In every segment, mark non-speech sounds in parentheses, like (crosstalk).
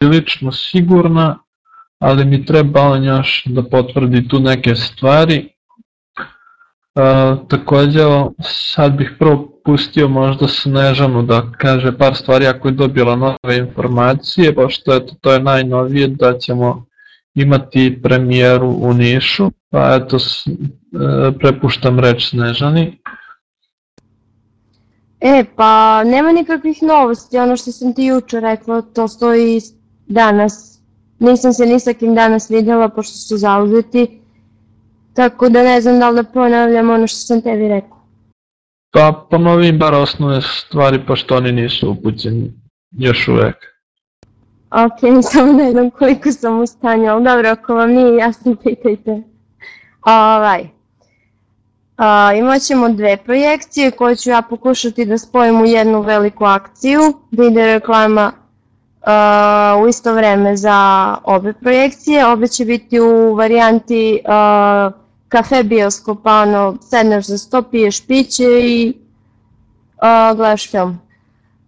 prilično sigurna, ali mi treba on još da potvrdi tu neke stvari. Uh, takođe, sad bih prvo pustio možda Snežanu da kaže par stvari ako je dobila nove informacije, pošto eto, to je najnovije da ćemo imati premijeru u Nišu, pa eto, e, prepuštam reč Snežani. E, pa nema nikakvih novosti, ono što sam ti juče rekla, to stoji danas. Nisam se ni sa kim danas videla, pošto su zauzeti, tako da ne znam da li da ponavljam ono što sam tebi rekla. Pa ponovim bar osnovne stvari, pošto oni nisu upućeni još uvek. Ok, (laughs) samo ne znam koliko sam u stanju, ali dobro, ako vam nije jasno, (laughs) pitajte. Ovaj. A, imat ćemo dve projekcije koje ću ja pokušati da spojim u jednu veliku akciju, ide reklama u isto vreme za obe projekcije. Obe će biti u varijanti a, kafe bioskopa, ono, sedneš za sto, piješ piće i a, gledaš film.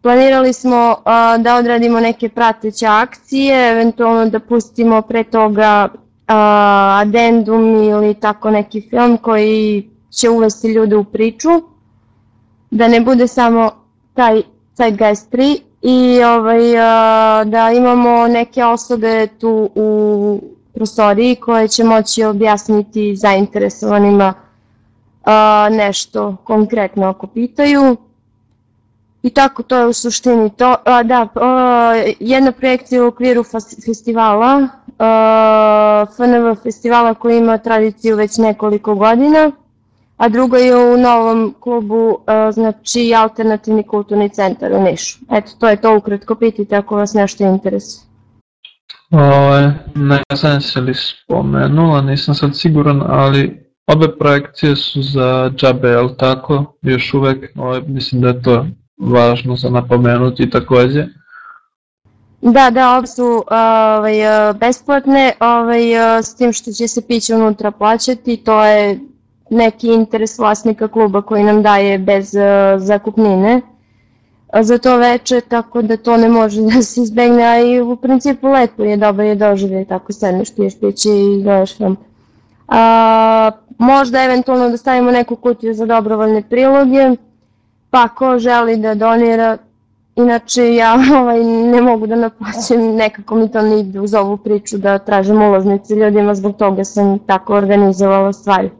Planirali smo da odradimo neke prateće akcije, eventualno da pustimo pre toga a, adendum ili tako neki film koji će uvesti ljude u priču, da ne bude samo taj Zeitgeist 3 i ovaj, a, da imamo neke osobe tu u prostoriji koje će moći objasniti zainteresovanima a, nešto konkretno ako pitaju. I tako, to je u suštini to. A, da, a, jedna projekcija u okviru festivala, a, FNV festivala koji ima tradiciju već nekoliko godina, a druga je u novom klubu, a, znači Alternativni kulturni centar u Nišu. Eto, to je to ukratko, pitite ako vas nešto interesuje. Ove, ne znam se li spomenula, nisam sad siguran, ali obe projekcije su za džabe, je tako? Još uvek, ove, mislim da je to važno za napomenuti takođe. Da, da, obe su ovaj, besplatne, ovaj, s tim što će se piće unutra plaćati, to je neki interes vlasnika kluba koji nam daje bez zakupnine za to veče, tako da to ne može da se izbegne, a i u principu lepo je, dobar je doživlje, tako sedneš, piješ piće i gledaš film. A, možda eventualno da stavimo neku kutiju za dobrovoljne priloge, pa ko želi da donira, inače ja (laughs) ovaj, ne mogu da naplaćem, nekako mi to ne ide uz ovu priču da tražim ulaznice ljudima, zbog toga sam tako organizovala stvari.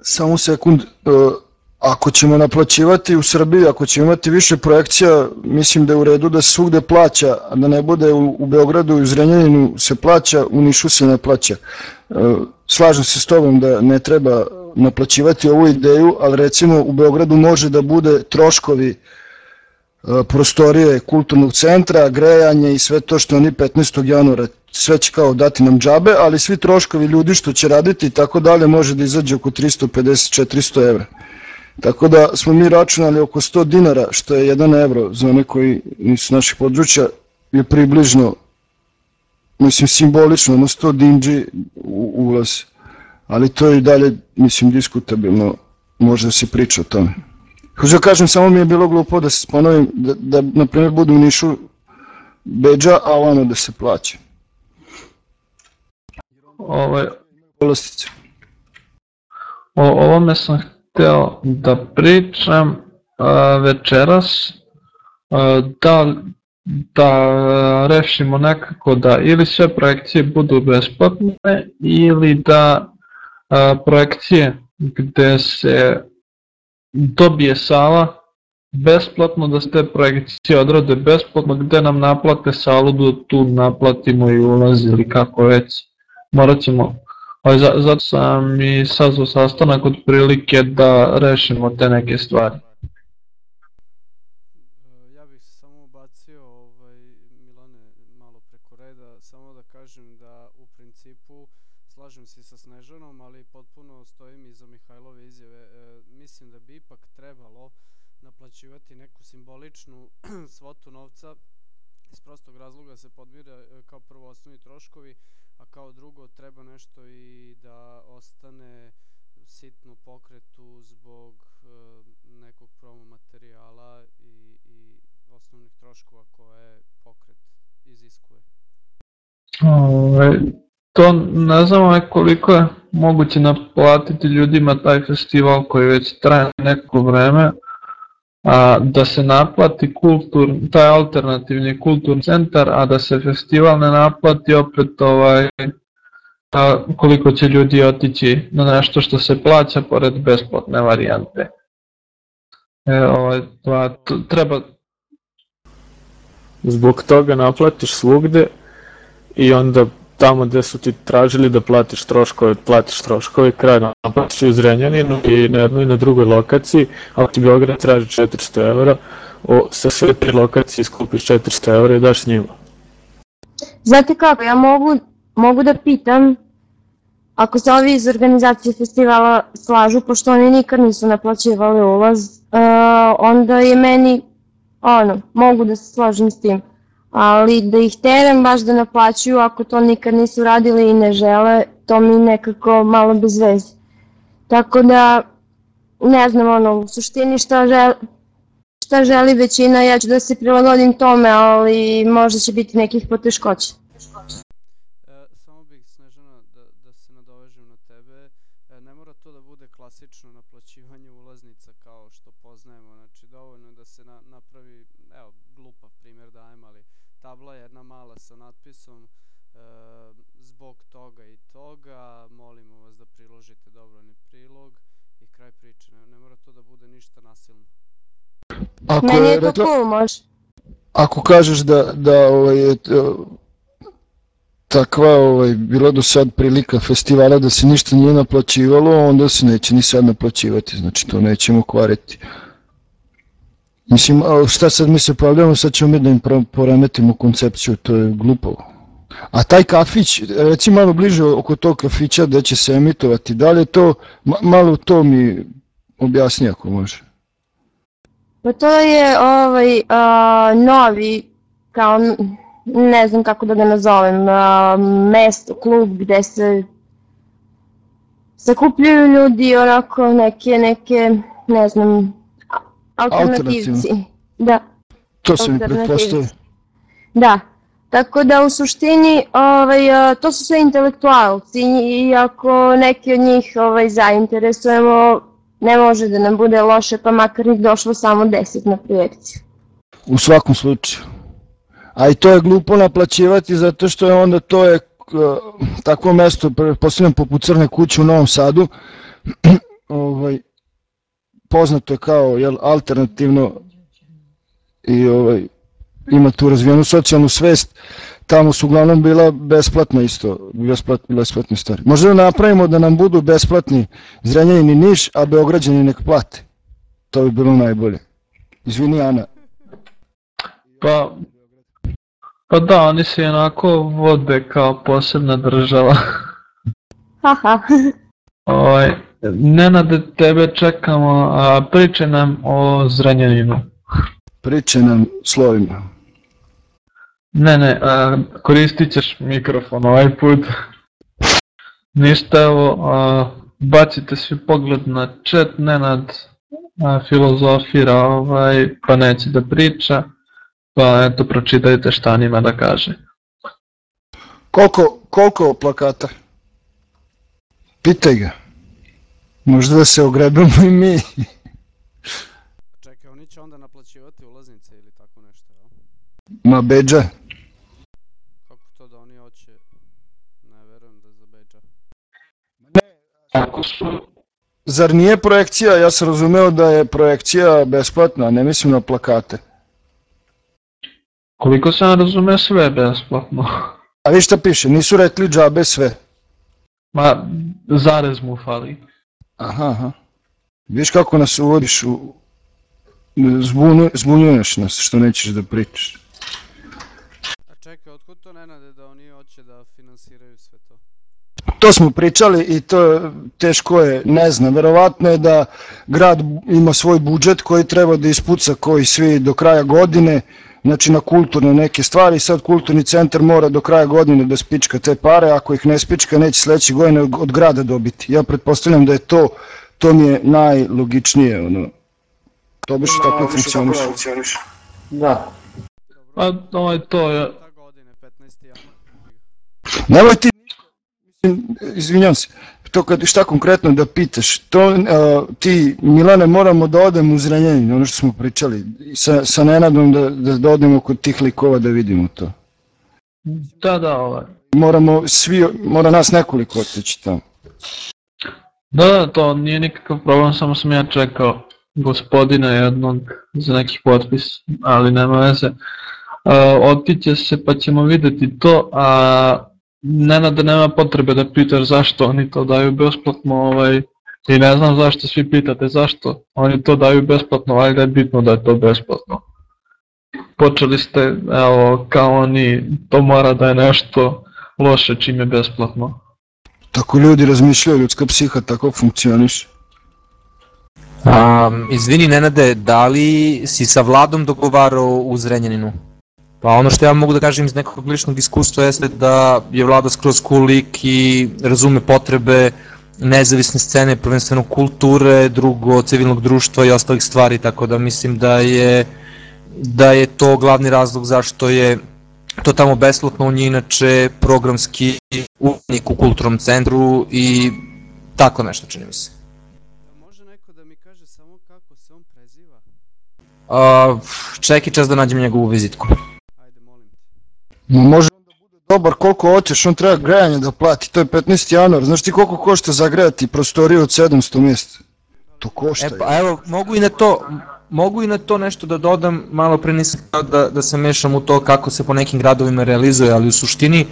Samo sekund, uh ako ćemo naplaćivati u Srbiji, ako ćemo imati više projekcija, mislim da je u redu da se svugde plaća, a da ne bude u, Beogradu i u Zrenjaninu se plaća, u Nišu se ne plaća. E, slažem se s tobom da ne treba naplaćivati ovu ideju, ali recimo u Beogradu može da bude troškovi e, prostorije kulturnog centra, grejanje i sve to što oni 15. januara sve će kao dati nam džabe, ali svi troškovi ljudi što će raditi i tako dalje može da izađe oko 350-400 evra. Tako da smo mi računali oko 100 dinara, što je 1 evro za one koji nisu naših područja, je približno, mislim, simbolično, na 100 dinđi ulaz. Ali to je i dalje, mislim, diskutabilno, može da se priča o tome. Hoću da kažem, samo mi je bilo glupo da se ponovim, da, da na primjer, bude u Nišu beđa, a ono da se plaća. Ove, o ovome sam hteo da pričam a, večeras a, da, da rešimo nekako da ili sve projekcije budu besplatne ili da a, projekcije gde se dobije sala besplatno, da se te projekcije odrade besplatno, gde nam naplate salu, da tu naplatimo i ulaz ili kako već. Morat ćemo za, zato sam i sazvao sastanak od prilike da rešimo te neke stvari. Ja bih se samo ubacio ovaj, Milane malo preko reda, samo da kažem da u principu slažem se sa Snežanom, ali potpuno stojim iza Mihajlove izjave. E, mislim da bi ipak trebalo naplaćivati neku simboličnu svotu novca iz prostog razloga se podmira e, kao prvo osnovni troškovi, a kao drugo treba nešto i da ostane sitno pokretu zbog e, nekog promo materijala i, i osnovnih troškova koje pokret iziskuje? Ovaj, to ne znam koliko je moguće naplatiti ljudima taj festival koji već traje neko vreme, a, da se naplati kultur, taj alternativni kulturni centar, a da se festival ne naplati opet ovaj, a, koliko će ljudi otići na nešto što se plaća pored besplatne varijante. E, ovaj, to, treba Zbog toga naplatiš svugde i onda tamo gde su ti tražili da platiš troškove, platiš troškove, kraj naplatiš i u Zrenjaninu i na jednoj i na drugoj lokaciji, ako ti Beograd traži 400 eura, o, sa sve tri lokacije skupiš 400 eura i daš njima. Znate kako, ja mogu, mogu da pitam, ako se ovi iz organizacije festivala slažu, pošto oni nikad nisu naplaćivali ulaz, uh, onda je meni, ono, mogu da se složim s tim. Ali da ih teram baš da naplaćuju ako to nikad nisu radili i ne žele, to mi nekako malo bez veze. Tako da, ne znam, ono, u suštini šta želi, šta želi većina, ja ću da se prilagodim tome, ali možda će biti nekih poteškoća. E, samo bih Snežana da, da se nadovežem na tebe. E, ne mora to da bude klasično naplaćivanje ulaznica kao što poznajemo. Znači dovoljno je da se na, napravi, evo glupav primjer dajem, ali tabla jedna mala sa natpisom e, zbog toga i toga, molimo vas da priložite dobrovni prilog i kraj priče. Ne, ne mora to da bude ništa nasilno. Ako Meni je je to rekla, cool, može. ako kažeš da, da ovaj, je to- takva ovaj, bila do sad prilika festivala da se ništa nije naplaćivalo, onda se neće ni sad naplaćivati, znači to nećemo kvariti. Mislim, šta sad mi se pojavljamo, sad ćemo mi da im poremetimo koncepciju, to je glupovo. A taj kafić, reci malo bliže oko tog kafića da će se emitovati, da li je to, ma- malo to mi objasni ako može. Pa to je ovaj a, novi, kao, ne znam kako da ga nazovem, a, mesto, klub gde se sakupljaju ljudi onako neke, neke, ne znam, alternativci. Da. To se mi pretpostavlja. Da, tako da u suštini ovaj, a, to su sve intelektualci i ako neki od njih ovaj, zainteresujemo, ne može da nam bude loše, pa makar ih došlo samo 10 na projekciju. U svakom slučaju. A i to je glupo naplaćivati zato što je onda to je takvo mesto, pretpostavljam poput Crne kuće u Novom Sadu, (clears throat) ovaj, poznato je kao jel, alternativno i ovaj, ima tu razvijenu socijalnu svest, tamo su uglavnom bila besplatna isto, besplatne, besplatne stvari. Možda da napravimo da nam budu besplatni Zrenjanin i Niš, a Beograđani nek plate. To bi bilo najbolje. Izvini Ana. Pa, pa da, oni se onako vode kao posebna država. (laughs) Haha, Ovaj, Nenade, tebe čekamo, a priče nam o Zrenjaninu. Priče nam slovima. Ne, ne, a, koristit ćeš mikrofon ovaj put. Ništa, evo, a, bacite svi pogled na chat, Nenad a, filozofira, ovaj, pa neće da priča, pa eto, pročitajte šta on ima da kaže. Koliko, koliko plakata? Pitaj ga. Možda da se ogrebemo i mi. Čekaj, oni će onda naplaćivati ulaznice ili tako nešto, jel? Ma beđa. Ako su, Zar nije projekcija, ja sam razumeo da je projekcija besplatna, ne mislim na plakate. koliko sam razumeo, sve je besplatno. A vi šta piše, nisu rekli džabe sve. Ma, zarez mu fali. Aha, aha. Viš kako nas uvodiš u... Zbunu, zbunjuješ nas što nećeš da pričaš. A čekaj, otkud to nenade da oni hoće da finansiraju sve to? To smo pričali i to teško je, ne znam, verovatno je da grad ima svoj budžet koji treba da ispuca koji svi do kraja godine, znači na kulturne neke stvari, sad kulturni centar mora do kraja godine da spička te pare, ako ih ne spička neće sledeće godine od grada dobiti. Ja pretpostavljam da je to, to mi je najlogičnije, ono, to biš tako funkcioniš. Da. Pa, to je. 15. januar. Nemoj ti izvinjam se, to kad šta konkretno da pitaš, to uh, ti Milane moramo da odemo u Zrenjanin, ono što smo pričali, sa, sa Nenadom da, da, da odemo kod tih likova da vidimo to. Da, da, ovaj. Moramo svi, mora nas nekoliko otići tamo. Da, da, to nije nikakav problem, samo sam ja čekao gospodina jednog za neki potpis, ali nema veze. Uh, otiće se pa ćemo videti to, a Nenad da nema potrebe da pitaš zašto oni to daju besplatno, ovaj, i ne znam zašto svi pitate zašto, oni to daju besplatno, valjda je bitno da je to besplatno. Počeli ste, evo, kao oni, to mora da je nešto loše čim je besplatno. Tako ljudi razmišljaju, ljudska psiha tako funkcioniše. Um, izvini Nenade, da li si sa Vladom dogovarao u Zrenjaninu? Pa ono što ja mogu da kažem iz nekog ličnog iskustva jeste da je Vlada skroz cool lik i razume potrebe nezavisne scene, prvenstveno kulture, drugo civilnog društva i ostalih stvari, tako da mislim da je da je to glavni razlog zašto je to tamo besplatno, on je inače programski unik u kulturnom centru i tako nešto čini mi se. Može neko da mi kaže samo kako se on preziva? Uh, čekaj čas da nađem njegovu vizitku. Ma može on da bude dobar koliko hoćeš, on treba grejanje da plati, to je 15. januar, znaš ti koliko košta zagrejati prostoriju od 700 mjesta? To košta. E pa evo, mogu i na to, mogu i na to nešto da dodam, malo pre nisam da, da se mešam u to kako se po nekim gradovima realizuje, ali u suštini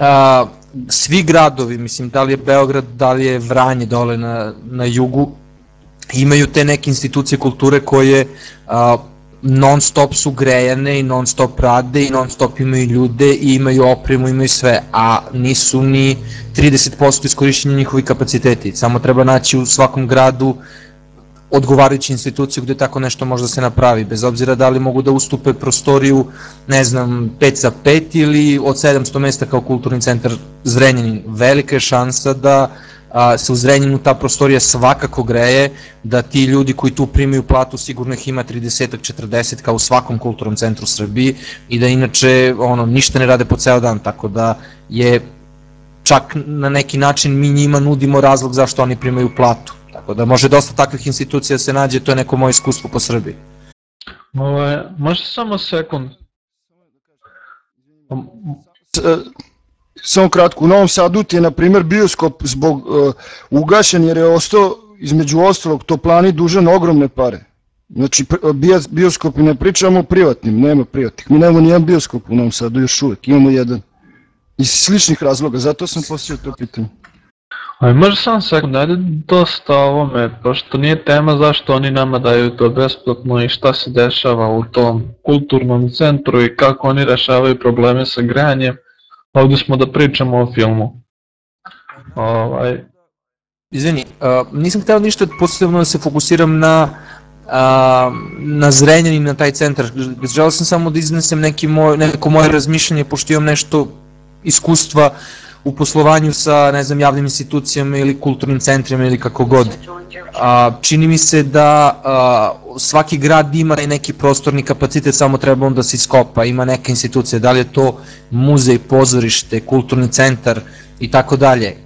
a, svi gradovi, mislim da li je Beograd, da li je Vranje dole na, na jugu, imaju te neke institucije kulture koje a, non stop su grejane i non stop rade i non stop imaju ljude i imaju opremu, imaju sve, a nisu ni 30% iskorišćenja njihovi kapaciteti. Samo treba naći u svakom gradu odgovarajuću instituciju gde tako nešto može da se napravi, bez obzira da li mogu da ustupe prostoriju, ne znam, 5 za 5 ili od 700 mesta kao kulturni centar Zrenjanin. Velika je šansa da a, se u Zrenjaninu ta prostorija svakako greje, da ti ljudi koji tu primaju platu sigurno ih ima 30-40 kao u svakom kulturnom centru Srbiji i da inače ono, ništa ne rade po ceo dan, tako da je čak na neki način mi njima nudimo razlog zašto oni primaju platu. Tako da može dosta takvih institucija da se nađe, to je neko moje iskustvo po Srbiji. Ovaj, može samo sekund. S- Samo kratko, u Novom Sadu ti je na primjer bioskop zbog uh, ugašen jer je ostao između ostalog toplani dužan ogromne pare. Znači bioskopi ne pričamo o privatnim, nema privatnih. Mi nemamo nijedan bioskop u Novom Sadu još uvek, imamo jedan. Iz sličnih razloga, zato sam postavio to pitanje. Ali može samo sekund, ajde dosta o ovome, pošto nije tema zašto oni nama daju to besplatno i šta se dešava u tom kulturnom centru i kako oni rešavaju probleme sa grejanjem. Ovdje smo da pričamo o filmu. Ovaj, Izvini, uh, nisam hteo ništa posebno da se fokusiram na uh, na Zrenjan i na taj centar. Želeo sam samo da iznesem neki moj, neko moje razmišljanje, pošto imam nešto iskustva u poslovanju sa, ne znam, javnim institucijama ili kulturnim centrima ili kako god. A, čini mi se da a, svaki grad ima taj neki prostorni kapacitet, samo treba on da se iskopa, ima neka institucija, da li je to muzej, pozorište, kulturni centar i tako dalje.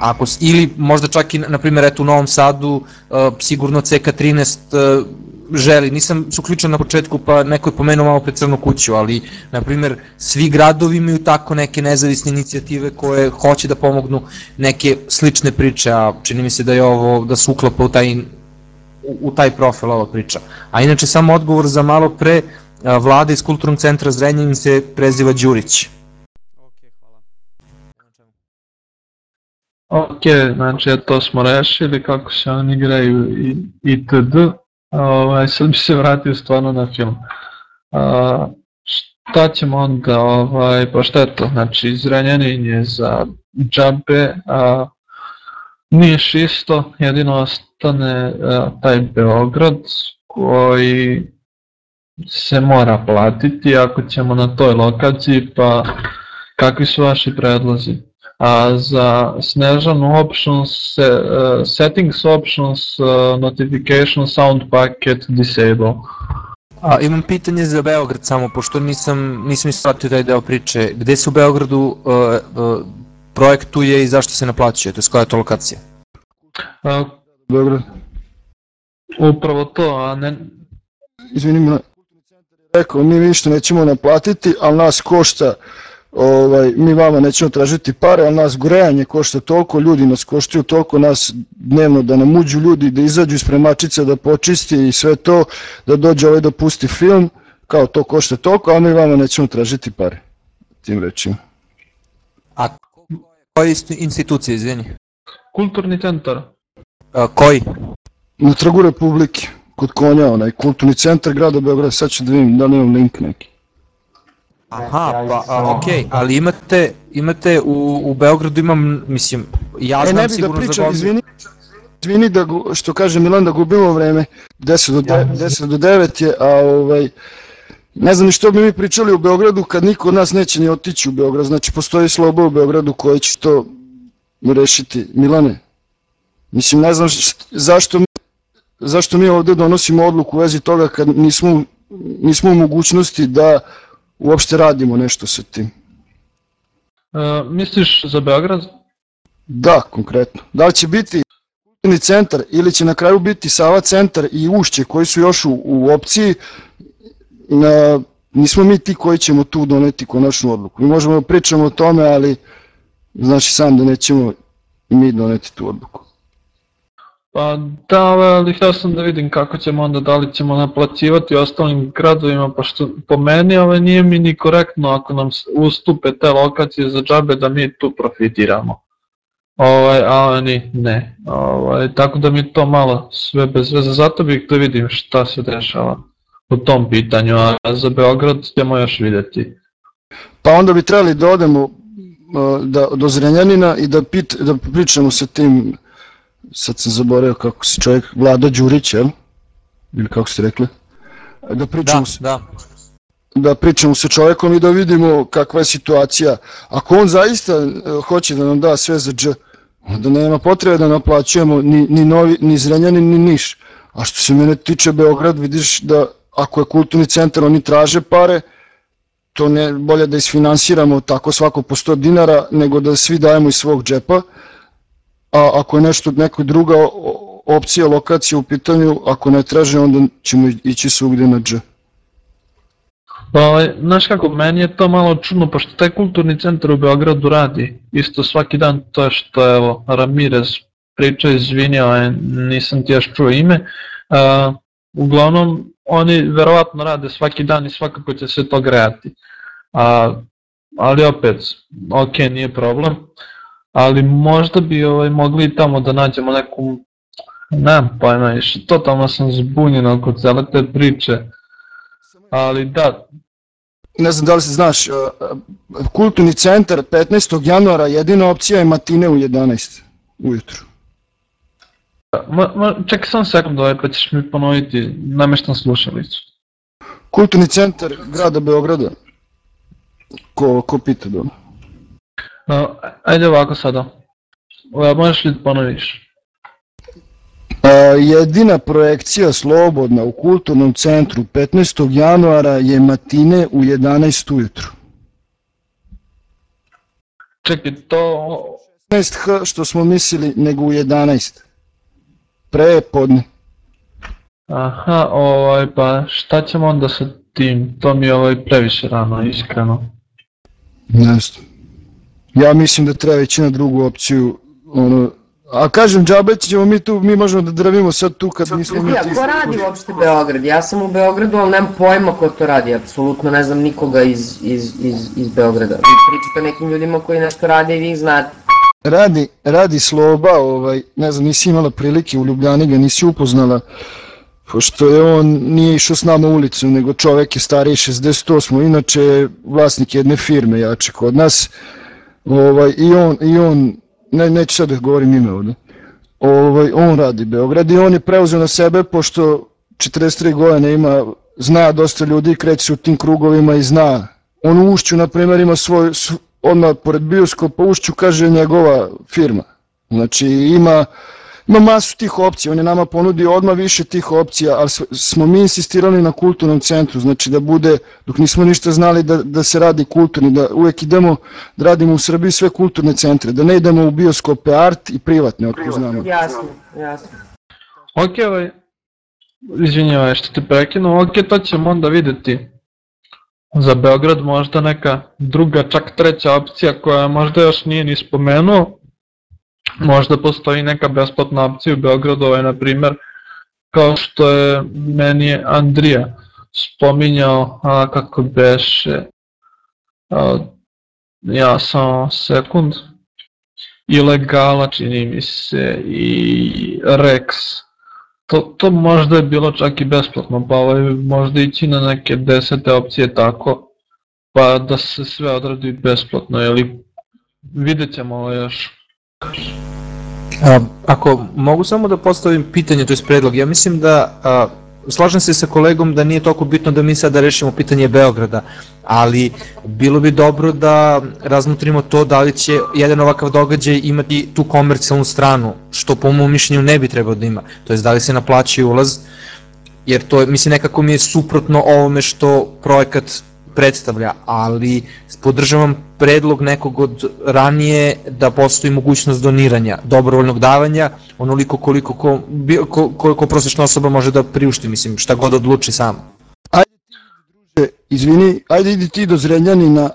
Ako, ili možda čak i, na primjer, eto u Novom Sadu, uh, sigurno CK13 uh, želi, nisam se uključio na početku pa neko je pomenuo malo pre crnu kuću, ali na primjer svi gradovi imaju tako neke nezavisne inicijative koje hoće da pomognu neke slične priče, a čini mi se da je ovo, da se uklapa u taj, u, taj profil ova priča. A inače samo odgovor za malo pre, vlada iz Kulturnog centra Zrenjanin se preziva Đurić. Ok, znači to smo rešili kako se oni igraju i, itd. Ovaj, sad bi se vratio stvarno na film. A, šta ćemo onda, ovaj, pa šta je to, znači Zrenjanin je za džabe, a Niš isto, jedino ostane a, taj Beograd koji se mora platiti ako ćemo na toj lokaciji, pa kakvi su vaši predlozi? A za Snežanu options, se, uh, settings options, uh, notification sound packet disable. A imam pitanje za Beograd samo, pošto nisam, nisam ispratio taj deo priče. Gde se u Beogradu uh, uh, projektuje i zašto se naplaćuje, to je koja je to lokacija? A, Beograd. upravo to, a ne, Izvini rekao, mi ništa nećemo naplatiti, ali nas košta, ovaj, mi vama nećemo tražiti pare, ali nas grejanje košta toliko, ljudi nas koštaju toliko, nas dnevno da nam uđu ljudi, da izađu iz spremačice, da počisti i sve to, da dođe ovaj da pusti film, kao to košta toliko, a mi vama nećemo tražiti pare, tim rečima. A ko- koje institucije, izvini? kulturni centar. A, koji? Na trgu Republike, kod konja, onaj kulturni centar grada Beograda, sad ću da vidim da li imam link neki. Aha, pa a, okej, ali imate, imate u, u Beogradu imam, mislim, ja e, znam ne da sigurno za pričam, Beograd. izvini, izvini da, što kaže Milan, da gubimo vreme, 10 do, 9, 10 do 9 je, a ovaj, ne znam ni što bi mi pričali u Beogradu kad niko od nas neće ni otići u Beograd, znači postoji sloba u Beogradu koji će to rešiti. Milane, mislim ne znam št, zašto, mi, zašto mi ovde donosimo odluku u vezi toga kad nismo, nismo u mogućnosti da uopšte radimo nešto sa tim. A, misliš za Beograd? Da, konkretno. Da li će biti kulturni centar ili će na kraju biti Sava centar i Ušće koji su još u, u opciji, na, nismo mi ti koji ćemo tu doneti konačnu odluku. Mi možemo da pričamo o tome, ali znači sam da nećemo mi doneti tu odluku. Pa da, ali htio sam da vidim kako ćemo onda, da li ćemo naplaćivati ostalim gradovima, pošto po meni ovaj, nije mi ni korektno ako nam ustupe te lokacije za džabe da mi tu profitiramo. Ovaj, a oni ne. Ovaj, tako da mi to malo sve bez veze, zato bih da vidim šta se dešava u tom pitanju, a za Beograd ćemo još videti. Pa onda bi trebali da odemo da, do Zrenjanina i da, pit, da pričamo sa tim, sad sam zaboravio kako se čovjek, Vlada Đurić, jel? Ili kako ste rekli? Da pričamo Da, sa da. da pričamo sa čovjekom i da vidimo kakva je situacija. Ako on zaista e, hoće da nam da sve za dž, onda nema potrebe da naplaćujemo ni, ni, novi, ni Zrenjanin, ni Niš. A što se mene tiče Beograd, vidiš da ako je kulturni centar, oni traže pare, to ne bolje da isfinansiramo tako svako po 100 dinara, nego da svi dajemo iz svog džepa. A ako je nešto, neka druga opcija, lokacija u pitanju, ako ne traže, onda ćemo ići svugde na dž. Ovaj, znaš kako, meni je to malo čudno, pošto taj kulturni centar u Beogradu radi isto svaki dan, to je što evo, Ramirez priča, ovaj, nisam ti još čuo ime, uh, uglavnom oni verovatno rade svaki dan i svakako će se to grejati, A, ali opet, ok, nije problem, ali možda bi ovaj, mogli tamo da nađemo neku, nemam pojma, više, totalno sam zbunjen oko cele te priče, ali da, ne znam da li se znaš, uh, kulturni centar 15. januara jedina opcija je matine u 11 ujutru. Ma, ma, čekaj samo sekund ovaj, pa ćeš mi ponoviti, nameštam slušalicu. Kulturni centar grada Beograda. Ko, ko pita dobro. Uh, ajde ovako sada. Uh, možeš li da ponoviš? A, jedina projekcija slobodna u kulturnom centru 15. januara je matine u 11 ujutru. Čekaj, to... 15h što smo mislili nego u 11. Pre podne. Aha, ovaj, pa šta ćemo onda sa tim? To mi je ovaj previše rano, iskreno. Ne znam. Ja mislim da treba ići na drugu opciju. Ono, a kažem, džabe ćemo mi tu, mi možemo da drvimo sad tu kad nismo mi Ja, ko radi uopšte Beograd? Ja sam u Beogradu, ali nemam pojma ko to radi, apsolutno ne znam nikoga iz, iz, iz, iz Beograda. Vi pričate nekim ljudima koji nešto rade i vi ih znate. Radi, radi sloba, ovaj, ne znam, nisi imala prilike u Ljubljani, ga nisi upoznala, pošto je on nije išao s nama u ulicu, nego čovek je stariji 68, inače vlasnik jedne firme jače kod nas, ovaj, i on, i on ne, neću sad da govorim ime ovde, ovaj, on radi Beograd i on je preuzeo na sebe, pošto 43 godine ima, zna dosta ljudi, kreće se u tim krugovima i zna. On u Ušću, na primjer, ima svoj, sv- odmah pored bioskopa Ušću, kaže njegova firma. Znači ima ima masu tih opcija, on je nama ponudio odmah više tih opcija, ali smo mi insistirali na kulturnom centru, znači da bude, dok nismo ništa znali da, da se radi kulturni, da uvek idemo da radimo u Srbiji sve kulturne centre, da ne idemo u bioskope art i privatne, ako znamo. Jasno, jasno. Ok, ovaj, izvinjavaj što te prekinu, ok, to ćemo onda videti. Za Beograd možda neka druga, čak treća opcija koja možda još nije ni spomenuo. Možda postoji neka besplatna opcija u Beogradu, ovaj, na primer, kao što je meni Andrija spominjao, a, kako beše, a, ja sam sekund, ilegala čini mi se i Rex to, to možda je bilo čak i besplatno, pa ovaj, možda ići na neke desete opcije tako, pa da se sve odradi besplatno, ili vidjet ćemo ovo još. A, ako mogu samo da postavim pitanje, to je predlog, ja mislim da a, slažem se sa kolegom da nije toliko bitno da mi sada rešimo pitanje Beograda, ali bilo bi dobro da razmotrimo to da li će jedan ovakav događaj imati tu komercijalnu stranu, što po mom mišljenju ne bi trebao da ima, to je da li se naplaćuje ulaz, jer to je, mislim, nekako mi je suprotno ovome što projekat predstavlja, ali podržavam predlog nekog od ranije da postoji mogućnost doniranja, dobrovoljnog davanja, onoliko koliko ko, ko, koliko prosječna osoba može da priušti, mislim, šta god odluči sam. E, izvini, ajde idi ti do Zrenjanina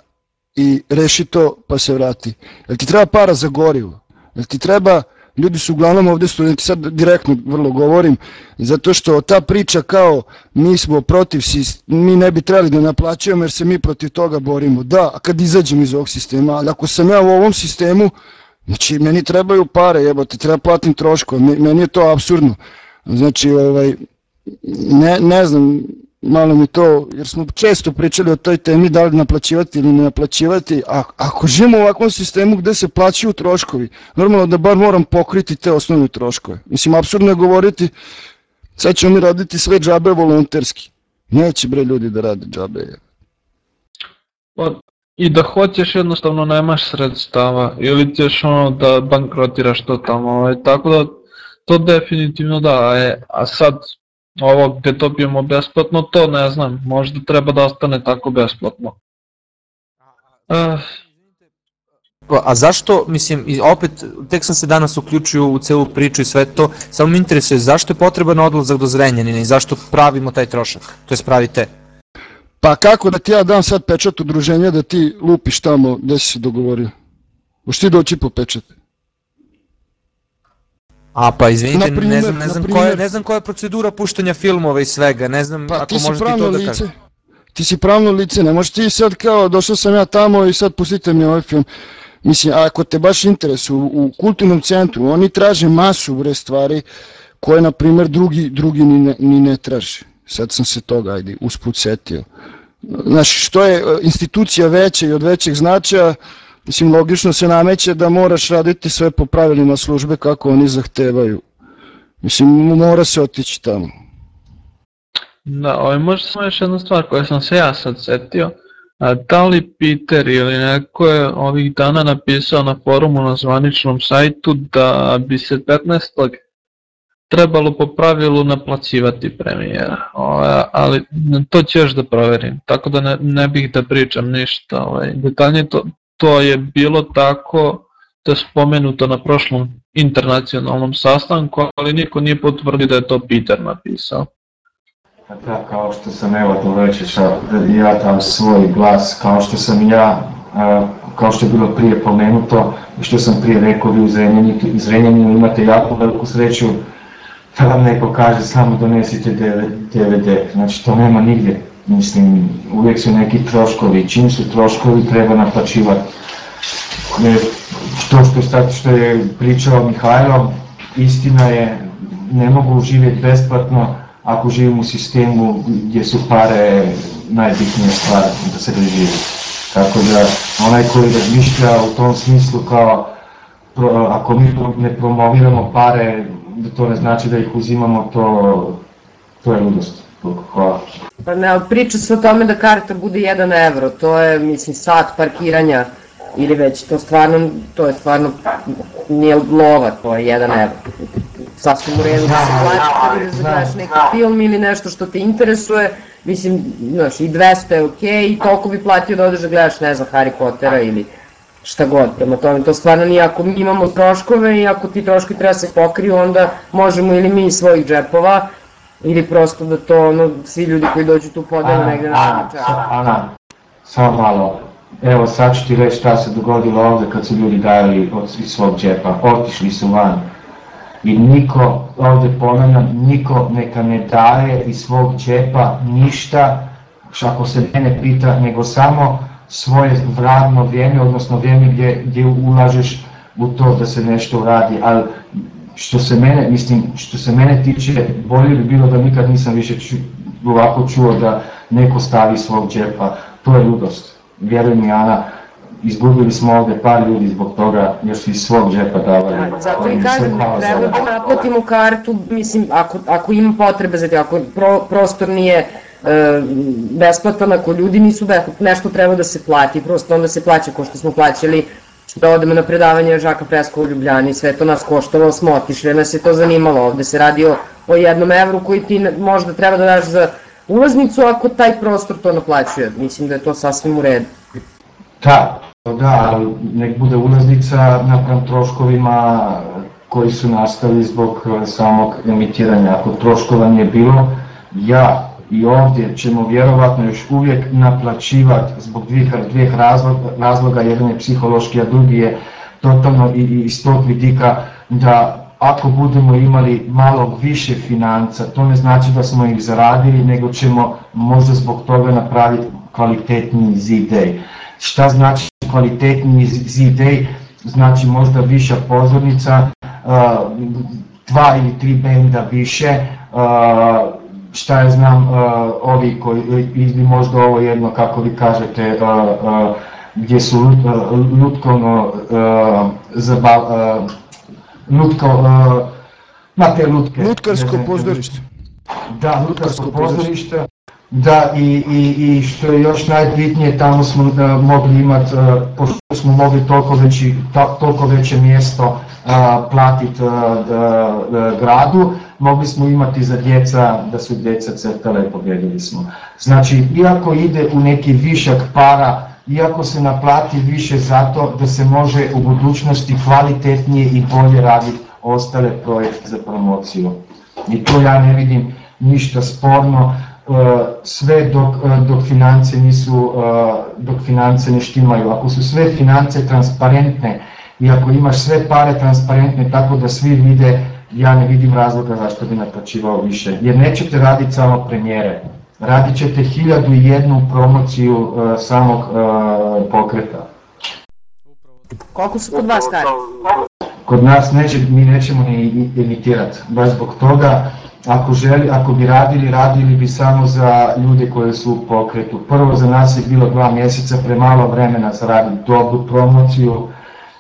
i reši to pa se vrati. Jel ti treba para za gorivo? Jel ti treba, ljudi su uglavnom ovde studenti, sad direktno vrlo govorim, zato što ta priča kao mi smo protiv, mi ne bi trebali da naplaćujemo jer se mi protiv toga borimo. Da, a kad izađem iz ovog sistema, ali ako sam ja u ovom sistemu, znači meni trebaju pare, jebote, treba platim troškove, Me- meni je to absurdno. Znači, ovaj, ne, ne znam, malo mi to, jer smo često pričali o toj temi da li naplaćivati ili ne naplaćivati, a ako živimo u ovakvom sistemu gde se plaćaju troškovi, normalno da bar moram pokriti te osnovne troškove. Mislim, absurdno je govoriti, sad ćemo mi raditi sve džabe volonterski. Neće bre ljudi da rade džabe. Pa, I da hoćeš jednostavno nemaš sredstava, ili ćeš ono da bankrotiraš totalno, ovaj, tako da to definitivno da, e, a sad ovo gde dobijemo besplatno, to ne znam, možda treba da ostane tako besplatno. Uh, Pa, A zašto, mislim, i opet, tek sam se danas uključio u celu priču i sve to, samo me interesuje zašto je potreban odlazak do Zrenjanina i zašto pravimo taj trošak, to je pravite. Pa kako da ti ja dam sad pečat udruženja da ti lupiš tamo gde si se dogovorio? Hoš ti doći po pečat? A pa izvinite, primer, ne znam, ne na znam, primer. koja, ne znam koja je procedura puštanja filmova i svega, ne znam Pa ako možete to da lice, kažete. ti si pravno lice, ne možeš ti sad kao došao sam ja tamo i sad pustite mi ovaj film. Mislim, ako te baš interesuje, u, kulturnom centru oni traže masu bre stvari koje, na primjer, drugi, drugi ni, ne, ni ne traže. Sad sam se toga, ajde, usput setio. Znaš, što je e, institucija veća i od većeg značaja, mislim, logično se nameće da moraš raditi sve po pravilima službe kako oni zahtevaju. Mislim, mora se otići tamo. Da, ovaj, možda samo još jedna stvar koju sam se ja sad setio. A, da li Peter ili neko je ovih dana napisao na forumu na zvaničnom sajtu da bi se 15. trebalo po pravilu naplaćivati premijera, ovaj, ali to ću još da proverim, tako da ne, ne bih da pričam ništa ovaj, detaljnije, to, to je bilo tako to je spomenuto na prošlom internacionalnom sastanku, ali niko nije potvrdio da je to Peter napisao. Pa da, kao što sam evo Dolečića, da ja dam svoj glas, kao što sam ja, kao što je bilo prije pomenuto, što sam prije rekao, vi u Zrenjaninu imate jako veliku sreću da vam neko kaže samo donesite DVD, znači to nema nigdje, mislim, uvijek su neki troškovi, čim su troškovi treba naplaćivati. E, To što, sad što je pričao Mihajlo, istina je, ne mogu živjeti besplatno, ako živim u sistemu gdje su pare najbitnija stvar da se preživi. Tako da onaj koji razmišlja u tom smislu kao pro, ako mi ne promoviramo pare, da to ne znači da ih uzimamo, to, to je ludost. Hvala. Pa ne, priča se o tome da karta bude 1 evro, to je, mislim, sat parkiranja ili već, to stvarno, to je stvarno, nije lova, to je 1 evro. sasvim u redu da se plaća da gledaš neki film ili nešto što te interesuje, mislim, znaš, i 200 je okej okay, i toliko bi platio da odeš da gledaš, ne znam, Harry Pottera ili šta god, prema tome, to stvarno nije, ako mi imamo troškove i ako ti troškovi treba se pokriju, onda možemo ili mi iz svojih džepova, ili prosto da to, ono, svi ljudi koji dođu tu podele negde na sa- Ana, samo malo. Evo sad ću ti reći šta se dogodilo ovde kad su ljudi dajali od, iz svog džepa. Otišli su van. I niko, ovde ponavljam, niko neka ne daje iz svog džepa ništa, ako se mene pita, nego samo svoje radno vrijeme, odnosno vrijeme gdje, gdje ulažeš u to da se nešto uradi, ali što se mene, mislim, što se mene tiče, bolje bi bilo da nikad nisam više ču, ovako čuo da neko stavi svog džepa, to je ludost. Vjeruj mi Ana, izgubili smo ovde par ljudi zbog toga jer su iz svog džepa davali. Da, zato i kažem, treba da naplatimo kartu, mislim, ako, ako ima potrebe za te, ako pro, prostor nije e, besplatan, ako ljudi nisu nešto treba da se plati, prosto onda se plaća ko što smo plaćali da odemo na predavanje Žaka Presko u Ljubljani, sve to nas koštalo, smo otišli, nas je to zanimalo, ovde se radi o, o jednom evru koji ti možda treba da daš za ulaznicu ako taj prostor to naplaćuje, mislim da je to sasvim u redu. Da, da, nek bude ulaznica napram troškovima koji su nastali zbog eh, samog emitiranja. Ako troškova nije bilo, ja i ovdje ćemo vjerovatno još uvijek naplaćivati zbog dvih, dvijeh razloga, razloga, jedan je psihološki, a drugi je totalno i, i iz tog vidika da ako budemo imali malo više financa, to ne znači da smo ih zaradili, nego ćemo možda zbog toga napraviti kvalitetniji zidej. Šta znači kvalitetniji zidej? Znači možda viša pozornica, dva ili tri benda više, šta ja znam, ovi koji, ili možda ovo jedno, kako vi kažete, gdje su lutkovno zabav, lutko, na te lutke. Lutkarsko pozorište. da, Lutkarsko pozorište. Da, i, i, i što je još najbitnije, tamo smo uh, mogli imati, uh, pošto smo mogli toliko, veći, ta, toliko veće mjesto uh, platiti uh, uh, gradu, mogli smo imati za djeca, da su djeca crtale pobjedili smo. Znači, iako ide u neki višak para, iako se naplati više zato da se može u budućnosti kvalitetnije i bolje raditi ostale projekte za promociju. I to ja ne vidim ništa sporno, sve dok, uh, dok financije nisu, uh, dok financije ne štimaju. Ako su sve financije transparentne i ako imaš sve pare transparentne tako da svi vide, ja ne vidim razloga zašto bi naplaćivao više. Jer nećete raditi samo premijere, radit ćete hiljadu i jednu promociju samog pokreta. Koliko su kod vas karte? Kod nas neće, mi nećemo ni emitirati, baš zbog toga ako, želi, ako bi radili, radili bi samo za ljude koji su u pokretu. Prvo za nas je bilo dva mjeseca premalo vremena za raditi dobru promociju,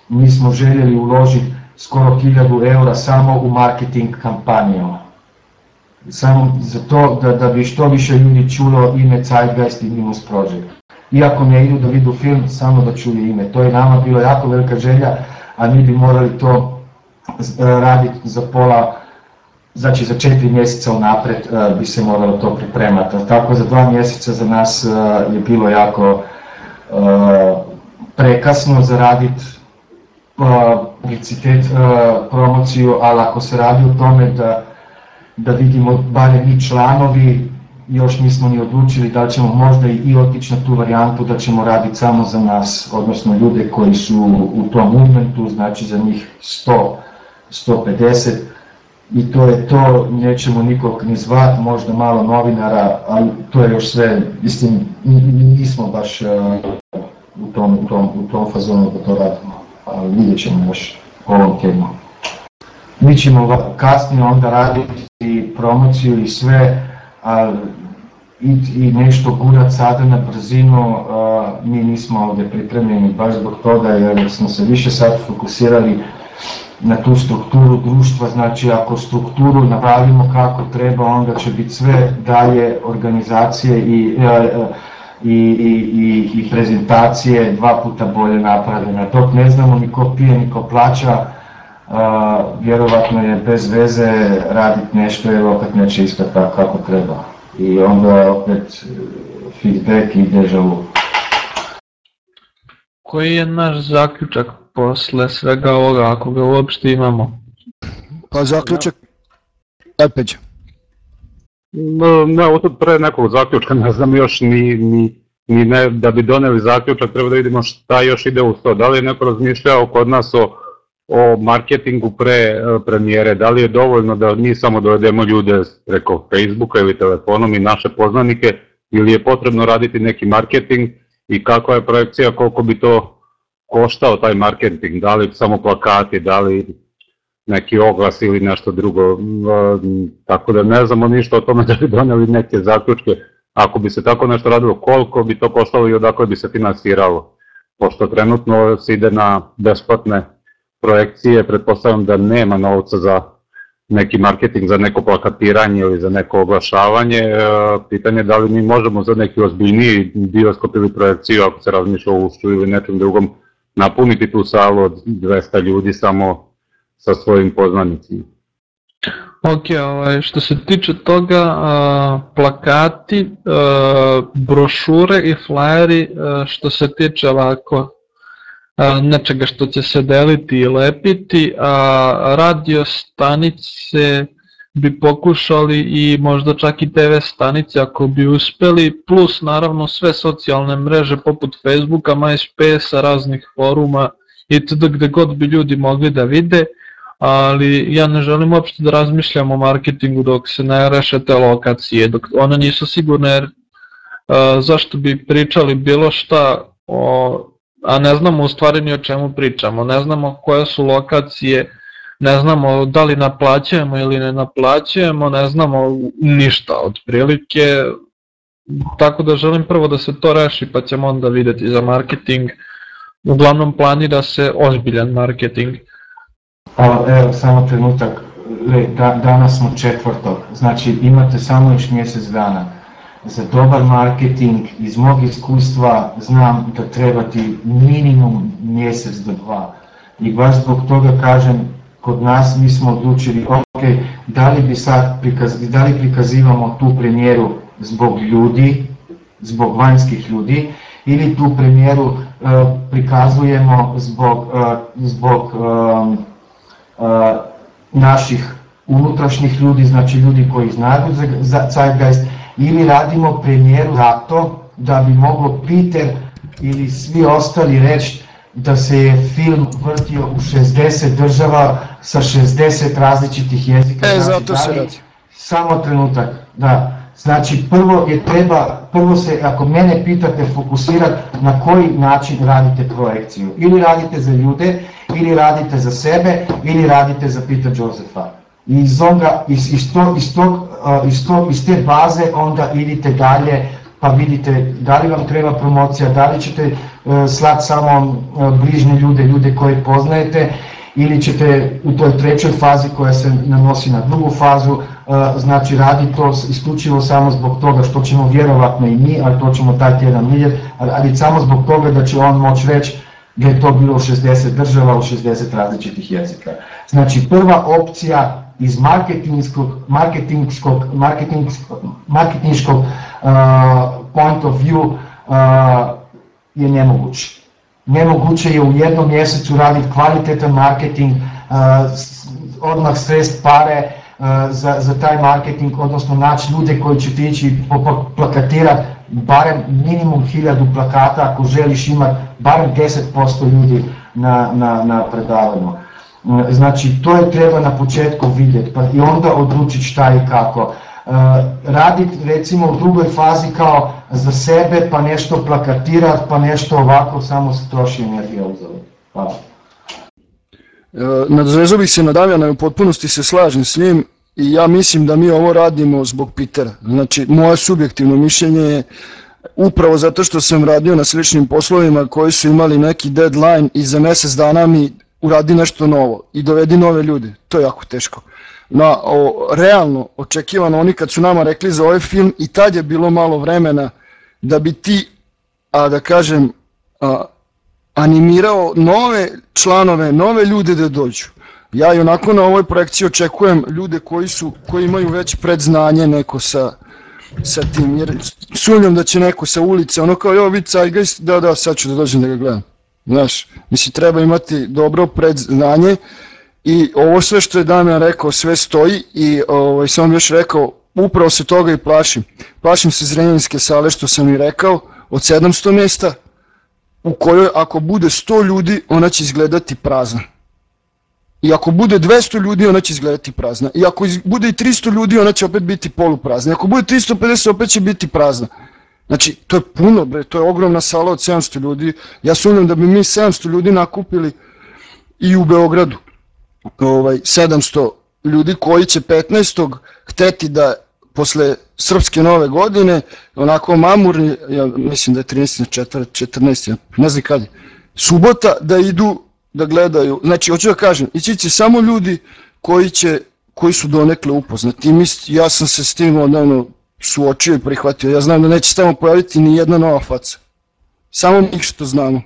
mi smo željeli uložiti skoro 1000 eura samo u marketing kampanju. Samo za to da, da bi što više ljudi čulo ime Zeitgeist i Minus Project. Iako ne idu da vidu film, samo da čuju ime. To je nama bilo jako velika želja, a mi bi morali to z- raditi za pola, znači za četiri mjeseca unapred eh, bi se moralo to pripremati. Tako za dva mjeseca za nas eh, je bilo jako eh, prekasno za raditi publicitet, eh, promociju, ali ako se radi o tome da, da vidimo barem mi članovi, još nismo ni odlučili da ćemo možda i, otići na tu varijantu da ćemo raditi samo za nas, odnosno ljude koji su u tom movementu, znači za njih 100, 150 i to je to, nećemo nikog ni zvat, možda malo novinara, ali to je još sve, mislim, nismo baš uh, u, tom, u, tom, u tom fazonu da to radimo, ali vidjet ćemo još ovom temu. Mi ćemo kasnije onda raditi promociju i sve, ali i, i nešto gurat sada na brzinu, a, mi nismo ovdje pripremljeni baš zbog toga jer smo se više sad fokusirali na tu strukturu društva, znači ako strukturu napravimo kako treba, onda će biti sve dalje organizacije i, e, e, i, i, i, i prezentacije dva puta bolje napravljene. Dok ne znamo ni ko pije, ni ko plaća, a, vjerovatno je bez veze raditi nešto jer opet neće ispati tako kako treba. I onda opet feedback i deja vu. Koji je naš zaključak posle svega ovoga, ako ga uopšte imamo? Pa zaključak... Aj Peđa. No, ne, ovo sad pre nekog zaključka, ne znam još ni, ni, ni ne, da bi doneli zaključak, treba da vidimo šta još ide uz to. Da li je neko razmišljao kod nas o, o marketingu pre e, premijere, da li je dovoljno da mi samo dovedemo ljude preko Facebooka ili telefonom i naše poznanike, ili je potrebno raditi neki marketing i kakva je projekcija, koliko bi to koštao taj marketing, da li samo plakati, da li neki oglas ili nešto drugo, tako da ne znamo ništa o tome da bi doneli neke zaključke. Ako bi se tako nešto radilo, koliko bi to koštalo i odakle bi se finansiralo? Pošto trenutno se ide na besplatne projekcije, pretpostavljam da nema novca za neki marketing, za neko plakatiranje ili za neko oglašavanje. E, pitanje je da li mi možemo za neki ozbiljniji bioskop ili projekciju, ako se razmišlja o ušću ili nečem drugom, napuniti tu salu od 200 ljudi samo sa svojim poznanicima. Ok, ovaj, što se tiče toga, a, plakati, a, brošure i flajeri, a, što se tiče ovako nečega što će se deliti i lepiti, a radio stanice bi pokušali i možda čak i TV stanice ako bi uspeli, plus naravno sve socijalne mreže poput Facebooka, MySpace, raznih foruma itd. gde god bi ljudi mogli da vide ali ja ne želim uopšte da razmišljam o marketingu dok se ne reše te lokacije, dok one nisu sigurne jer a, zašto bi pričali bilo šta o, a ne znamo u stvari ni o čemu pričamo, ne znamo koje su lokacije, ne znamo da li naplaćujemo ili ne naplaćujemo, ne znamo ništa od prilike, tako da želim prvo da se to reši pa ćemo onda videti za marketing, uglavnom planira se ozbiljan marketing. Pa evo, samo trenutak, Le, da, danas smo četvrtog, znači imate samo još mjesec dana. Za dobar marketing iz mog iskustva znam da treba ti minimum mjesec do dva. I baš zbog toga kažem, kod nas mi smo odlučili, ok, da li bi sad prikaz, da li prikazivamo tu premijeru zbog ljudi, zbog vanjskih ljudi, ili tu premijeru uh, prikazujemo zbog, uh, zbog um, naših unutrašnjih ljudi, znači ljudi koji znaju za, za Zeitgeist, ili radimo premijeru zato da bi moglo Peter ili svi ostali reći da se je film vrtio u 60 država sa 60 različitih jezika. E, znači, zato se radi. Samo trenutak, da. Znači prvo je treba, prvo se, ako mene pitate, fokusirati na koji način radite projekciju. Ili radite za ljude, ili radite za sebe, ili radite za Peter Josefa. I iz, onda, iz, iz, to, iz, tog, iz, to, iz te baze onda idite dalje, pa vidite da li vam treba promocija, da li ćete uh, slati samo uh, bližnje ljude, ljude koje poznajete, ili ćete u toj trećoj fazi koja se nanosi na drugu fazu, znači radi to isključivo samo zbog toga što ćemo vjerovatno i mi, ali to ćemo taj tjedan vidjeti, ali samo zbog toga da će on moći reći da je to bilo u 60 država, u 60 različitih jezika. Znači prva opcija iz marketingskog, marketingskog, marketingskog, marketingskog uh, point of view uh, je nemoguće. Nemoguće je u jednom mjesecu raditi kvalitetan marketing, uh, odmah srest pare uh, za, za taj marketing, odnosno naći ljude koji će ti ići plakatirati barem minimum hiljadu plakata ako želiš imati barem 10% ljudi na, na, na predavanju. Znači to je treba na početku vidjeti pa i onda odlučiti šta i kako. Uh, raditi recimo u drugoj fazi kao za sebe pa nešto plakatirati pa nešto ovako samo se troši energija uzeli. Hvala. Nadvezao bih se na Damjana u potpunosti se slažem s njim i ja mislim da mi ovo radimo zbog Pitera. Znači, moje subjektivno mišljenje je upravo zato što sam radio na sličnim poslovima koji su imali neki deadline i za mjesec dana mi uradi nešto novo i dovedi nove ljude. To je jako teško. Na, o, realno, očekivano, oni kad su nama rekli za ovaj film i tad je bilo malo vremena da bi ti, a da kažem, a, animirao nove članove, nove ljude da dođu. Ja i onako na ovoj projekciji očekujem ljude koji su, koji imaju već predznanje neko sa, sa tim, jer sumnjam da će neko sa ulice, ono kao, jo, vid Zeitgeist, da, da, sad ću da dođem da ga gledam. Znaš, mislim, treba imati dobro predznanje i ovo sve što je Damian rekao, sve stoji i ovaj, sam još rekao, upravo se toga i plašim. Plašim se Zrenjaninske sale, što sam i rekao, od 700 mesta, u kojoj ako bude 100 ljudi, ona će izgledati prazna. I ako bude 200 ljudi, ona će izgledati prazna. I ako bude i 300 ljudi, ona će opet biti poluprazna. I ako bude 350, opet će biti prazna. Znači, to je puno, bre, to je ogromna sala od 700 ljudi. Ja sumnjam da bi mi 700 ljudi nakupili i u Beogradu. Ovaj, 700 ljudi koji će 15. hteti da posle srpske nove godine, onako mamurni, ja mislim da je 13. na 4, 14. ja ne znam kad je, subota da idu da gledaju, znači hoću da kažem, ići će samo ljudi koji će koji su donekle upoznati. Mis, ja sam se s tim odavno suočio i prihvatio. Ja znam da neće se tamo pojaviti ni jedna nova faca. Samo mi što znamo.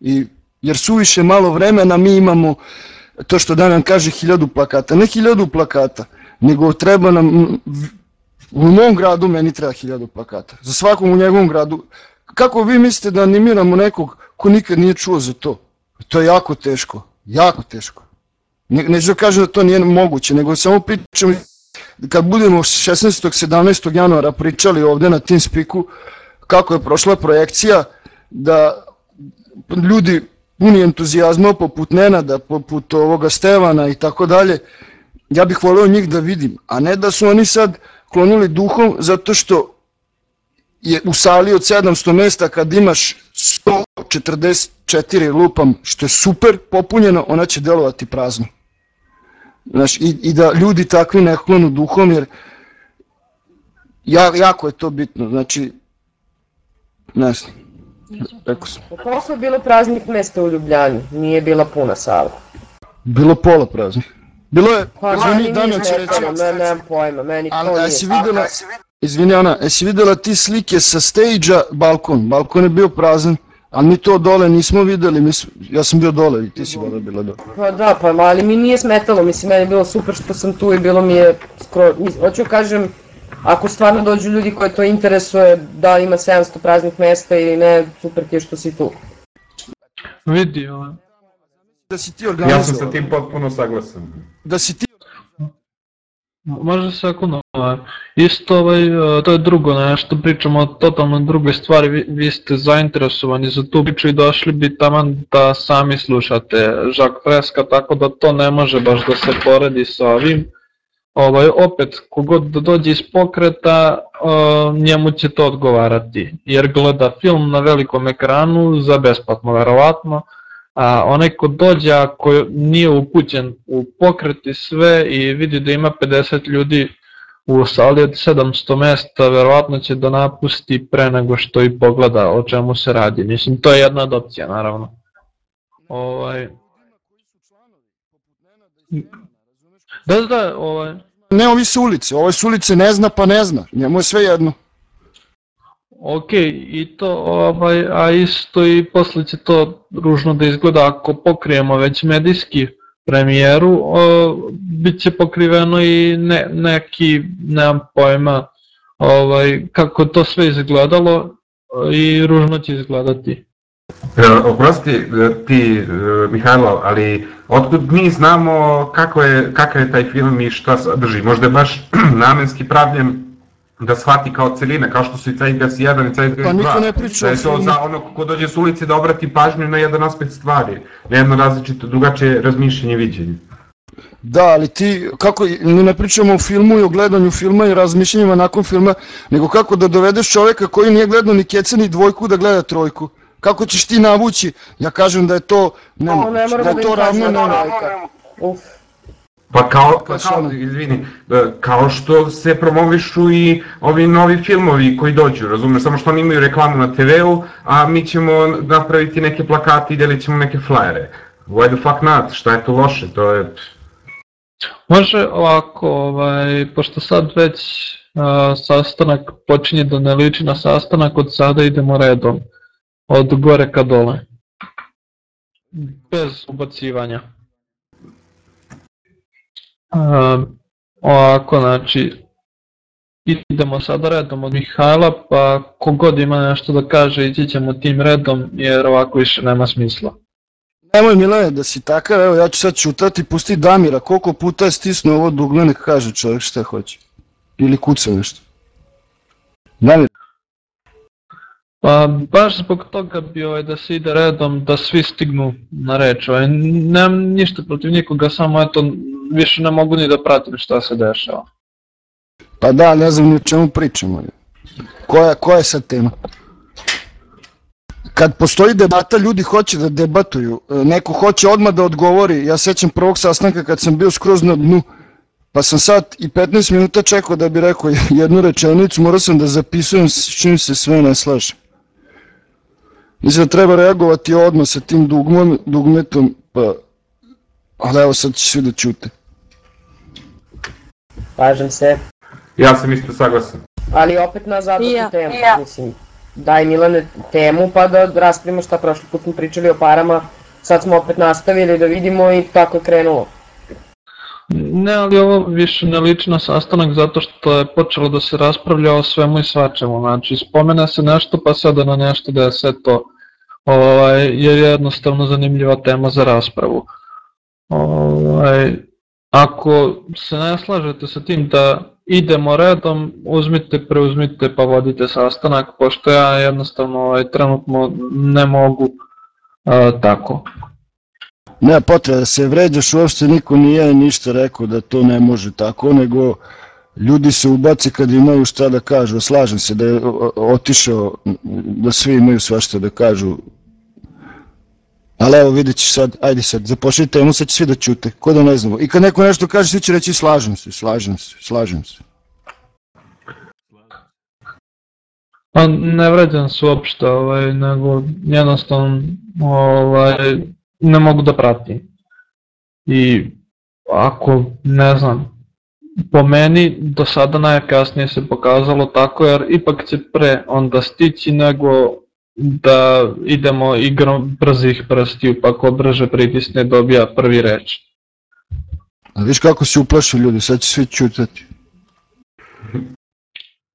I, jer suviše malo vremena mi imamo to što Damjan kaže hiljadu plakata. Ne hiljadu plakata, nego treba nam u mom gradu meni treba hiljadu plakata. Za svakog u njegovom gradu. Kako vi mislite da animiramo nekog ko nikad nije čuo za to? To je jako teško. Jako teško. Ne, neću da kažem da to nije moguće, nego samo pričam kad budemo 16. 17. januara pričali ovde na Teamspeaku kako je prošla projekcija, da ljudi puni entuzijazma poput Nenada, poput ovoga Stevana i tako dalje, ja bih voleo njih da vidim, a ne da su oni sad klonuli duhom zato što je u sali od 700 mesta kad imaš 144 lupam, što je super popunjeno, ona će delovati prazno. Znaš, i, i da ljudi takvi ne klonu duhom, jer ja, jako je to bitno, znači, ne znam, rekao sam, Koliko je bilo praznih mesta u Ljubljani? Nije bila puna sala. bilo pola prazno. Bilo je, Pa meni Damjan će reći, ne, nemam pojma, meni to nije jesi videla, izvini Ana, jesi videla ti slike sa stage-a, balkon, balkon je bio prazan, ali mi to dole nismo videli, mi, smo- ja sam bio dole i ti si valjda bila dole. Pa da, pa ali mi nije smetalo, mislim, meni je bilo super što sam tu i bilo mi je skoro, hoću da kažem, ako stvarno dođu ljudi koje to interesuje, da ima 700 praznih mesta ili ne, super ti je što si tu. Vidi, ovaj. Da si ti Ja sam organizovao, sa tim potpuno saglasan. da si ti Može sekundu, ovaj. isto ovaj, e, to je drugo nešto, pričamo o totalno drugoj stvari, vi, vi ste zainteresovani za tu priču i došli bi taman da sami slušate Jacques Freska, tako da to ne može baš da se poredi sa ovim. Ovaj, opet, kogod da dođe iz pokreta, e, njemu će to odgovarati, jer gleda film na velikom ekranu za besplatno verovatno, a onaj ko dođe ako nije upućen u pokret i sve i vidi da ima 50 ljudi u sali od 700 mesta, verovatno će da napusti pre nego što i pogleda o čemu se radi. Mislim, to je jedna od opcija, naravno. Ovaj... Da, da, da, ovaj... ne ovi su ulice, ovo su ulice ne zna pa ne zna, njemu je sve jedno. Ok, i to, ovaj, a isto i posle će to ružno da izgleda ako pokrijemo već medijski premijeru, o, bit će pokriveno i ne, neki, nemam pojma, ovaj, kako to sve izgledalo i ružno će izgledati. E, Oprosti e, ti, e, Mihajlo, ali otkud mi znamo kako je, kakav je taj film i šta sadrži? Možda je baš (clears throat) namenski pravljen da shvati kao celina, kao što su i Zeitgeist 1 i Zeitgeist 2. Pa niko ne priča da o je to za ono ko dođe s ulice da obrati pažnju na jedan aspekt stvari, na jedno različito, drugačije razmišljanje i viđenje. Da, ali ti, kako, mi ne pričamo o filmu i o gledanju filma i razmišljanjima nakon filma, nego kako da dovedeš čoveka koji nije gledao ni keca ni dvojku da gleda trojku. Kako ćeš ti navući? Ja kažem da je to, No, nema, ne moramo da da je to im ravno trojka. Uf. Pa kao, pa Kao izvini, e, kao što se promovišu i ovi novi filmovi koji dođu, razumeš, samo što oni imaju reklamu na TV-u, a mi ćemo napraviti neke plakate i delit ćemo neke flajere. Why the fuck not? Šta je to loše? To je... Može ovako, ovaj, pošto sad već a, sastanak počinje da ne liči na sastanak, od sada idemo redom, od gore ka dole. Bez ubacivanja. Uh, ovako, znači, idemo sada redom od Mihajla, pa kogod ima nešto da kaže, ići ćemo tim redom, jer ovako više nema smisla. Nemoj Milane da si takav, evo ja ću sad čutati, pusti Damira, koliko puta je stisnuo ovo dugme, nek kaže čovjek šta hoće. Ili kuca nešto. Damir, Pa baš zbog toga bi ovaj, da se ide redom, da svi stignu na reč. Ovaj, nemam ništa protiv nikoga, samo eto, više ne mogu ni da pratim šta se dešava. pa da, ne znam ni o čemu pričamo. Koja, koja je sad tema? Kad postoji debata, ljudi hoće da debatuju. E, Neko hoće odmah da odgovori. Ja sećam prvog sastanka kad sam bio skroz na dnu, pa sam sad i 15 minuta čekao da bi rekao (laughs) jednu rečenicu, morao sam da zapisujem s čim se sve ne slažem. Mislim da treba reagovati odmah sa tim dugmom, dugmetom, pa, ali evo sad će svi da ćute. Slažem se, Ja sam isto saglasan. ali opet na zadatu Ja. temu, mislim, daj Milane temu pa da raspravimo šta prošli put smo pričali o parama, sad smo opet nastavili da vidimo i tako je krenulo. Ne, ali ovo više ne liči na sastanak zato što je počelo da se raspravlja o svemu i svačemu. Znači, spomene se nešto pa sada na nešto da je sve to ovaj, je jednostavno zanimljiva tema za raspravu. Ovaj, ako se ne slažete sa tim da idemo redom, uzmite, preuzmite pa vodite sastanak, pošto ja jednostavno ovaj, trenutno ne mogu a, tako. Nema potrebe da se vređaš, uopšte niko nije ništa rekao da to ne može tako, nego ljudi se ubaci kad imaju šta da kažu. Slažem se da je otišao, da svi imaju svašta da kažu. Ali evo vidjet ćeš sad, ajde sad, zapošli temu, sad će svi da ćute, ko da ne znamo. I kad neko nešto kaže, svi će reći slažem se, slažem se, slažem se. Pa ne vređam se uopšte, ovaj, nego jednostavno ovaj, ne mogu da pratim. I ako, ne znam, po meni do sada najkasnije se pokazalo tako jer ipak će pre onda stići nego da idemo igrom brzih prstiju pa ko brže pritisne dobija prvi reč. A viš kako se uplašu ljudi, sad će svi ćutati.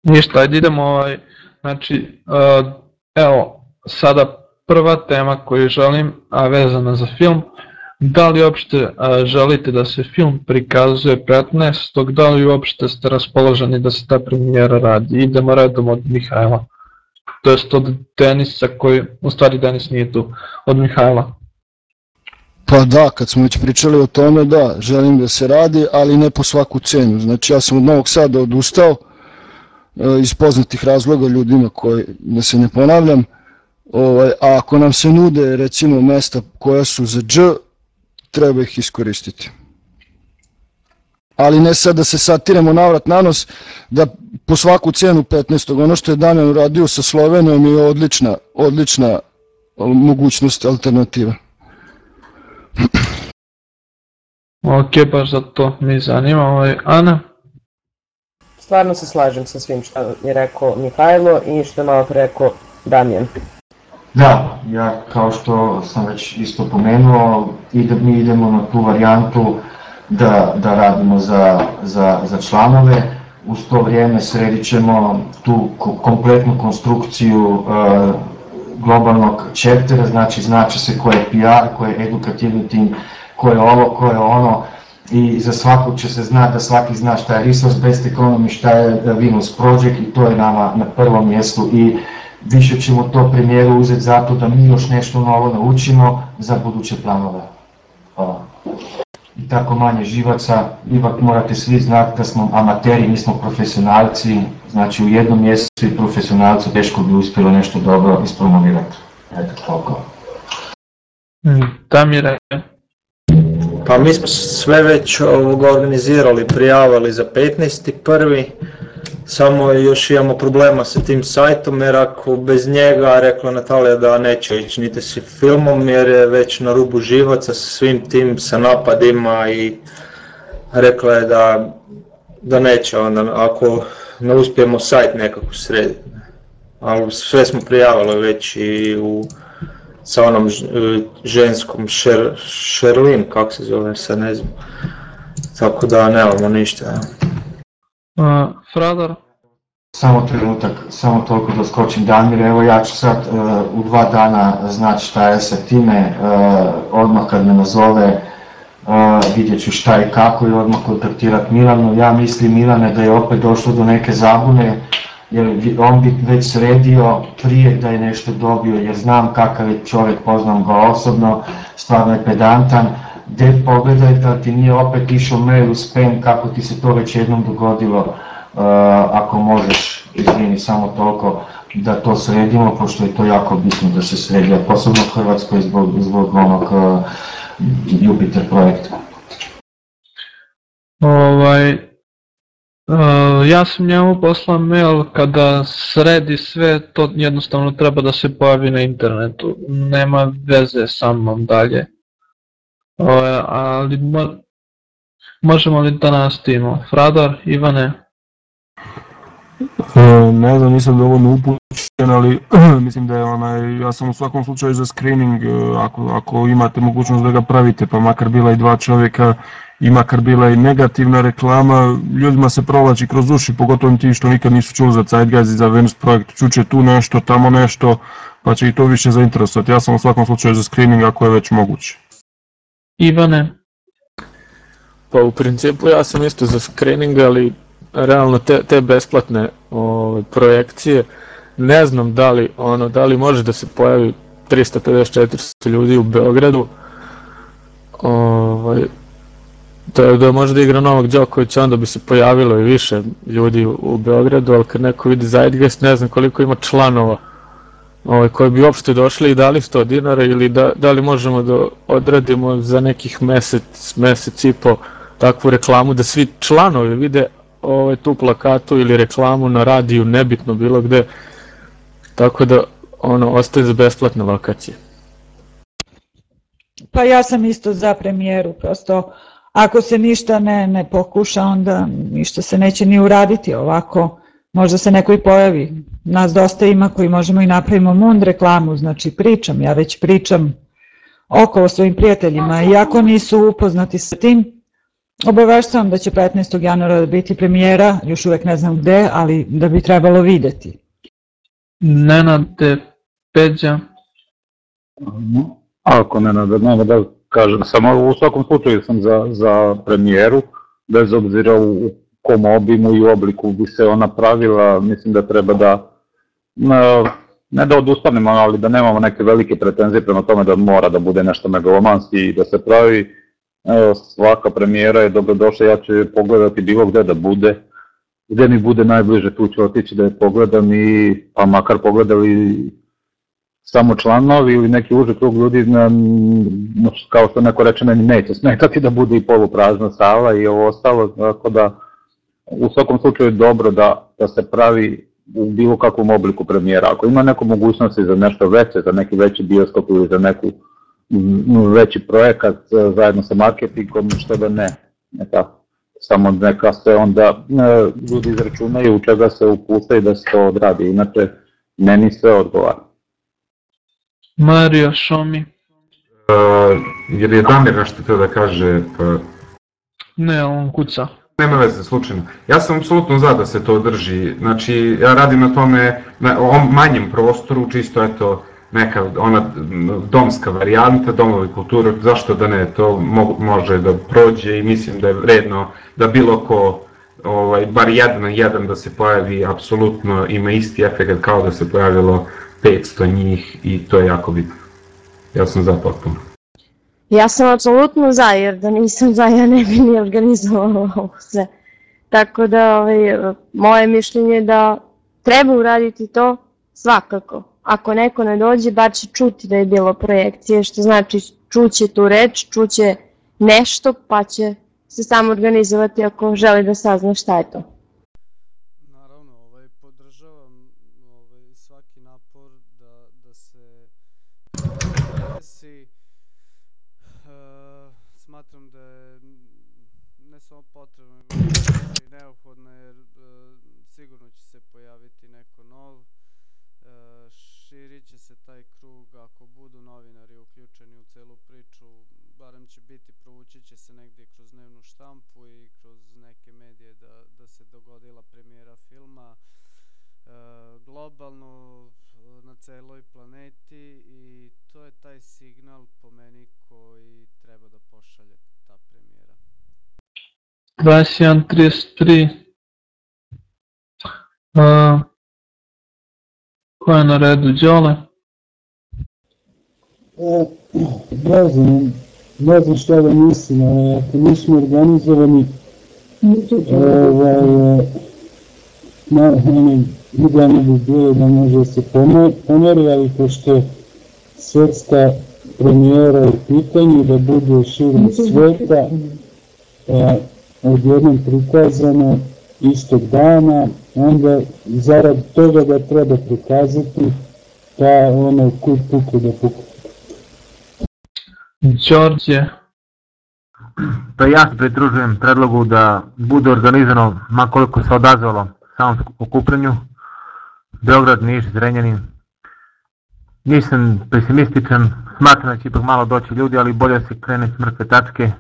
Ništa, ajde idemo ovaj, znači, uh, evo, sada prva tema koju želim, a vezana za film, da li uopšte uh, želite da se film prikazuje 15. da li uopšte ste raspoloženi da se ta premijera radi, idemo redom od Mihajla, to jest od Denisa koji, u stvari Denis nije tu, od Mihajla. Pa da, kad smo već pričali o tome, da, želim da se radi, ali ne po svaku cenu. Znači ja sam od Novog Sada odustao, e, iz poznatih razloga ljudima koji, da se ne ponavljam, ovaj, a ako nam se nude recimo mesta koja su za dž, treba ih iskoristiti. Ali ne sad da se satiramo navrat na nos, da po svaku cenu 15. Ono što je Damjan uradio sa Slovenijom je odlična, odlična mogućnost, alternativa. (clears throat) Ok, baš za to mi zanima, ovaj, Ana? Stvarno se slažem sa svim što je rekao Mihajlo i što je malo pre rekao Damjan. Da, ja kao što sam već isto pomenuo, ide, mi idemo na tu varijantu da, da radimo za, za, za članove, uz to vrijeme sredit ćemo tu ko- kompletnu konstrukciju uh, globalnog chaptera, znači znači se ko je PR, ko je edukativni tim, ko je ovo, ko je ono, i za svakog će se znati da svaki zna šta je resource based economy, šta je Venus project i to je nama na prvom mjestu i više ćemo to premijeru uzeti zato da mi još nešto novo naučimo za buduće planove. Hvala. I tako manje živaca, ipak morate svi znati da smo amateri, mi smo profesionalci, znači u jednom mjesecu i profesionalcu teško bi uspjelo nešto dobro ispromovirati. Eto, toliko. Mm, Damire, Pa mi smo sve već ovoga organizirali, prijavili za 15.1. Samo još imamo problema sa tim sajtom jer ako bez njega rekla Natalija da neće ići niti si filmom jer je već na rubu živaca sa svim tim sa napadima i rekla je da, da neće onda ako ne uspijemo sajt nekako srediti. Ali sve smo prijavili već i u sa onom e, ženskom Šer, Šerlin, kako se zove, sad ne znam. tako da nemamo ništa. Ja. Uh, Fradar? Samo trenutak, samo toliko da skočim Damir, evo ja ću sad uh, u dva dana znati šta je sa time, uh, odmah kad me nazove uh, vidjet ću šta i kako i odmah kontaktirati Milanu. Ja mislim Milane da je opet došlo do neke zabune, jer on bi već sredio prije da je nešto dobio, jer znam kakav je čovjek, poznam ga osobno, stvarno je pedantan, gde pogledaj da ti nije opet išao mail u spam kako ti se to već jednom dogodilo, uh, ako možeš, izvini samo toliko, da to sredimo, pošto je to jako bitno da se sredi, a posebno u Hrvatskoj zbog, zbog onog uh, Jupiter projekta. Ovaj, uh, ja sam njemu poslao mail kada sredi sve, to jednostavno treba da se pojavi na internetu. Nema veze sa mnom dalje. Uh, ali mo možemo li da nastavimo? Fradar, Ivane? E, ne znam, nisam dovoljno upućen, ali (clears throat) mislim da je onaj, ja sam u svakom slučaju za screening, e, ako, ako imate mogućnost da ga pravite, pa makar bila i dva čovjeka, i makar bila i negativna reklama, ljudima se provlači kroz uši, pogotovo ti što nikad nisu čuli za Zeitgeist i za Venus projekt, čuće tu nešto, tamo nešto, pa će i to više zainteresovati. Ja sam u svakom slučaju za screening ako je već moguće. Ivane? Pa u principu ja sam isto za screening, ali realno te, te besplatne ove, projekcije, ne znam da li, ono, da li može da se pojavi 350-400 ljudi u Beogradu, ovaj, da, da može da igra Novak Đoković, onda bi se pojavilo i više ljudi u, u Beogradu, ali kad neko vidi Zeitgeist, ne znam koliko ima članova ovaj, koji bi uopšte došli i dali 100 dinara ili da, da li možemo da odradimo za nekih mesec, mesec i po takvu reklamu, da svi članovi vide ovaj, tu plakatu ili reklamu na radiju, nebitno bilo gde, tako da ono, ostaje za besplatne lokacije. Pa ja sam isto za premijeru, prosto ako se ništa ne, ne pokuša, onda ništa se neće ni uraditi ovako. Možda se neko i pojavi. Nas dosta ima koji možemo i napravimo mund reklamu, znači pričam, ja već pričam okolo svojim prijateljima, iako nisu upoznati sa tim, obaveštavam da će 15. januara biti premijera, još uvek ne znam gde, ali da bi trebalo videti. Nenade Peđa? Ako ne, ne, ne, da kažem, samo u svakom slučaju sam za, za premijeru, bez obzira u kom obimu i obliku bi se ona pravila, mislim da treba da, ne, da odustanemo, ali da nemamo neke velike pretenzije prema tome da mora da bude nešto megalomanski i da se pravi, Evo, svaka premijera je dobrodošla, ja ću pogledati bilo gde da bude, gde mi bude najbliže, tu ću otići da je pogledam i pa makar pogledali samo članovi ili neki uži krug ljudi, na, kao što neko reče, meni neće smetati da bude i poluprazna sala i ovo ostalo, tako da u svakom slučaju je dobro da, da se pravi u bilo kakvom obliku premijera. Ako ima neko mogućnosti za nešto veće, za neki veći bioskop ili za neku veći projekat e, zajedno sa marketingom, što da ne. ne tako. Samo neka se onda e, ljudi izračunaju u čega se upuste i da se to odradi, inače meni sve odgovara. Mario Šomi? Uh, jer je Damir nešto teo da kaže, pa... Ne, on kuca. Nema veze, slučajno. Ja sam apsolutno za da se to održi. Znači, ja radim na tome, na ovom manjem prostoru, čisto eto, neka ona domska varijanta, domovi kulture, zašto da ne, to mo može da prođe i mislim da je vredno da bilo ko ovaj, bar jedan na jedan da se pojavi, apsolutno ima isti efekt kao da se pojavilo 500 njih i to je jako bitno. Ja sam za potpuno. Ja sam apsolutno za, jer da nisam za, ja ne bi ni organizovala ovo sve. Tako da, ovaj, moje mišljenje je da treba uraditi to svakako ako neko ne dođe, bar će čuti da je bilo projekcije, što znači čuće tu reč, čuće nešto, pa će se samo organizovati ako želi da sazna šta je to. Naravno, ovaj, podržavam ovaj, svaki napor da, da se desi. Uh, smatram da je ne samo potrebno, nego i neophodno, jer uh, sigurno će se pojaviti neko nov širit će se taj krug ako budu novinari uključeni u celu priču, barem on će biti, provući će se negdje kroz dnevnu štampu i kroz neke medije da, da se dogodila premijera filma e, globalno na celoj planeti i to je taj signal po meni koji treba da pošalje ta premijera. 21.33 uh, Ko je na redu, Đole? E, ne znam, ne znam šta da mislim, ali ako nismo organizovani, ovaj, e, na, ono, idealno bi bilo da može da se pomeri, ali pošto svetska premijera u pitanju, da bude širom sveta, e, odjednom prikazano istog dana, onda zarad toga da treba prikazati, pa ono kud puku da puku. Đorđe. Pa ja se pridružujem predlogu da bude organizano, makoliko se odazvalo samom okupljanju, Beograd, Niš, Zrenjanin. Nisam pesimističan, smatram da će ipak malo doći ljudi, ali bolje se krene s mrtve tačke,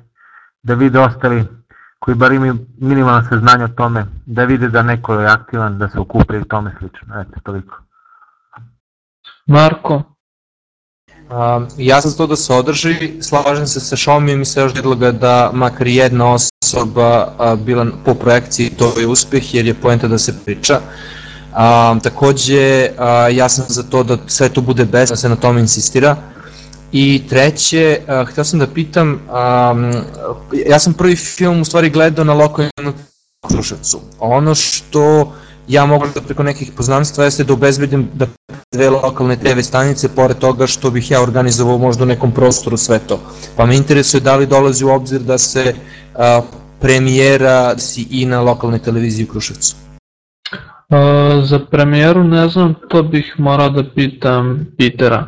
da vide ostali koji bar imaju minimalno saznanje o tome, da vide da neko je aktivan, da se okupe i tome slično. Eto, toliko. Marko? Um, ja sam to da se održi, slažem se sa Šomijem i sa još predloga da makar jedna osoba a, bila po projekciji, to je uspeh jer je poenta da se priča. Um, takođe, a, ja sam za to da sve to bude bez, da se na tome insistira. I treće, uh, htio sam da pitam, um, ja sam prvi film u stvari gledao na lokalnom Kruševcu. Ono što ja mogu da preko nekih poznanstva jeste da obezbedim da dve lokalne TV stanice, pored toga što bih ja organizovao možda u nekom prostoru sve to. Pa me interesuje da li dolazi u obzir da se uh, premijera si i na lokalnoj televiziji u Kruševcu. Uh, za premijeru ne znam, to bih morao da pitam Pitera.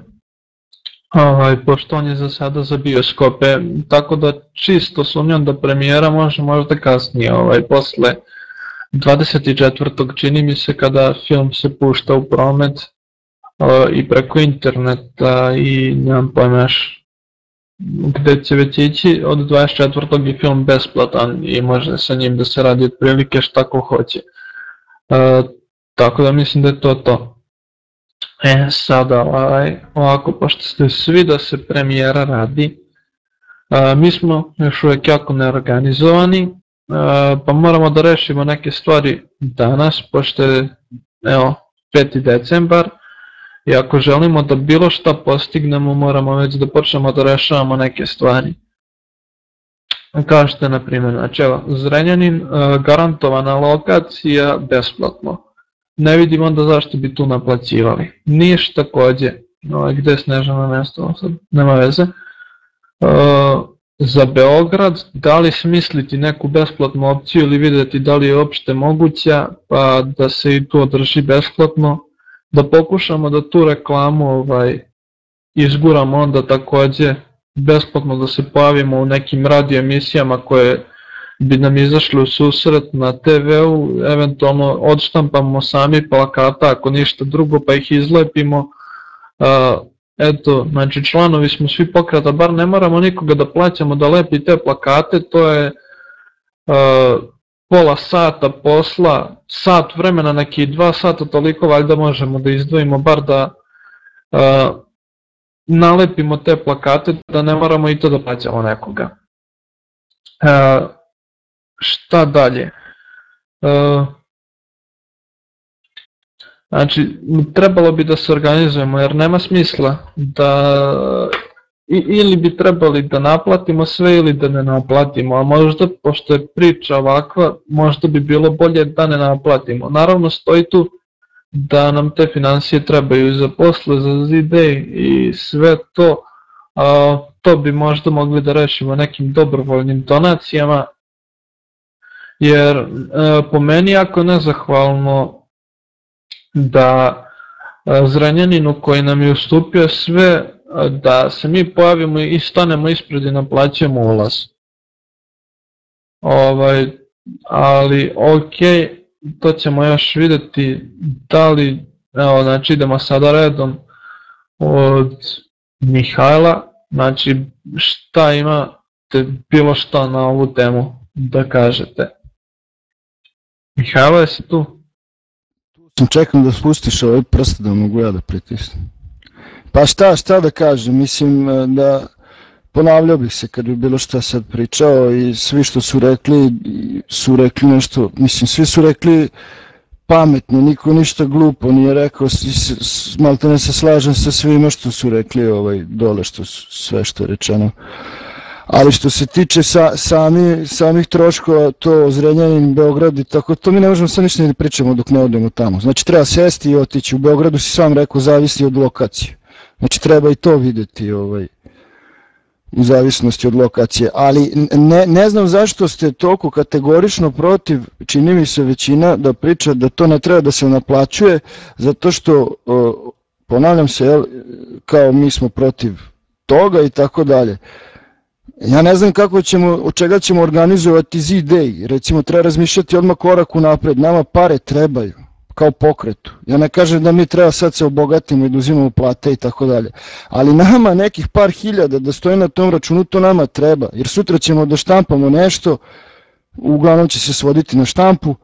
Ovaj, pošto on je za sada za bioskope, tako da čisto sumnjam da premijera može možda kasnije, ovaj, posle 24. čini mi se kada film se pušta u promet i preko interneta i nemam pojma još gde će već ići, od 24. je film besplatan i može sa njim da se radi otprilike šta ko hoće. Uh, tako da mislim da je to to. E, sada, ovaj, ovako, pošto ste svi da se premijera radi, a, mi smo još uvek jako neorganizovani, pa moramo da rešimo neke stvari danas, pošto je, evo, 5. decembar, i ako želimo da bilo šta postignemo, moramo već da počnemo da rešavamo neke stvari. Kao što je, na primjer, znači, evo, Zrenjanin, garantovana lokacija, besplatno ne vidim onda zašto bi tu naplaćivali. Niš takođe, ovaj, gde je Snežana mesto, sad nema veze. E, za Beograd, da li smisliti neku besplatnu opciju ili videti da li je uopšte moguća, pa da se i tu održi besplatno, da pokušamo da tu reklamu ovaj, izguramo onda takođe besplatno da se pojavimo u nekim radio emisijama koje bi nam izašli u susret na TV-u, eventualno odštampamo sami plakata ako ništa drugo pa ih izlepimo. Uh, eto, znači članovi smo svi pokrata, bar ne moramo nikoga da plaćamo da lepi te plakate, to je uh, pola sata posla, sat vremena, neki dva sata, toliko valjda možemo da izdvojimo, bar da uh, nalepimo te plakate, da ne moramo i to da plaćamo nekoga. Uh, šta dalje? Uh, znači, trebalo bi da se organizujemo, jer nema smisla da I, ili bi trebali da naplatimo sve ili da ne naplatimo, a možda, pošto je priča ovakva, možda bi bilo bolje da ne naplatimo. Naravno, stoji tu da nam te financije trebaju za posle, za zide i sve to, a, to bi možda mogli da rešimo nekim dobrovoljnim donacijama, jer e, po meni jako nezahvalno da e, Zranjaninu koji nam je ustupio sve, e, da se mi pojavimo i stanemo ispred i naplaćujemo ulaz. Ovaj, ali ok, to ćemo još videti da li, evo znači idemo sada redom od Mihajla, znači šta ima imate bilo što na ovu temu da kažete. Mihajlo, jesi tu? Sam čekam da spustiš ovaj prst da mogu ja da pritisnem. Pa šta, šta da kažem, mislim e, da ponavljao bih se kad bi bilo šta sad pričao i svi što su rekli su rekli nešto, mislim svi su rekli pametno, niko ništa glupo nije rekao, malte ne se slažem sa svima što su rekli ovaj, dole, što sve što je rečeno. Ali što se tiče sa, sami, samih troškova, to Zrenjanin, Beograd i tako, to mi ne možemo sad ništa da pričamo dok ne odemo tamo. Znači treba sesti i otići. U Beogradu si sam rekao, zavisi od lokacije. Znači treba i to videti ovaj, u zavisnosti od lokacije, ali ne, ne znam zašto ste toliko kategorično protiv, čini mi se većina da priča da to ne treba da se naplaćuje, zato što, ponavljam se, kao mi smo protiv toga i tako dalje. Ja ne znam kako ćemo, od čega ćemo organizovati Z-Day, recimo treba razmišljati odmah korak u napred, nama pare trebaju kao pokretu. Ja ne kažem da mi treba sad se obogatimo i da uzimamo plate i tako dalje. Ali nama nekih par hiljada da stoji na tom računu, to nama treba. Jer sutra ćemo da štampamo nešto, uglavnom će se svoditi na štampu,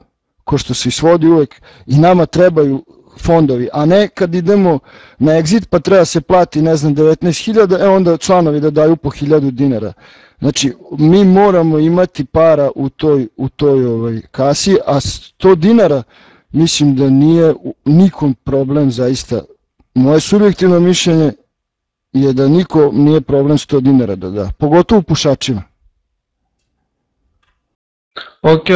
ko što se i svodi uvek, i nama trebaju fondovi, a ne kad idemo na exit pa treba se plati ne znam 19.000, e onda članovi da daju po 1000 dinara. Znači mi moramo imati para u toj, u toj ovaj, kasi, a 100 dinara mislim da nije nikom problem zaista. Moje subjektivno mišljenje je da niko nije problem 100 dinara da da, pogotovo pušačima. Ok,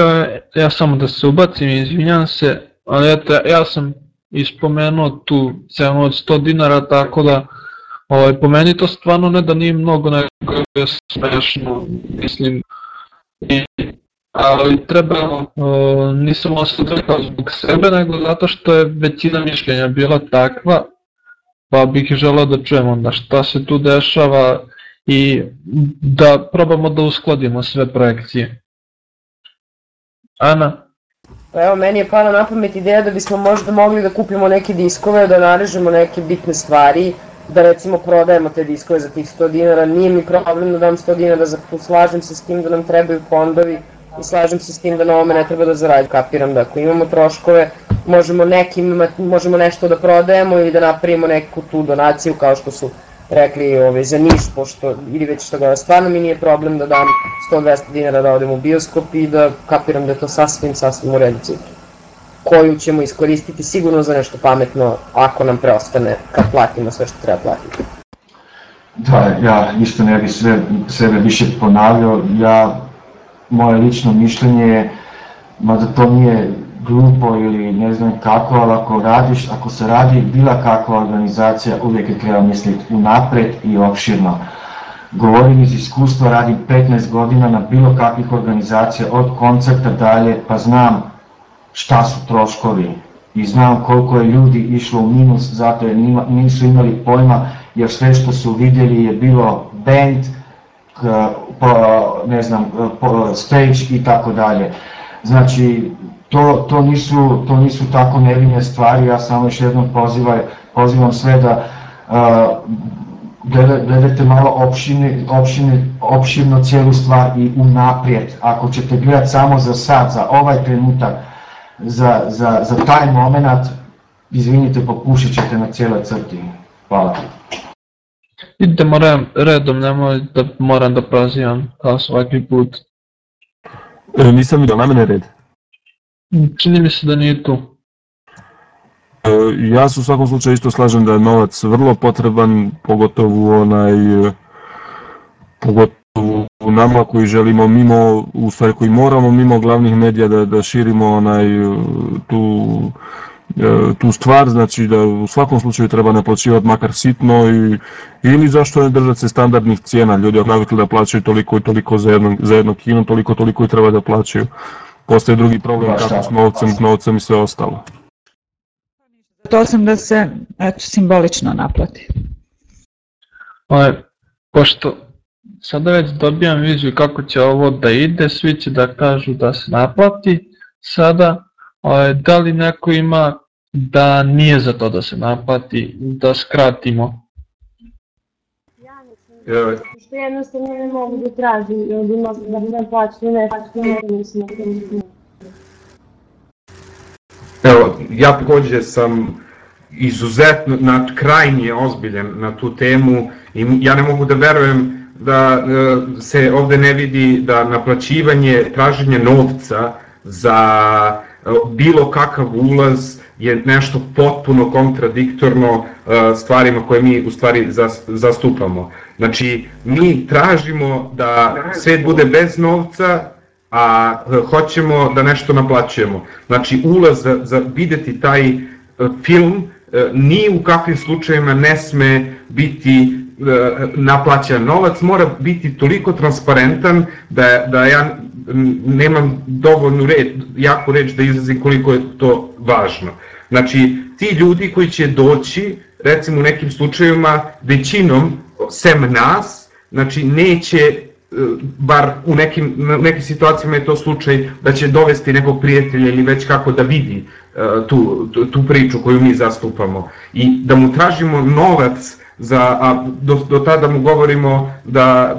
ja samo da se ubacim, izvinjam se, ali eto, ja sam ispomenuo tu cenu od 100 dinara, tako da ovaj, po meni to stvarno ne da nije mnogo, nego je smešno, mislim, i ali treba, nisam osudio kao zbog sebe, nego zato što je većina mišljenja bila takva, pa bih želeo da čujem onda šta se tu dešava i da probamo da uskladimo sve projekcije. Ana? Pa evo, meni je pala na pamet ideja da bismo možda mogli da kupimo neke diskove, da narežemo neke bitne stvari, da recimo prodajemo te diskove za tih 100 dinara, nije mi problem da dam 100 dinara, za, slažem se s tim da nam trebaju fondovi, i slažem se s tim da na ovome ne treba da zaradim. Kapiram da ako imamo troškove, možemo, nekim, možemo nešto da prodajemo ili da napravimo neku tu donaciju kao što su rekli ove, za Niš, pošto, ili već što ga stvarno mi nije problem da dam 100-200 dinara da odem u bioskop i da kapiram da je to sasvim, sasvim u redu koju ćemo iskoristiti sigurno za nešto pametno ako nam preostane kad platimo sve što treba platiti. Da, ja isto ne bih sve, sebe više ponavljao, ja moje lično mišljenje je, mada to nije glupo ili ne znam kako, ali ako radiš, ako se radi bila kakva organizacija, uvijek je treba misliti unapred i opširno. Govorim iz iskustva, radim 15 godina na bilo kakvih organizacija, od koncerta dalje, pa znam šta su troškovi i znam koliko je ljudi išlo u minus zato jer nisu imali pojma, jer sve što su vidjeli je bilo band, ne znam, stage i tako dalje. Znači, to, to, nisu, to nisu tako nevine stvari, ja samo još jednom pozivaj, pozivam sve da uh, gledate malo opšine, opšine, opširno cijelu stvar i unaprijed. Ako ćete gledati samo za sad, za ovaj trenutak, za, za, za taj moment, izvinite, popušit ćete na cijeloj crti. Hvala. Idemo redom, nemoj da moram da prozivam kao svaki put. E, nisam vidio, na mene red. Čini mi se da nije tu. E, ja se u svakom slučaju isto slažem da je novac vrlo potreban, pogotovo onaj pogotovo nama koji želimo mimo, u stvari koji moramo mimo glavnih medija da, da širimo onaj tu E, tu stvar, znači da u svakom slučaju treba naplaćivati makar sitno i, ili zašto ne držati se standardnih cijena, ljudi navikli da plaćaju toliko i toliko za jedno, za jedno kino, toliko toliko i treba da plaćaju. Postoje drugi problem pa kako s novcem, novcem i sve ostalo. To sam da se eto, simbolično naplati. Oj, pošto sada već dobijam viziju kako će ovo da ide, svi će da kažu da se naplati, sada da li neko ima da nije za to da se naplati, da skratimo? Mislim E, Što jednostavno ne mogu da tražim ljudima da bi nam plaćali nešto, ne mislim Evo, ja takođe sam izuzetno, na, krajnje ozbiljan na tu temu i ja ne mogu da verujem da e, se ovde ne vidi da naplaćivanje, traženje novca za e, bilo kakav ulaz je nešto potpuno kontradiktorno e, stvarima koje mi u stvari zas- zastupamo. Znači, mi tražimo da svet bude bez novca, a e, hoćemo da nešto naplaćujemo. Znači, ulaz za, za videti taj e, film ni u kakvim slučajevima ne sme biti naplaćan novac, mora biti toliko transparentan da, da ja nemam dovoljnu reč, jaku reč da izrazim koliko je to važno. Znači, ti ljudi koji će doći, recimo u nekim slučajevima, većinom, sem nas, znači neće e, bar u nekim, nekim situacijama je to slučaj da će dovesti nekog prijatelja ili već kako da vidi e, tu, tu, tu priču koju mi zastupamo i da mu tražimo novac za, a do, do tada mu govorimo da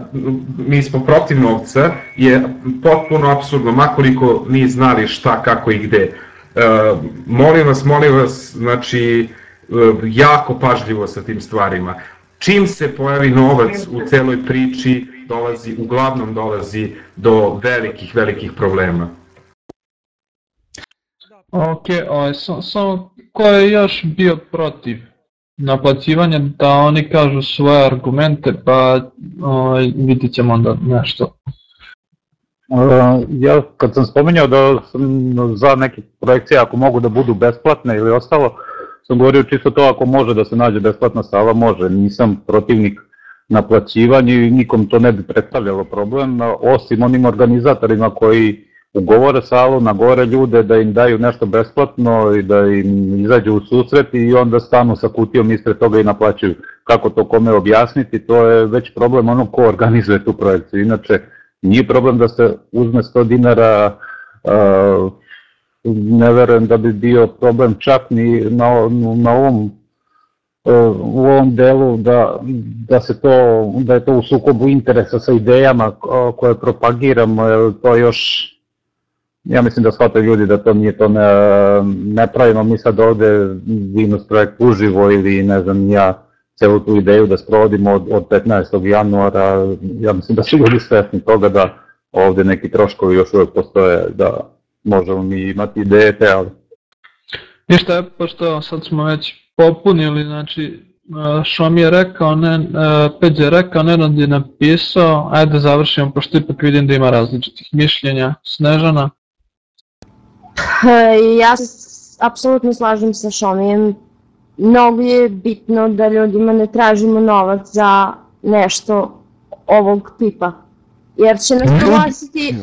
mi smo protiv novca je potpuno absurdno, makoliko mi znali šta, kako i gde. E, molim vas, molim vas, znači, e, jako pažljivo sa tim stvarima. Čim se pojavi novac u celoj priči, dolazi, uglavnom dolazi do velikih, velikih problema. Ok, ovaj, samo sam, ko je još bio protiv naplaćivanja da oni kažu svoje argumente pa ovaj, vidit ćemo onda nešto. Uh, ja kad sam spominjao da za neke projekcije ako mogu da budu besplatne ili ostalo, sam govorio čisto to ako može da se nađe besplatna sala, može. Nisam protivnik naplaćivanja i nikom to ne bi predstavljalo problem, osim onim organizatorima koji ugovore salu, nagore ljude da im daju nešto besplatno i da im izađu u susret i onda stanu sa kutijom ispred toga i naplaćuju. Kako to kome objasniti, to je već problem onog ko organizuje tu projekciju. Inače, nije problem da se uzme 100 dinara, ne verujem da bi bio problem čak ni na, na ovom u ovom delu da, da se to, da je to u sukobu interesa sa idejama koje propagiramo, to još ja mislim da shvataju ljudi da to nije to ne, ne pravimo mi sad ovde Venus projekt uživo ili ne znam ja celu tu ideju da sprovodimo od, od 15. januara, ja mislim da su ljudi svesni toga da ovde neki troškovi još uvek postoje, da možemo mi imati ideje te, ali Ništa, pošto sad smo već popunili, znači Šomi je rekao, ne, Peđe je rekao, Nenad je napisao, ajde da završimo, pošto ipak vidim da ima različitih mišljenja. Snežana? Ja se apsolutno slažem sa Šomijem. Mnogo je bitno da ljudima ne tražimo novac za nešto ovog tipa. Jer će nas proglasiti,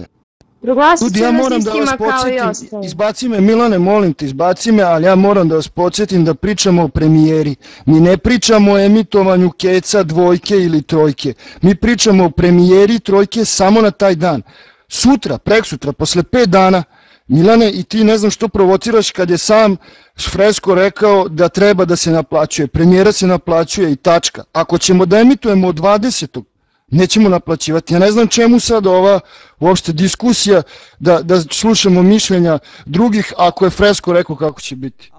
proglasit Ljudi, ja moram da vas podsjetim, izbaci me, Milane, molim te, izbaci me, ali ja moram da vas podsjetim da pričamo o premijeri. Mi ne pričamo o emitovanju keca, dvojke ili trojke. Mi pričamo o premijeri trojke samo na taj dan. Sutra, preksutra, posle pet dana, Milane, i ti ne znam što provociraš kad je sam Fresko rekao da treba da se naplaćuje. Premijera se naplaćuje i tačka. Ako ćemo da emitujemo od 20 nećemo naplaćivati. Ja ne znam čemu sad ova uopšte diskusija da, da slušamo mišljenja drugih ako je Fresko rekao kako će biti.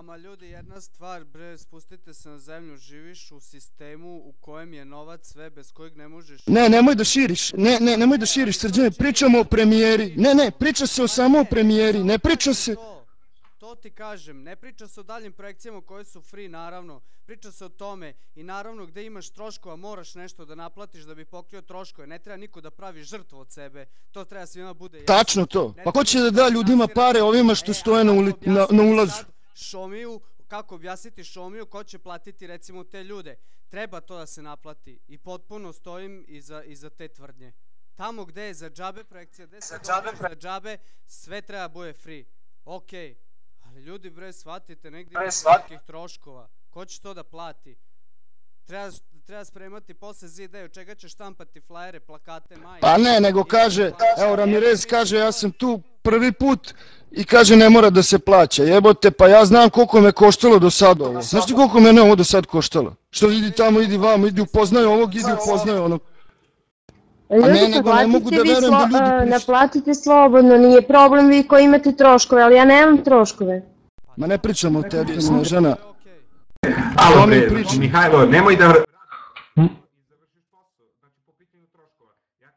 Jedna stvar, bre, spustite se na zemlju, živiš u sistemu u kojem je novac sve bez kojeg ne možeš... Ne, nemoj da širiš, ne, ne, nemoj da širiš, srđane, pričamo o premijeri, ne, ne, priča se o samo o premijeri, ne priča se, To ti kažem, ne priča se o daljim projekcijama koje su free naravno, priča se o tome i naravno gde imaš troškova moraš nešto da naplatiš da bi pokrio troškove, ne treba niko da pravi žrtvu od sebe, to treba svima bude jasno. tačno to, pa ko će da da ljudima pare ovima što stoje na, uli, na, na ulazu? Šomiju, kako objasniti Šomiju ko će platiti recimo te ljude. Treba to da se naplati i potpuno stojim iza, iza te tvrdnje. Tamo gde je za džabe projekcija, gde se džabe, za džabe, sve treba bude free. Okej, ali ljudi bre, shvatite, negdje ima nekih troškova. Ko će to da plati? Treba, treba spremati posle zide, od čega će štampati flajere, plakate, majke. Pa ne, nego kaže, evo Ramirez kaže ja sam tu prvi put i kaže ne mora da se plaća, jebote, pa ja znam koliko me koštalo do sada ovo. Znaš ti koliko mene ovo do sad koštalo? Što idi tamo, idi vamo, idi upoznaj ovog, idi upoznaj onog. Ljudi, ne, nego ne mogu da verujem da ljudi e, pričaju. Naplatite slobodno, nije problem vi koji imate troškove, ali ja nemam troškove. Ma ne pričamo o tebi, Snežana. Alo bre. Mihajlo, nemoj da...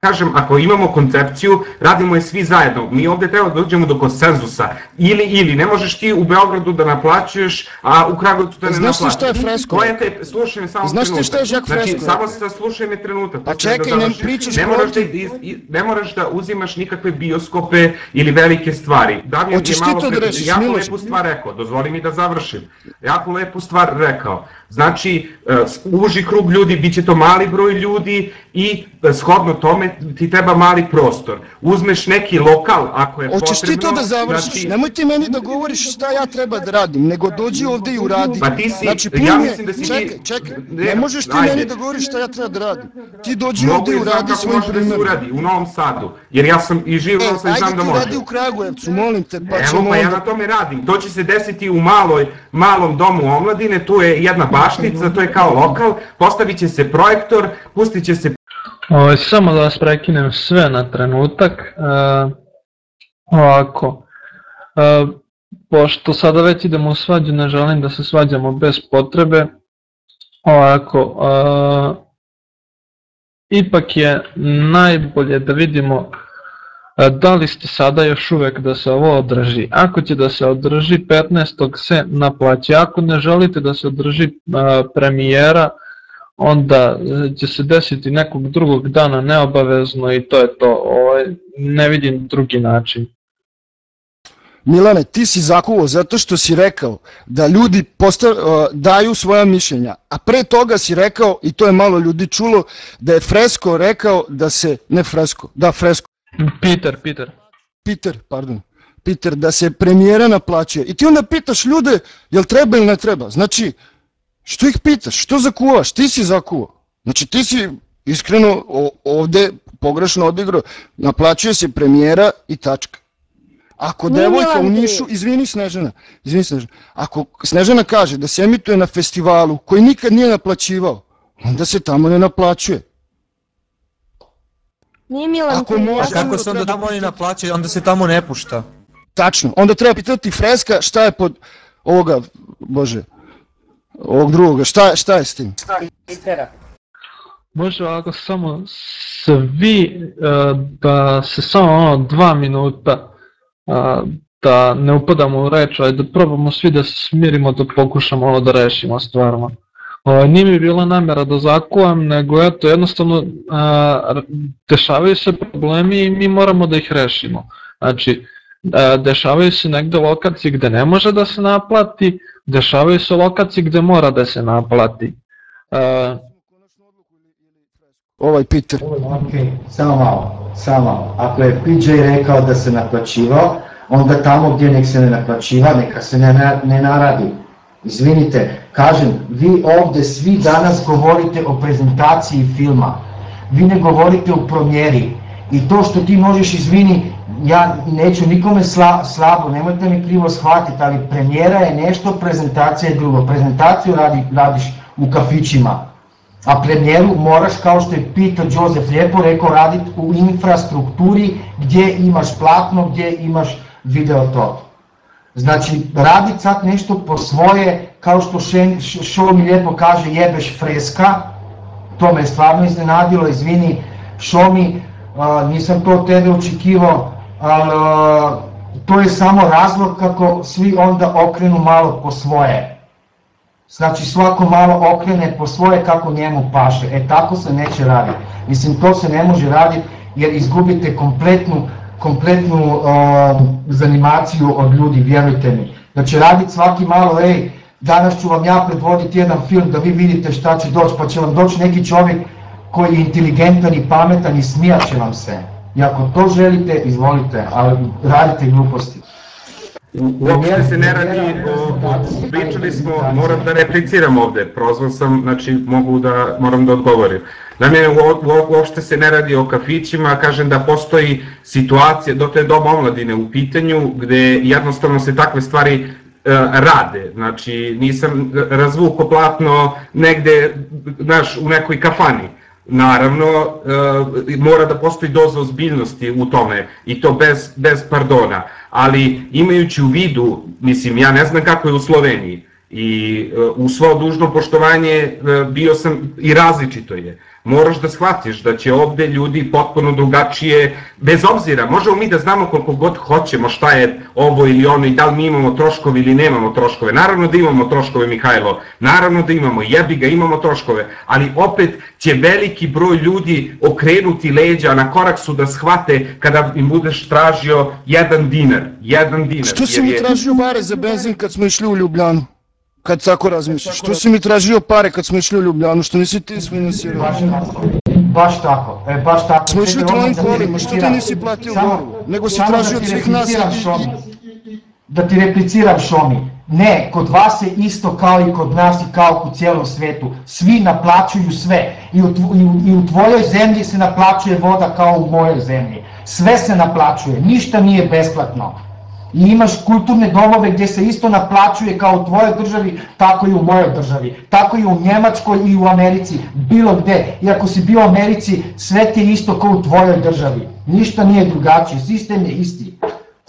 Kažem, ako imamo koncepciju, radimo je svi zajedno. Mi ovde treba da dođemo do konsenzusa. Ili, ili, ne možeš ti u Beogradu da naplaćuješ, a u Kragujevcu da ne Znaš ti naplaćuješ. šta je fresko? Je te, slušaj me samo Znaš ti trenutak. šta je Jacques Znači, Fresco? samo se slušaj me trenutak. Pa ću da čekaj, ne završim. pričaš ne moraš, da, iz, ne moraš da uzimaš nikakve bioskope ili velike stvari. Damjan je ti malo to da rešiš, jako Miloš? lepu stvar rekao, dozvoli mi da završim. Jako lepu stvar rekao. Znači, e, uži krug ljudi, bit će to mali broj ljudi i e, shodno tome ti treba mali prostor. Uzmeš neki lokal ako je Hoćeš ti to potrebno, da završiš? znači- Nemoj ti meni da govoriš šta ja treba da radim, nego dođi ovde i uradi. Pa ti si- znači, ja je- mislim da si ti- čekaj, čekaj, Ne, ne možeš ti ajde. meni da govoriš šta ja treba da radim. Ti dođi Mogu ovde i uradi svojim da primjerom. uradi u Novom Sadu, jer ja sam i živao E, sam i znam ajde da ti može. uradi u Kragujevcu, molim te, pa Evo, ćemo pa ja na tome radim. To će se desiti u maloj, malom domu omladine, tu je jedna baštica, to je kao lokal, postavit će se projektor, pustit će se Ovaj, samo da vas prekinem sve na trenutak. E, ovako. E, pošto sada već idemo u svađu, ne želim da se svađamo bez potrebe. Ovako. E, ipak je najbolje da vidimo da li ste sada još uvek da se ovo održi. Ako će da se održi 15. se naplaći. Ako ne želite da se održi e, premijera, onda e, će se desiti nekog drugog dana neobavezno i to je to. Ovaj, ne vidim drugi način. Milane, ti si zakuvo zato što si rekao da ljudi postav, uh, daju svoja mišljenja, a pre toga si rekao, i to je malo ljudi čulo, da je Fresko rekao da se, ne Fresko, da Fresko, Peter, Peter. Peter, pardon, Peter, da se premijera naplaćuje. I ti onda pitaš ljude, jel treba ili ne treba? Znači, što ih pitaš, što zakuvaš, ti si zakuvao. Znači ti si iskreno ovde pogrešno odigrao, naplaćuje se premijera i tačka. Ako devojka u. Nišu, izvini Snežana, izvini Snežana, ako Snežana kaže da se emituje na festivalu koji nikad nije naplaćivao, onda se tamo ne naplaćuje. Nije Milan Ako kriv, može- kako se onda tamo oni naplaćaju, onda se tamo ne pušta. Tačno, onda treba pitati Freska šta je pod ovoga, bože, ovog drugoga, šta, šta je s tim? Istera. Može ovako samo svi e, da se samo ono dva minuta a, da ne upadamo u reč, ali da probamo svi da se smirimo da pokušamo ovo da rešimo stvarno. Nije mi bila namera da zakuvam, nego eto jednostavno a, dešavaju se problemi i mi moramo da ih rešimo. Znači, a, dešavaju se negde lokacije gde ne može da se naplati, dešavaju se lokacije gde mora da se naplati. A, Ovaj Peter. Ok, samo malo, samo malo. Ako je PJ rekao da se naplaćivao, onda tamo gdje nek se ne naplaćiva, neka se ne, ne naradi. Izvinite, kažem, vi ovde svi danas govorite o prezentaciji filma, vi ne govorite o promjeri. I to što ti možeš, izvini, ja neću nikome sla, slabo, nemojte mi krivo shvatiti, ali premijera je nešto, prezentacija je drugo. Prezentaciju radi, radiš u kafićima, a premijeru moraš, kao što je Peter Joseph lijepo rekao, raditi u infrastrukturi gdje imaš platno, gdje imaš video to. Znači, raditi sad nešto po svoje, kao što Šen- Š- Šo mi lijepo kaže, jebeš freska, to me stvarno iznenadilo, izvini, Šo mi, a, nisam to od tebe očekivao, ali to je samo razlog kako svi onda okrenu malo po svoje. Znači svako malo okrene po svoje kako njemu paše. E tako se neće raditi. Mislim to se ne može raditi jer izgubite kompletnu, kompletnu um, zanimaciju od ljudi, vjerujte mi. Da će raditi svaki malo, ej, danas ću vam ja predvoditi jedan film da vi vidite šta će doći, pa će vam doći neki čovjek koji je inteligentan i pametan i smijat će vam se. I ako to želite, izvolite, ali radite gluposti. Uopšte se ne radi pričali smo, moram da repliciram ovde, prozvan sam, znači mogu da, moram da odgovorim. Naime, u- u- uopšte se ne radi o kafićima, kažem da postoji situacija, dok je dom omladine u pitanju, gde jednostavno se takve stvari e, rade, znači nisam razvuko platno negde, znaš, u nekoj kafani, Naravno, e, mora da postoji doza ozbiljnosti u tome i to bez, bez pardona, ali imajući u vidu, mislim, ja ne znam kako je u Sloveniji i e, u svo dužno poštovanje e, bio sam i različito je moraš da shvatiš da će ovde ljudi potpuno drugačije, bez obzira, možemo mi da znamo koliko god hoćemo šta je ovo ili ono i da li mi imamo troškove ili nemamo troškove. Naravno da imamo troškove, Mihajlo, naravno da imamo, jebi ga, imamo troškove, ali opet će veliki broj ljudi okrenuti leđa, na korak su da shvate kada im budeš tražio jedan dinar, jedan dinar. Što si mi je- tražio pare za benzin kad smo išli u Ljubljanu? Kad tako razmišljaš, što si mi tražio pare kad smo išli u Ljubljanu, što nisi ti sfinansirao? Baš tako. Baš tako, e, baš tako. Smo išli trojim da kolima, što ti nisi platio Samo- goru, nego si samo tražio da od svih nas Šomi. Da ti repliciram Šomi. Ne, kod vas je isto kao i kod nas i kao u cijelom svetu. Svi naplaćuju sve. I u, i u, i u tvojoj zemlji se naplaćuje voda kao u mojoj zemlji. Sve se naplaćuje, ništa nije besplatno. I imaš kulturne domove gdje se isto naplaćuje kao u tvojoj državi, tako i u mojoj državi. Tako i u Njemačkoj i u Americi, bilo gde. I ako si bio u Americi, sve ti je isto kao u tvojoj državi. Ništa nije drugačije, sistem je isti.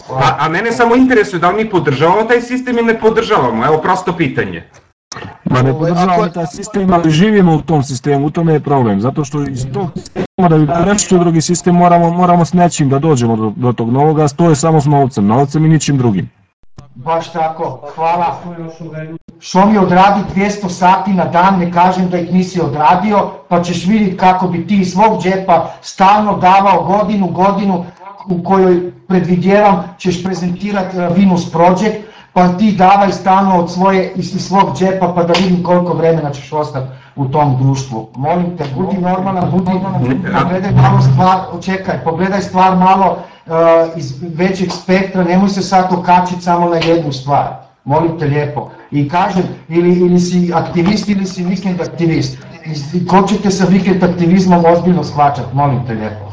A, a mene samo interesuje da li mi podržavamo taj sistem ili ne podržavamo, evo prosto pitanje. Ma ne podržavamo taj sistem, ali živimo u tom sistemu, u tome je problem. Zato što iz tog sistema da bi prešli u drugi sistem moramo, moramo s nečim da dođemo do, do tog novoga, a to je samo s novcem, novcem i ničim drugim. Baš tako, hvala. Što mi odradi 200 sati na dan, ne kažem da ih nisi odradio, pa ćeš vidjeti kako bi ti iz svog džepa stalno davao godinu, godinu u kojoj predvidjevam ćeš prezentirati eh, Venus Project, pa ti davaj stalno od svoje, iz, iz svog džepa pa da vidim koliko vremena ćeš ostati u tom društvu. Molim te, budi normalan, budi, pogledaj malo stvar, čekaj, pogledaj stvar malo uh, iz većeg spektra, nemoj se sad okačiti samo na jednu stvar. Molim te lijepo. I kažem, ili, ili si aktivist ili si vikend aktivist. I- I ko ćete sa vikend aktivizmom ozbiljno shvaćati, molim te lijepo.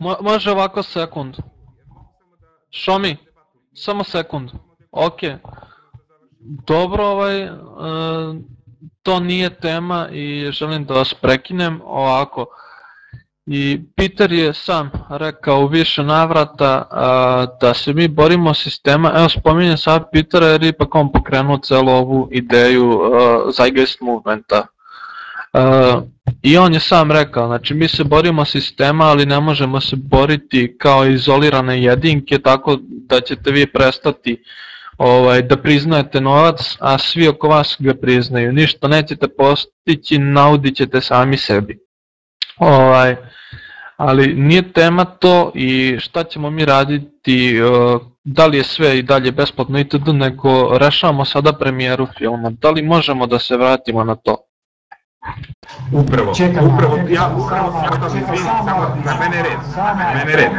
Mo- može ovako sekund. Šomi, samo sekund. Ok. Dobro, ovaj, e, to nije tema i želim da vas prekinem ovako. I Peter je sam rekao u više navrata a, da se mi borimo sistema, evo spominjem sad Petera jer ipak on pokrenuo celu ovu ideju uh, Zeitgeist movementa. Uh, I on je sam rekao, znači mi se borimo sistema, ali ne možemo se boriti kao izolirane jedinke, tako da ćete vi prestati ovaj, da priznajete novac, a svi oko vas ga priznaju. Ništa nećete postići, naudit ćete sami sebi. Ovaj, ali nije tema to i šta ćemo mi raditi, uh, da li je sve i dalje besplatno itd. nego rešavamo sada premijeru filma, da li možemo da se vratimo na to? Upravo, Čekaj, upravo, čekaj, ja upravo sam izvini, samo, na mene red, na mene red.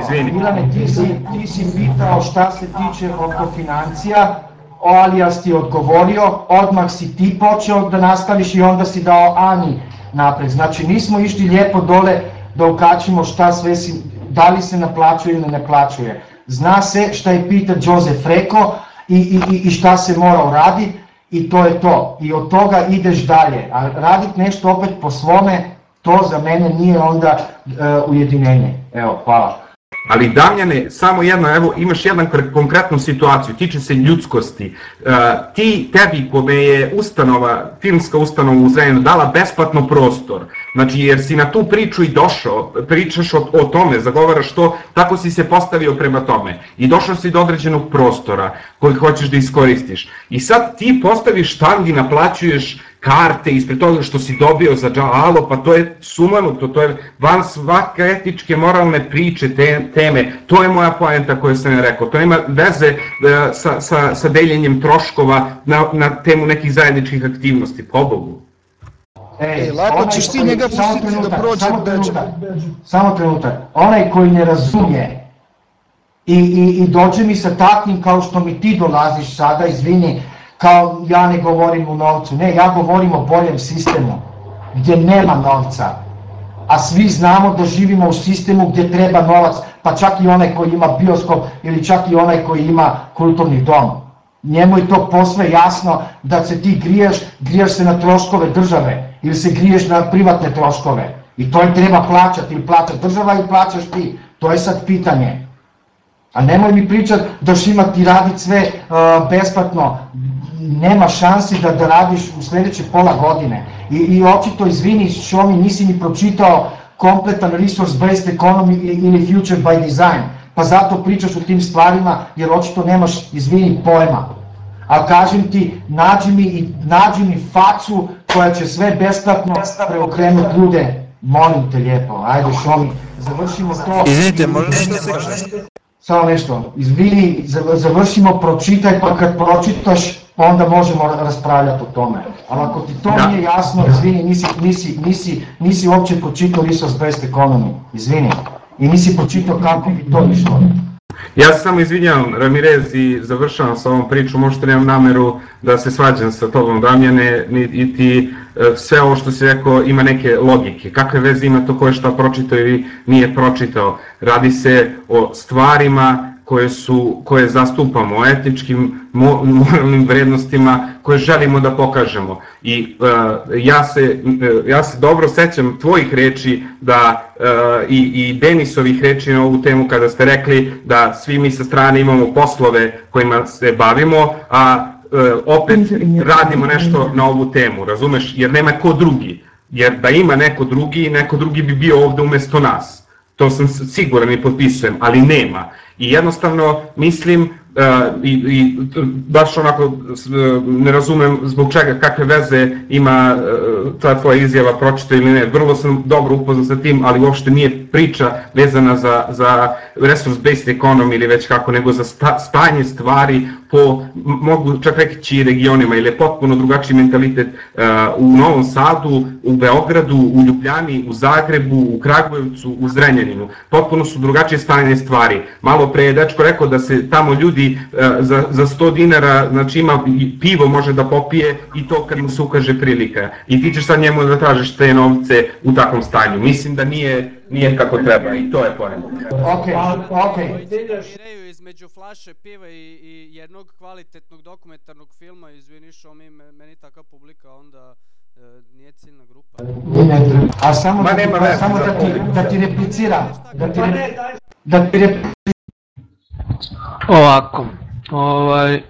Izvini. Milane, ti si, ti si pitao šta se tiče oko financija, Alijas ti je odgovorio, odmah si ti počeo da nastaviš i onda si dao Ani napred. Znači nismo išli lijepo dole da ukačimo šta sve si, da li se naplaćuje ili ne naplaćuje. Zna se šta je Peter Joseph rekao i, i, i, i šta se mora uraditi i to je to. I od toga ideš dalje. A raditi nešto opet po svome, to za mene nije onda uh, ujedinjenje. Evo, hvala. Ali Damjane, samo jedno, evo imaš jednu kre- konkretnu situaciju, tiče se ljudskosti. Uh, ti, tebi kome je ustanova, filmska ustanova u Zrenjaninu dala besplatno prostor, znači jer si na tu priču i došao, pričaš o, o tome, zagovaraš to, tako si se postavio prema tome i došao si do određenog prostora koji hoćeš da iskoristiš. I sad ti postaviš štang i naplaćuješ karte ispred toga što si dobio za džalo, pa to je sumanuto, to je van svake etičke moralne priče, te, teme, to je moja poenta koju sam ja rekao, to nema veze e, sa, sa, sa deljenjem troškova na, na temu nekih zajedničkih aktivnosti, pobogu. Ej, lako onaj ćeš ti njega pustiti da prođe Samo trenutak, samo trenutak. Onaj koji ne razumije i, i, i dođe mi sa takvim kao što mi ti dolaziš sada, izvini, kao ja ne govorim o novcu. Ne, ja govorim o boljem sistemu, gdje nema novca. A svi znamo da živimo u sistemu gdje treba novac, pa čak i onaj koji ima bioskop ili čak i onaj koji ima kulturni dom. Njemu je to posve jasno da se ti griješ, griješ se na troškove države ili se griješ na privatne troškove. I to im treba plaćati, ili plaća država ili plaćaš ti. To je sad pitanje. A nemoj mi pričat da ćeš imati raditi sve uh, besplatno. Nema šansi da, da radiš u sledeće pola godine. I, i očito, izvini, Šomi, nisi ni pročitao kompletan resource-based economy ili future by design. Pa zato pričaš o tim stvarima, jer očito nemaš, izvini, pojma. Ali kažem ti, nađi mi, i, nađi mi facu koja će sve besplatno preokrenuti ljude. Molim te lijepo, ajde Šomi, završimo to. Izvinite, možda nešto se kaže? Samo nešto, izvini, završimo, pročitaj, pa kad pročitaš, onda možemo raspravljati o tome. Ali ako ti to Da. nije jasno, izvini, nisi, nisi, nisi, nisi uopće pročitao resource based economy, izvini. I nisi pročitao kako bi to išlo. Ja se samo izvinjavam, Ramirez, i završavam sa ovom priču, možda nemam nameru da se svađam sa tobom, Damjane, i ti e, sve ovo što si rekao ima neke logike. Kakve veze ima to ko je šta pročitao ili nije pročitao? Radi se o stvarima koje, su, koje zastupamo, mo- moralnim vrednostima koje želimo da pokažemo. I e, ja, se, e, ja se dobro sećam tvojih reči da e, i, i Denisovih reči na ovu temu kada ste rekli da svi mi sa strane imamo poslove kojima se bavimo, a opet radimo nešto na ovu temu, razumeš? Jer nema ko drugi. Jer da ima neko drugi, neko drugi bi bio ovde umesto nas. To sam siguran i potpisujem, ali nema. I jednostavno mislim uh, i, i baš onako uh, ne razumem zbog čega, kakve veze ima uh, ta tvoja izjava pročito ili ne. Vrlo sam dobro upoznat sa tim, ali uopšte nije priča vezana za, za resource-based economy ili već kako, nego za sta, stanje stvari po, mogu čak reći regionima, ili je potpuno drugačiji mentalitet uh, u Novom Sadu, u Beogradu, u Ljubljani, u Zagrebu, u Kragujevcu, u Zrenjaninu. Potpuno su drugačije stanje stvari. Malo pre je dečko rekao da se tamo ljudi uh, za, za 100 dinara, znači ima pivo može da popije i to kad mu se ukaže prilika. I ti ćeš sad njemu da tražiš te novce u takvom stanju. Mislim da nije, nije kako treba i to je poenta. Ok, ok. Mireju između flaše piva i, i jednog kvalitetnog dokumentarnog filma, izvini Šomi, me- meni taka publika onda e, nije ciljna grupa. A samo, Ma da, ti, nema veze. samo da, ti, da ti repliciram, da ti, da ti re- Ovako, ovaj,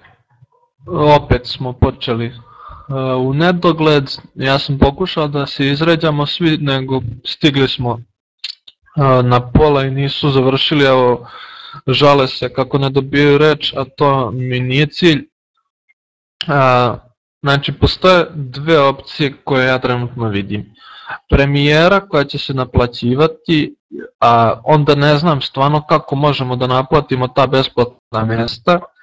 opet smo počeli u nedogled, ja sam pokušao da se izređamo svi, nego stigli smo uh, na pola i nisu završili, evo, žale se kako ne dobijaju reč, a to mi nije cilj. Uh, znači, postoje dve opcije koje ja trenutno vidim. Premijera koja će se naplaćivati a onda ne znam stvarno kako možemo da naplatimo ta besplatna mjesta, e,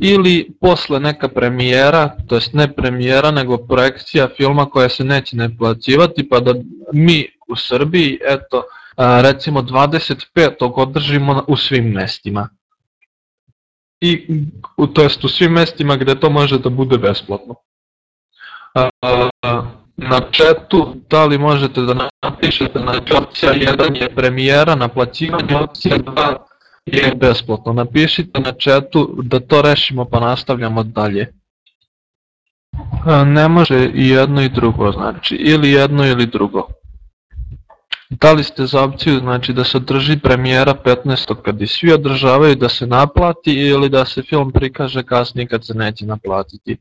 ili posle neka premijera, to jest ne premijera nego projekcija filma koja se neće naplaćivati, pa da mi u Srbiji, eto, e, recimo 25. održimo u svim mestima. I, u- to jest u svim mestima gde to može da bude besplatno. A, na chatu da li možete da napišete, znači opcija 1 je premijera, naplaćivanje, opcija 2 je besplatno. Napišite na chatu da to rešimo pa nastavljamo dalje. A, Ne može i jedno i drugo, znači ili jedno ili drugo. Da li ste za opciju znači da se drži premijera 15. kad i svi održavaju da se naplati ili da se film prikaže kasnije kad se neće naplatiti?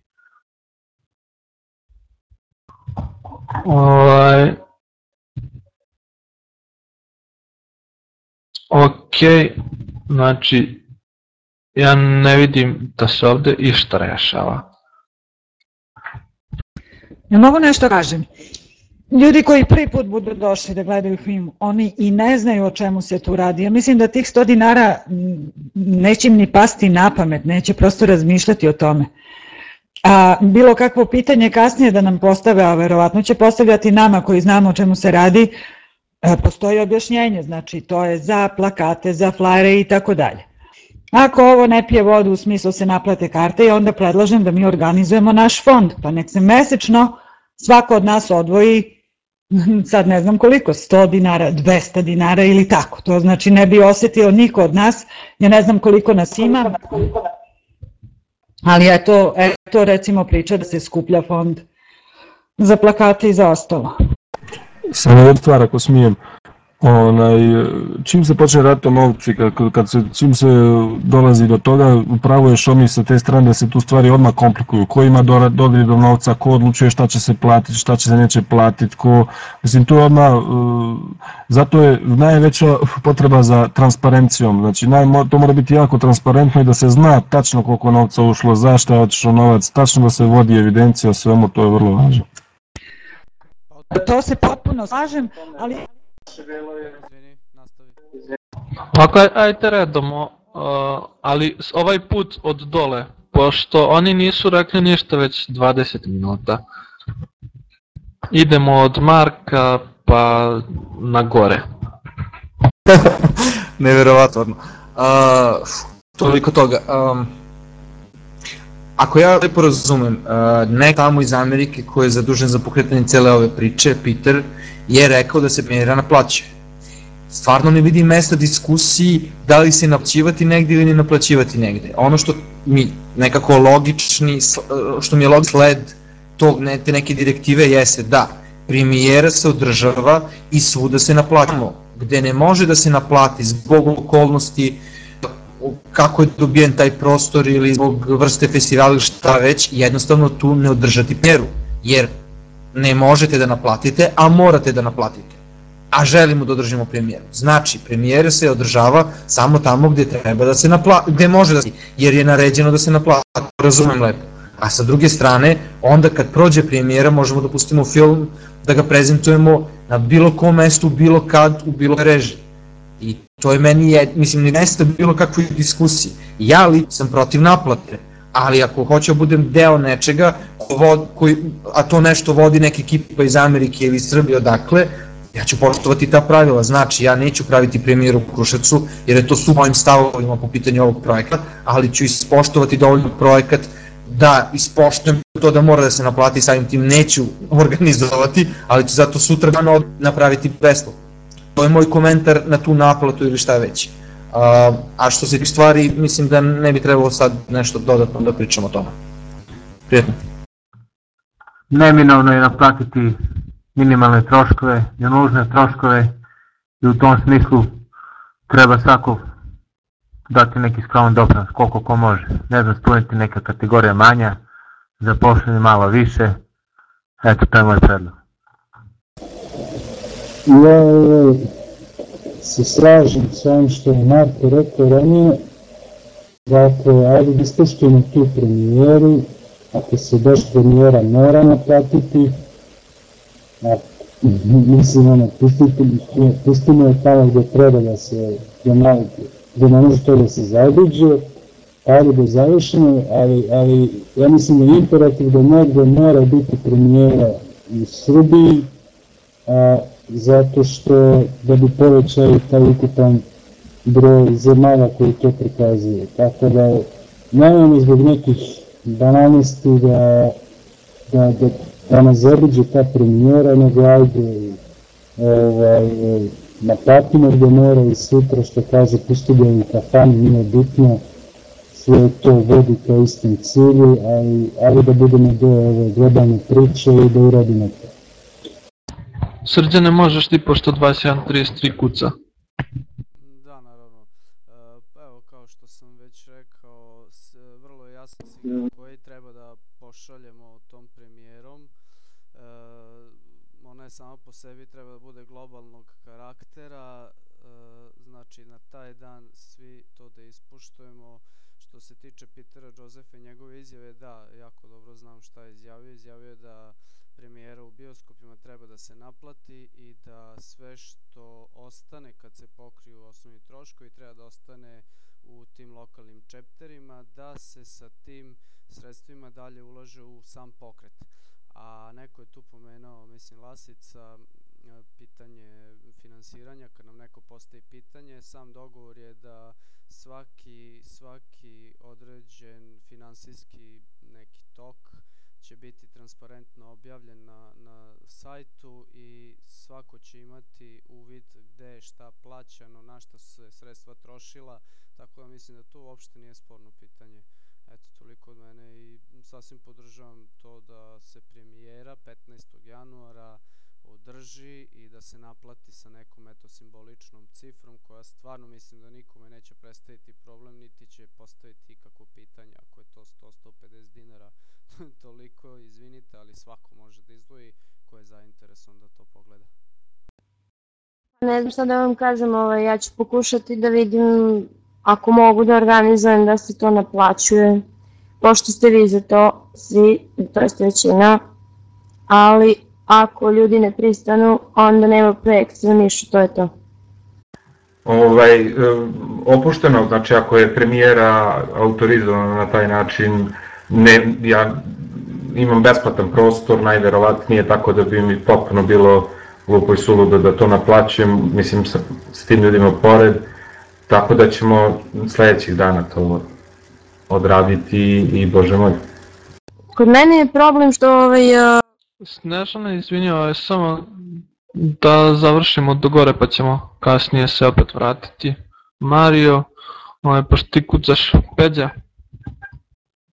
Ovaj... Ok, znači ja ne vidim da se ovde išta rešava. Ja mogu nešto kažem. Ljudi koji prvi put budu došli da gledaju film, oni i ne znaju o čemu se tu radi. Ja mislim da tih 100 dinara neće im ni pasti na pamet, neće prosto razmišljati o tome. A bilo kakvo pitanje kasnije da nam postave, a verovatno će postavljati nama koji znamo o čemu se radi, postoji objašnjenje, znači to je za plakate, za flajere i tako dalje. Ako ovo ne pije vodu u smislu se naplate karte, i onda predlažem da mi organizujemo naš fond, pa nek se mesečno svako od nas odvoji (laughs) sad ne znam koliko, 100 dinara, 200 dinara ili tako. To znači ne bi osetio niko od nas, ja ne znam koliko nas ima, ali eto, eto recimo priča da se skuplja fond za plakate i za ostalo. Samo stvar, ako smijem. Onaj, čim se počne raditi o novci, kad, kad se, čim se dolazi do toga, upravo je Šomi sa te strane da se tu stvari odmah komplikuju. Ko ima do, dodir do novca, ko odlučuje šta će se platiti, šta će se neće platiti, ko... Mislim, tu je odmah, uh, zato je najveća potreba za transparencijom. Znači, naj, to mora biti jako transparentno i da se zna tačno koliko novca ušlo, zašto je otišao novac, tačno da se vodi evidencija o svemu, to je vrlo važno. To se potpuno slažem, ali Ako ajte redom, uh, ali ovaj put od dole, pošto oni nisu rekli ništa već 20 minuta. Idemo od Marka pa na gore. (laughs) Neverovatno. Uh, toliko toga. Um, ako ja lepo razumem, uh, nek tamo iz Amerike koji je zadužen za pokretanje cele ove priče, Peter, je rekao da se premijera naplaćuje. Stvarno ne vidim mesta diskusiji da li se naplaćivati negde ili ne naplaćivati negde. Ono što mi nekako logični, što mi je logični sled tog, ne, te neke direktive jeste da premijera se održava i svuda se naplaćamo. Gde ne može da se naplati zbog okolnosti kako je dobijen taj prostor ili zbog vrste festivala ili šta već, jednostavno tu ne održati mjeru. Jer ne možete da naplatite, a morate da naplatite. A želimo da održimo premijeru. Znači, premijera se održava samo tamo gde treba da se naplati, gde može da se, jer je naređeno da se naplati, razumem lepo. A sa druge strane, onda kad prođe premijera možemo da pustimo film, da ga prezentujemo na bilo kom mestu, bilo kad, u bilo režiji. I to je meni, je, mislim, ne nesta bilo kakvoj diskusiji. Ja li sam protiv naplate, ali ako hoću da budem deo nečega, vod, koji, a to nešto vodi neka ekipa iz Amerike ili Srbije odakle, ja ću poštovati ta pravila, znači ja neću praviti premijer u Kruševcu, jer je to su mojim stavovima po pitanju ovog projekta, ali ću ispoštovati dovoljno projekat da ispoštujem to da mora da se naplati, samim tim neću organizovati, ali ću zato sutra napraviti besplatno. To je moj komentar na tu naplatu ili šta već. A, a što se stvari, mislim da ne bi trebalo sad nešto dodatno da pričamo o tome. Prijetno. Neminovno je naplatiti minimalne troškove, nenužne troškove i u tom smislu treba svako dati neki skroman doprinos koliko ko može. Ne znam, studenti neka kategorija manja, zaposleni malo više, eto to je moj predlog. Ja se slažem sa onim što je Marko rekao ranije, dakle, ajde da ispoštujemo tu premijeru, ako se baš premijera mora naplatiti, a, mislim, ono, pustite, pustimo je tamo gde treba da se, gde, na, gde ne može to da se zaobiđe, ajde da završimo, ali, ali ja mislim da je imperativ da negde mora biti premijera u Srbiji, a, zato što da bi povećali taj ukupan broj zemalja koji to prikazuje. Tako da nemamo zbog nekih banalnosti da, da, da, da nas zabiđe ta premijera, nego ajde ovaj, naplatimo mora i sutra što kaže pusti ga u kafani, nije bitno, sve to vodi ka istim cilju, ali, ali da budemo do ove globalne priče i da uradimo. Srđane, možeš ti pošto 21.33 kuca. Da, naravno. E, pa evo, kao što sam već rekao, s, vrlo je jasan koji treba da pošaljemo tom premijerom. E, ona je sama po sebi treba da bude globalnog karaktera, e, znači na taj dan svi to da ispuštujemo. Što se tiče Petera Josefa i njegove izjave, da, jako dobro znam šta je izjavio. Izjavio je da premijera u bioskopima treba da se naplati i da sve što ostane kad se pokriju osnovni troškovi treba da ostane u tim lokalnim čepterima, da se sa tim sredstvima dalje ulaže u sam pokret. A neko je tu pomenuo, mislim, Lasica, pitanje finansiranja, kad nam neko postavi pitanje, sam dogovor je da svaki, svaki određen finansijski neki tok će biti transparentno objavljen na, na sajtu i svako će imati uvid gde je šta plaćano, na šta se sredstva trošila, tako da mislim da to uopšte nije sporno pitanje. Eto, toliko od mene i sasvim podržavam to da se premijera 15. januara održi i da se naplati sa nekom eto simboličnom cifrom koja stvarno mislim da nikome neće predstaviti problem niti će postaviti ikakvo pitanje ako je to 100-150 dinara (laughs) toliko izvinite ali svako može da izdvoji ko je zainteresovan da to pogleda. Ne znam šta da vam kažem, ovaj, ja ću pokušati da vidim ako mogu da organizujem da se to naplaćuje, pošto ste vi za to svi, to je većina, ali ako ljudi ne pristanu, onda nema projekcija ništa, to je to. Ovaj, e, opušteno, znači ako je premijera autorizovana na taj način, ne, ja imam besplatan prostor, najverovatnije, tako da bi mi potpuno bilo glupo i suludo da to naplaćujem, mislim sa, s tim ljudima pored, tako da ćemo sledećih dana to odraditi i bože moj. Kod mene je problem što ovaj, uh... Snežana, izvini, ovaj, samo da završimo do gore pa ćemo kasnije se opet vratiti. Mario, ovaj, pošto ti kucaš Peđa.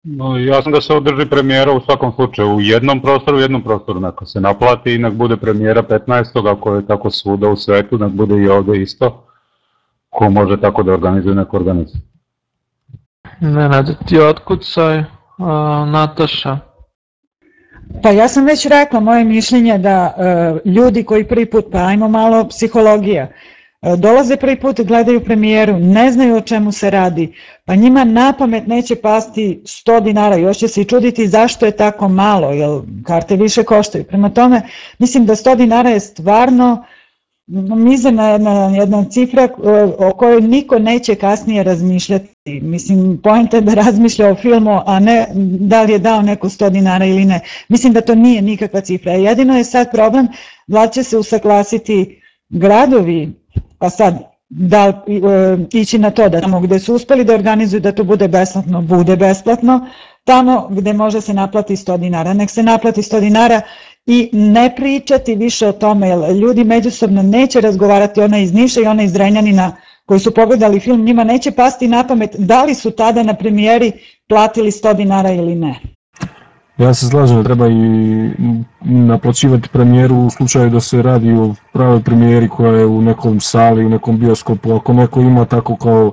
No, ja sam da se održi premijera u svakom slučaju, u jednom prostoru, u jednom prostoru, neka se naplati i nek bude premijera 15. ako je tako svuda u svetu, nek bude i ovde isto. Ko može tako da organizuje, nek organizuje. Nenad, ti otkucaj, a, Nataša. Pa ja sam već rekla moje mišljenje da e, ljudi koji prvi put, pa ajmo malo psihologija, e, dolaze prvi put, gledaju premijeru, ne znaju o čemu se radi, pa njima na pamet neće pasti 100 dinara, još će se i čuditi zašto je tako malo, jer karte više koštaju. Prema tome, mislim da 100 dinara je stvarno mizerna jedna, jedna cifra o kojoj niko neće kasnije razmišljati. Mislim, pojenta je da razmišlja o filmu, a ne da li je dao neko 100 dinara ili ne. Mislim da to nije nikakva cifra. Jedino je sad problem da će se usaklasiti gradovi, pa sad da e, ići na to da tamo gde su uspeli da organizuju da to bude besplatno, bude besplatno, tamo gde može se naplati 100 dinara, nek se naplati 100 dinara i ne pričati više o tome, jer ljudi međusobno neće razgovarati, ona iz Niša i ona iz Drenjanina koji su pogledali film, njima neće pasti na pamet da li su tada na premijeri platili 100 dinara ili ne. Ja se slažem da treba i naplaćivati premijeru u slučaju da se radi o pravoj premijeri koja je u nekom sali, u nekom bioskopu. Ako neko ima tako kao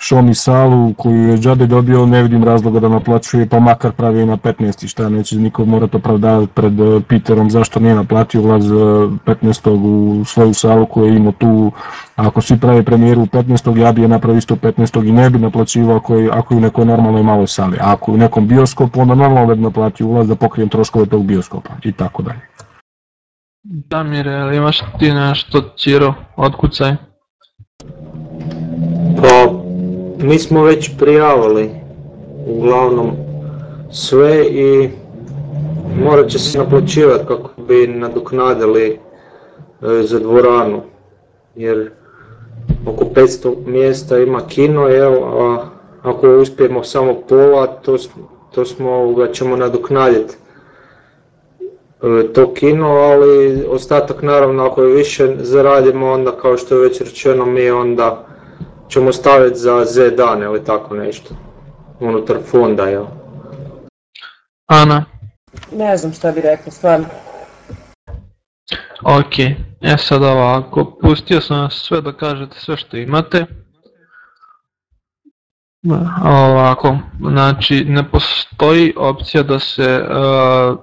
Šomi salu koju je Džabe dobio, ne vidim razloga da naplaćuje, pa makar pravi na 15. i šta, neće niko morati opravdavati pred eh, Peterom zašto nije naplatio vlaz 15. Eh, u svoju salu koju je imao tu. Ako svi pravi premijeru u 15. ja bi je napravio isto 15. i ne bi naplaćivao ako je, ako je u nekoj normalnoj maloj sali. A ako je u nekom bioskopu, onda normalno da bi naplatio ulaz da pokrijem troškove tog bioskopa i tako dalje. Damire, imaš ti nešto, Ciro, otkucaj? Pa, mi smo već prijavili uglavnom sve i morat će se naplaćivati kako bi nadoknadili e, za dvoranu jer oko 500 mjesta ima kino, evo, a ako uspijemo samo pola, to, to smo, ga ćemo nadoknaditi e, to kino, ali ostatak naravno ako je više zaradimo onda kao što je već rečeno mi onda ćemo staviti za Z dane ili tako nešto, unutar fonda, jel? Ana? Ne znam šta bi rekao, stvarno. Ok, e sad ovako, pustio sam vas sve da kažete sve što imate. Ovako, znači ne postoji opcija da se uh,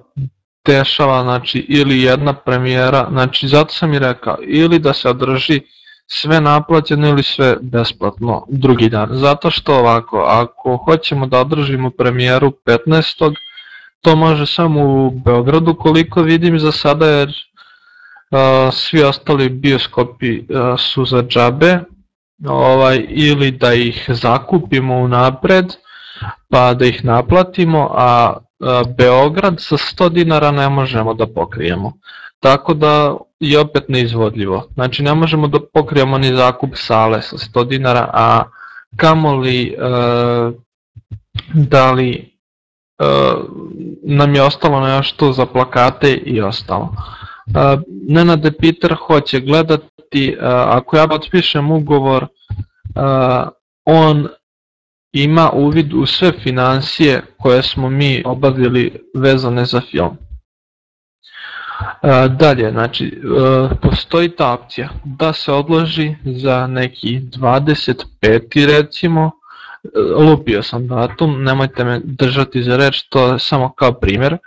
dešava znači ili jedna premijera, znači zato sam i rekao, ili da se održi sve naplaćeno ili sve besplatno drugi dan. Zato što ovako, ako hoćemo da održimo premijeru 15. to može samo u Beogradu koliko vidim za sada jer a, svi ostali bioskopi a, su za džabe ovaj, ili da ih zakupimo unapred pa da ih naplatimo, a Beograd sa 100 dinara ne možemo da pokrijemo. Tako da je opet neizvodljivo. Znači ne možemo da pokrijemo ni zakup sale sa 100 dinara, a kamoli e, da li e, nam je ostalo nešto za plakate i ostalo. E, Nenade Peter hoće gledati, e, ako ja potpišem ugovor, e, on ima uvid u sve financije koje smo mi obavili vezane za film. E, dalje, znači, e, postoji ta opcija da se odloži za neki 25. recimo, e, lupio sam datum, nemojte me držati za reč, to je samo kao primjer,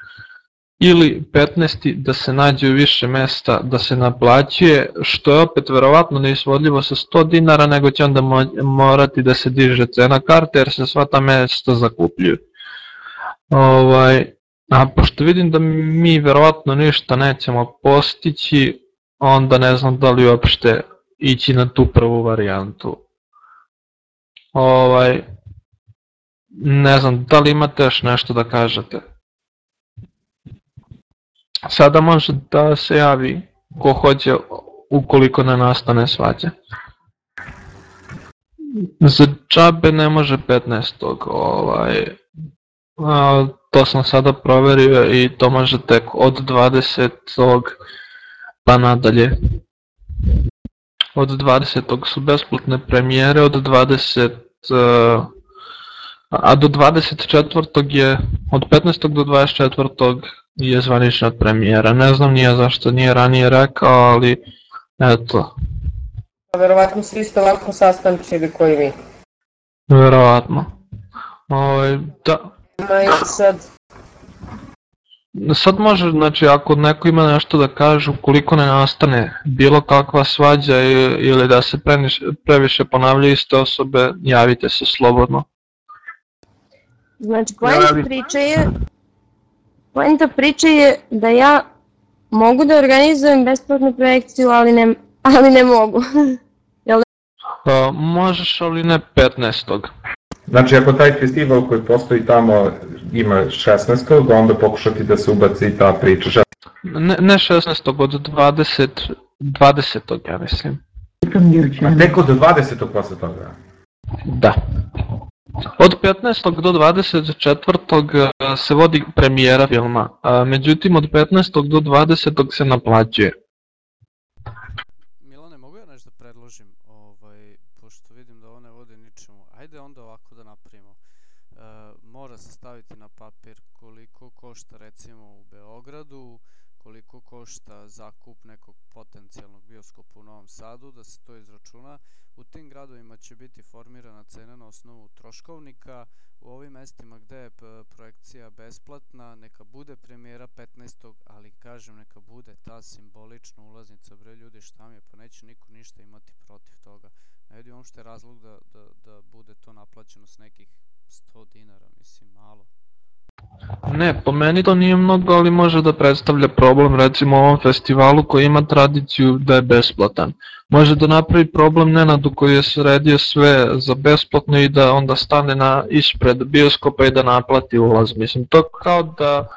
ili 15. da se nađe u više mesta da se naplaćuje, što je opet verovatno neisvodljivo sa 100 dinara, nego će onda morati da se diže cena karte jer se sva ta mesta zakupljuju. Ovaj, a pošto vidim da mi verovatno ništa nećemo postići, onda ne znam da li uopšte ići na tu prvu varijantu. Ovaj, ne znam, da li imate još nešto da kažete? Sada može da se javi ko hoće ukoliko ne nastane svađa. Za džabe ne može 15. Ovaj, a, to sam sada proverio i to može tek od 20. pa nadalje. Od 20. su besplatne premijere, od 20. A do 24. je, od 15. do 24 je zvanična premijera. Ne znam nije zašto nije ranije rekao, ali eto. Verovatno su isto ovako sastančili koji mi. Verovatno. Ovaj, da. Ma i sad... Sad može, znači ako neko ima nešto da kaže, ukoliko ne nastane bilo kakva svađa ili da se previše ponavljaju iste osobe, javite se slobodno. Znači, poenta priče je Poenta priče je da ja mogu da organizujem besplatnu projekciju, ali ne, (laughs) ali ne mogu. (laughs) Jel da? možeš, ali ne 15. Znači, ako taj festival koji postoji tamo ima 16. onda pokušati da se ubaci i ta priča. Ne, ne 16. od 20. 20. ja mislim. A tek od 20. posle toga? Da. Od 15. do 24. E, se vodi premijera filma, a međutim od 15. do 20. se naplaćuje. Milane, mogu ja nešto da predložim, ovaj, pošto vidim da ovo ne vodi ničemu. Ajde onda ovako da napravimo. E, mora se staviti na papir koliko košta recimo u Beogradu, koliko košta zakup nekog potencijalnog bioskopa u Novom Sadu, da se to izračuna U tim gradovima će biti formirana cena na osnovu troškovnika, u ovim mestima gde je projekcija besplatna, neka bude premijera 15. ali kažem neka bude ta simbolična ulaznica, bre ljudi šta mi je, pa neće niko ništa imati protiv toga. Ne vidim uopšte razlog da, da, da bude to naplaćeno s nekih 100 dinara, mislim malo. Ne, po meni to nije mnogo, ali može da predstavlja problem recimo ovom festivalu koji ima tradiciju da je besplatan. Može da napravi problem Nenadu koji je sredio sve za besplatno i da onda stane na ispred bioskopa i da naplati ulaz. Mislim, to kao da,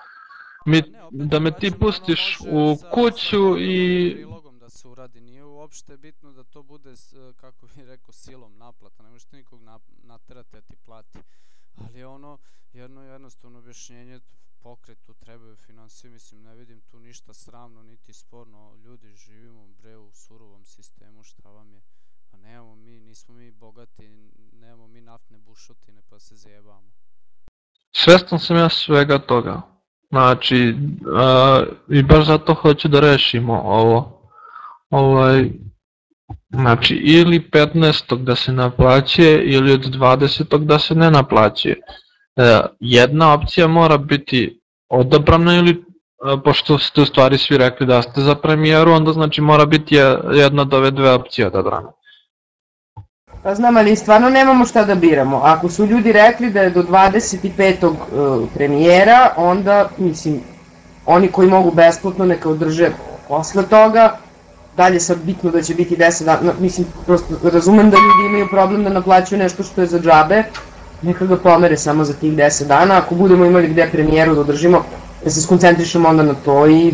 mi, da me ti pustiš u kuću i... uopšte bitno da to bude, kako bih rekao, silom naplata, ne možete nikog naterati da ti plati. Ali ono, jedno jednostavno objašnjenje pokretu trebaju financije, mislim ne vidim tu ništa sramno niti sporno, ljudi živimo bre u surovom sistemu, šta vam je, pa nemamo mi, nismo mi bogati, nemamo mi naftne bušotine pa se zjebamo. Svestan sam ja svega toga, znači uh, i baš zato hoću da rešimo ovo, ovaj, znači ili 15. da se naplaćuje ili od 20. da se ne naplaćuje jedna opcija mora biti odabrana ili e, pošto ste u stvari svi rekli da ste za premijeru, onda znači mora biti jedna od ove dve opcije odabrana. Pa znam, ali stvarno nemamo šta da biramo. Ako su ljudi rekli da je do 25. Uh, e, premijera, onda, mislim, oni koji mogu besplatno neka održe posle toga, dalje sad bitno da će biti 10 dana, mislim, prosto razumem da ljudi imaju problem da naplaćuju nešto što je za džabe, neka ga pomere samo za tih 10 dana, ako budemo imali gde premijeru da održimo, da se skoncentrišemo onda na to i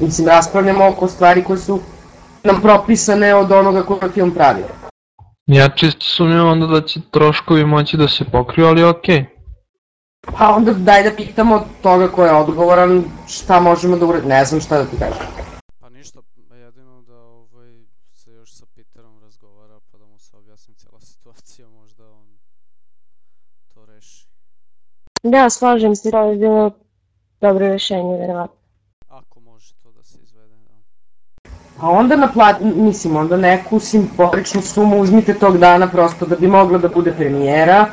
mislim raspravljamo oko stvari koje su nam propisane od onoga koja je film pravio. Ja čisto sumnjam onda da će troškovi moći da se pokriju, ali okej. Okay. Pa onda daj da pitamo toga ko je odgovoran šta možemo da uradimo, ne znam šta da ti kažem. Da, slažem se, to je bilo dobro rješenje, verovatno. Ako može to da se izvede, da. A onda naplat, mislim, onda neku simboličnu sumu uzmite tog dana prosto da bi mogla da bude premijera.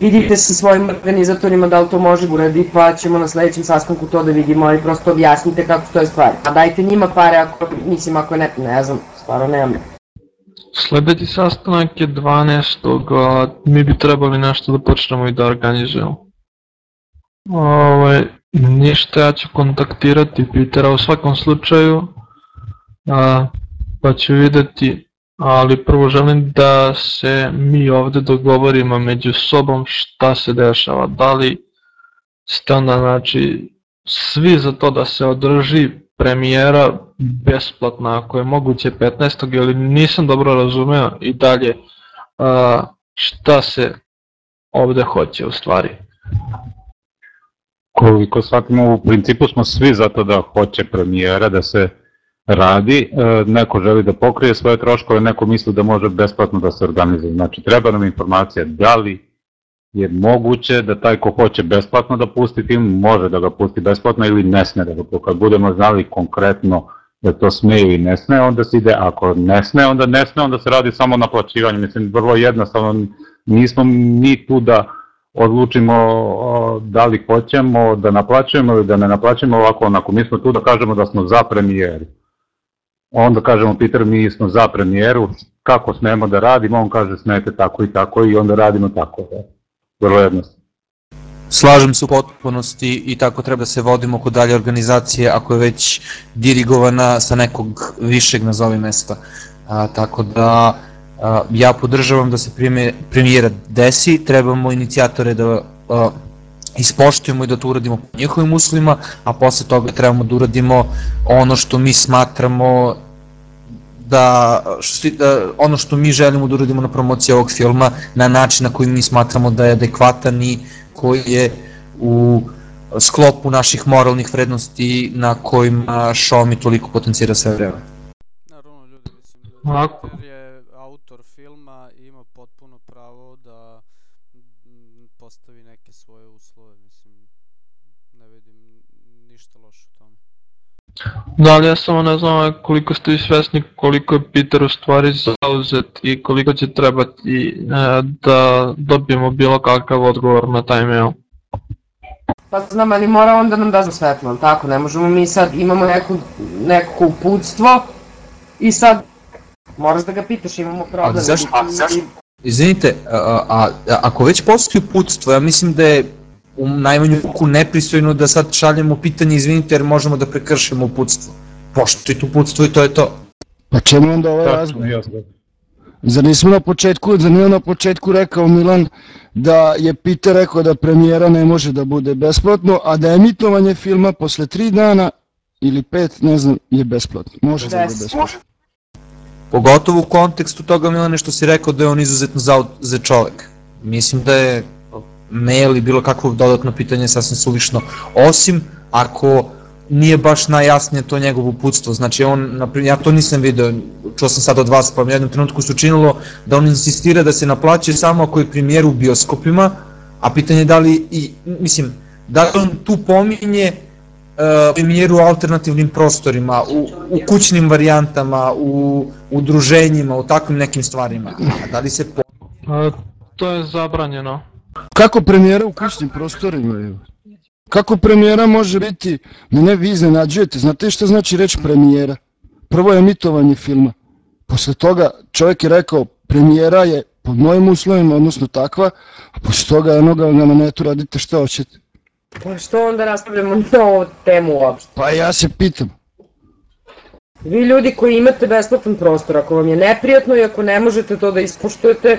Vidite sa svojim organizatorima da li to može uradi, pa ćemo na sledećem sastanku to da vidimo i prosto objasnite kako stoje stvari. A dajte njima pare ako, mislim, ako ne, ne znam, stvarno nemam. Sljedeći sastanak je 12. a mi bi trebali nešto da počnemo i da organizujemo. Ovaj, ništa, ja ću kontaktirati Pitera u svakom slučaju, a, pa ću videti, ali prvo želim da se mi ovde dogovorimo među sobom šta se dešava, da li ste onda znači svi za to da se održi premijera besplatna ako je moguće 15. ili nisam dobro razumeo i dalje a, šta se ovde hoće u stvari. Koliko shvatimo, u principu smo svi zato da hoće premijera, da se radi, e, neko želi da pokrije svoje troškove, neko misli da može besplatno da se organizuje. Znači, treba nam informacija da li je moguće da taj ko hoće besplatno da pusti film, može da ga pusti besplatno ili ne sme da ga pusti. Kad budemo znali konkretno da to sme ili ne sme, onda se ide, ako ne sme, onda ne sme, onda se radi samo naplaćivanje. Mislim, vrlo jednostavno, nismo mi tu da odlučimo da li hoćemo da naplaćujemo ili da ne naplaćujemo ovako onako. Mi smo tu da kažemo da smo za premijeru. Onda kažemo Peter mi smo za premijeru, kako smemo da radimo, on kaže smete tako i tako i onda radimo tako. Vrlo jednostavno. Slažem se u potpunosti i tako treba da se vodimo kod dalje organizacije ako je već dirigovana sa nekog višeg nazovi mesta. A, tako da ja podržavam da se premijera desi, trebamo inicijatore da ispoštujemo i da to uradimo po njihovim uslovima, a posle toga trebamo da uradimo ono što mi smatramo da, što, da ono što mi želimo da uradimo na promociji ovog filma na način na koji mi smatramo da je adekvatan i koji je u sklopu naših moralnih vrednosti na kojima Xiaomi toliko potencira sve vreme. Naravno, ljudi, mislim, Ako... je autor filma i ima potpuno pravo da postavi neke svoje uslove, mislim, ne vidim ništa loše u tome. Da, ali ja samo ne znam koliko ste vi svesni koliko je Peter u stvari zauzet i koliko će trebati e, da dobijemo bilo kakav odgovor na taj mail. Pa znam, ali mora onda nam da svetlo, tako? Ne možemo mi sad, imamo neko, neko uputstvo i sad moraš da ga pitaš, imamo problem. A zašto? A, zašto? Izvinite, a, a, a, ako već postoji uputstvo, ja mislim da je u najmanju ruku nepristojno da sad šaljemo pitanje, izvinite, jer možemo da prekršimo uputstvo. Poštujte uputstvo i to je to. Pa čemu onda ovaj razgovor? Zar nismo na početku, zar nije na početku rekao Milan da je Peter rekao da premijera ne može da bude besplatno, a da emitovanje filma posle tri dana ili pet, ne znam, je besplatno. Može da bude besplatno. Pogotovo u kontekstu toga Milane što si rekao da je on izuzetno za čovek. Mislim da je mail i bilo kakvo dodatno pitanje sasvim suvišno, osim ako nije baš najjasnije to njegovo uputstvo. Znači on, naprimjer, ja to nisam video, čuo sam sad od vas, pa mi jednom trenutku su učinilo da on insistira da se naplaće samo ako je premijer u bioskopima, a pitanje je da li, i, mislim, da li on tu pominje uh, premijeru u alternativnim prostorima, u, u kućnim varijantama, u udruženjima, u takvim nekim stvarima. A da li se po... A, to je zabranjeno. Kako premijera u kućnim prostorima? Kako premijera može biti, ne vi iznenađujete, znate šta znači reći premijera? Prvo je emitovanje filma. Posle toga čovjek je rekao premijera je pod mojim uslovima, odnosno takva, a posle toga jednoga na netu radite šta hoćete. Pa što onda raspravljamo na ovu temu uopšte? Pa ja se pitam. Vi ljudi koji imate besplatan prostor, ako vam je neprijatno i ako ne možete to da ispoštujete,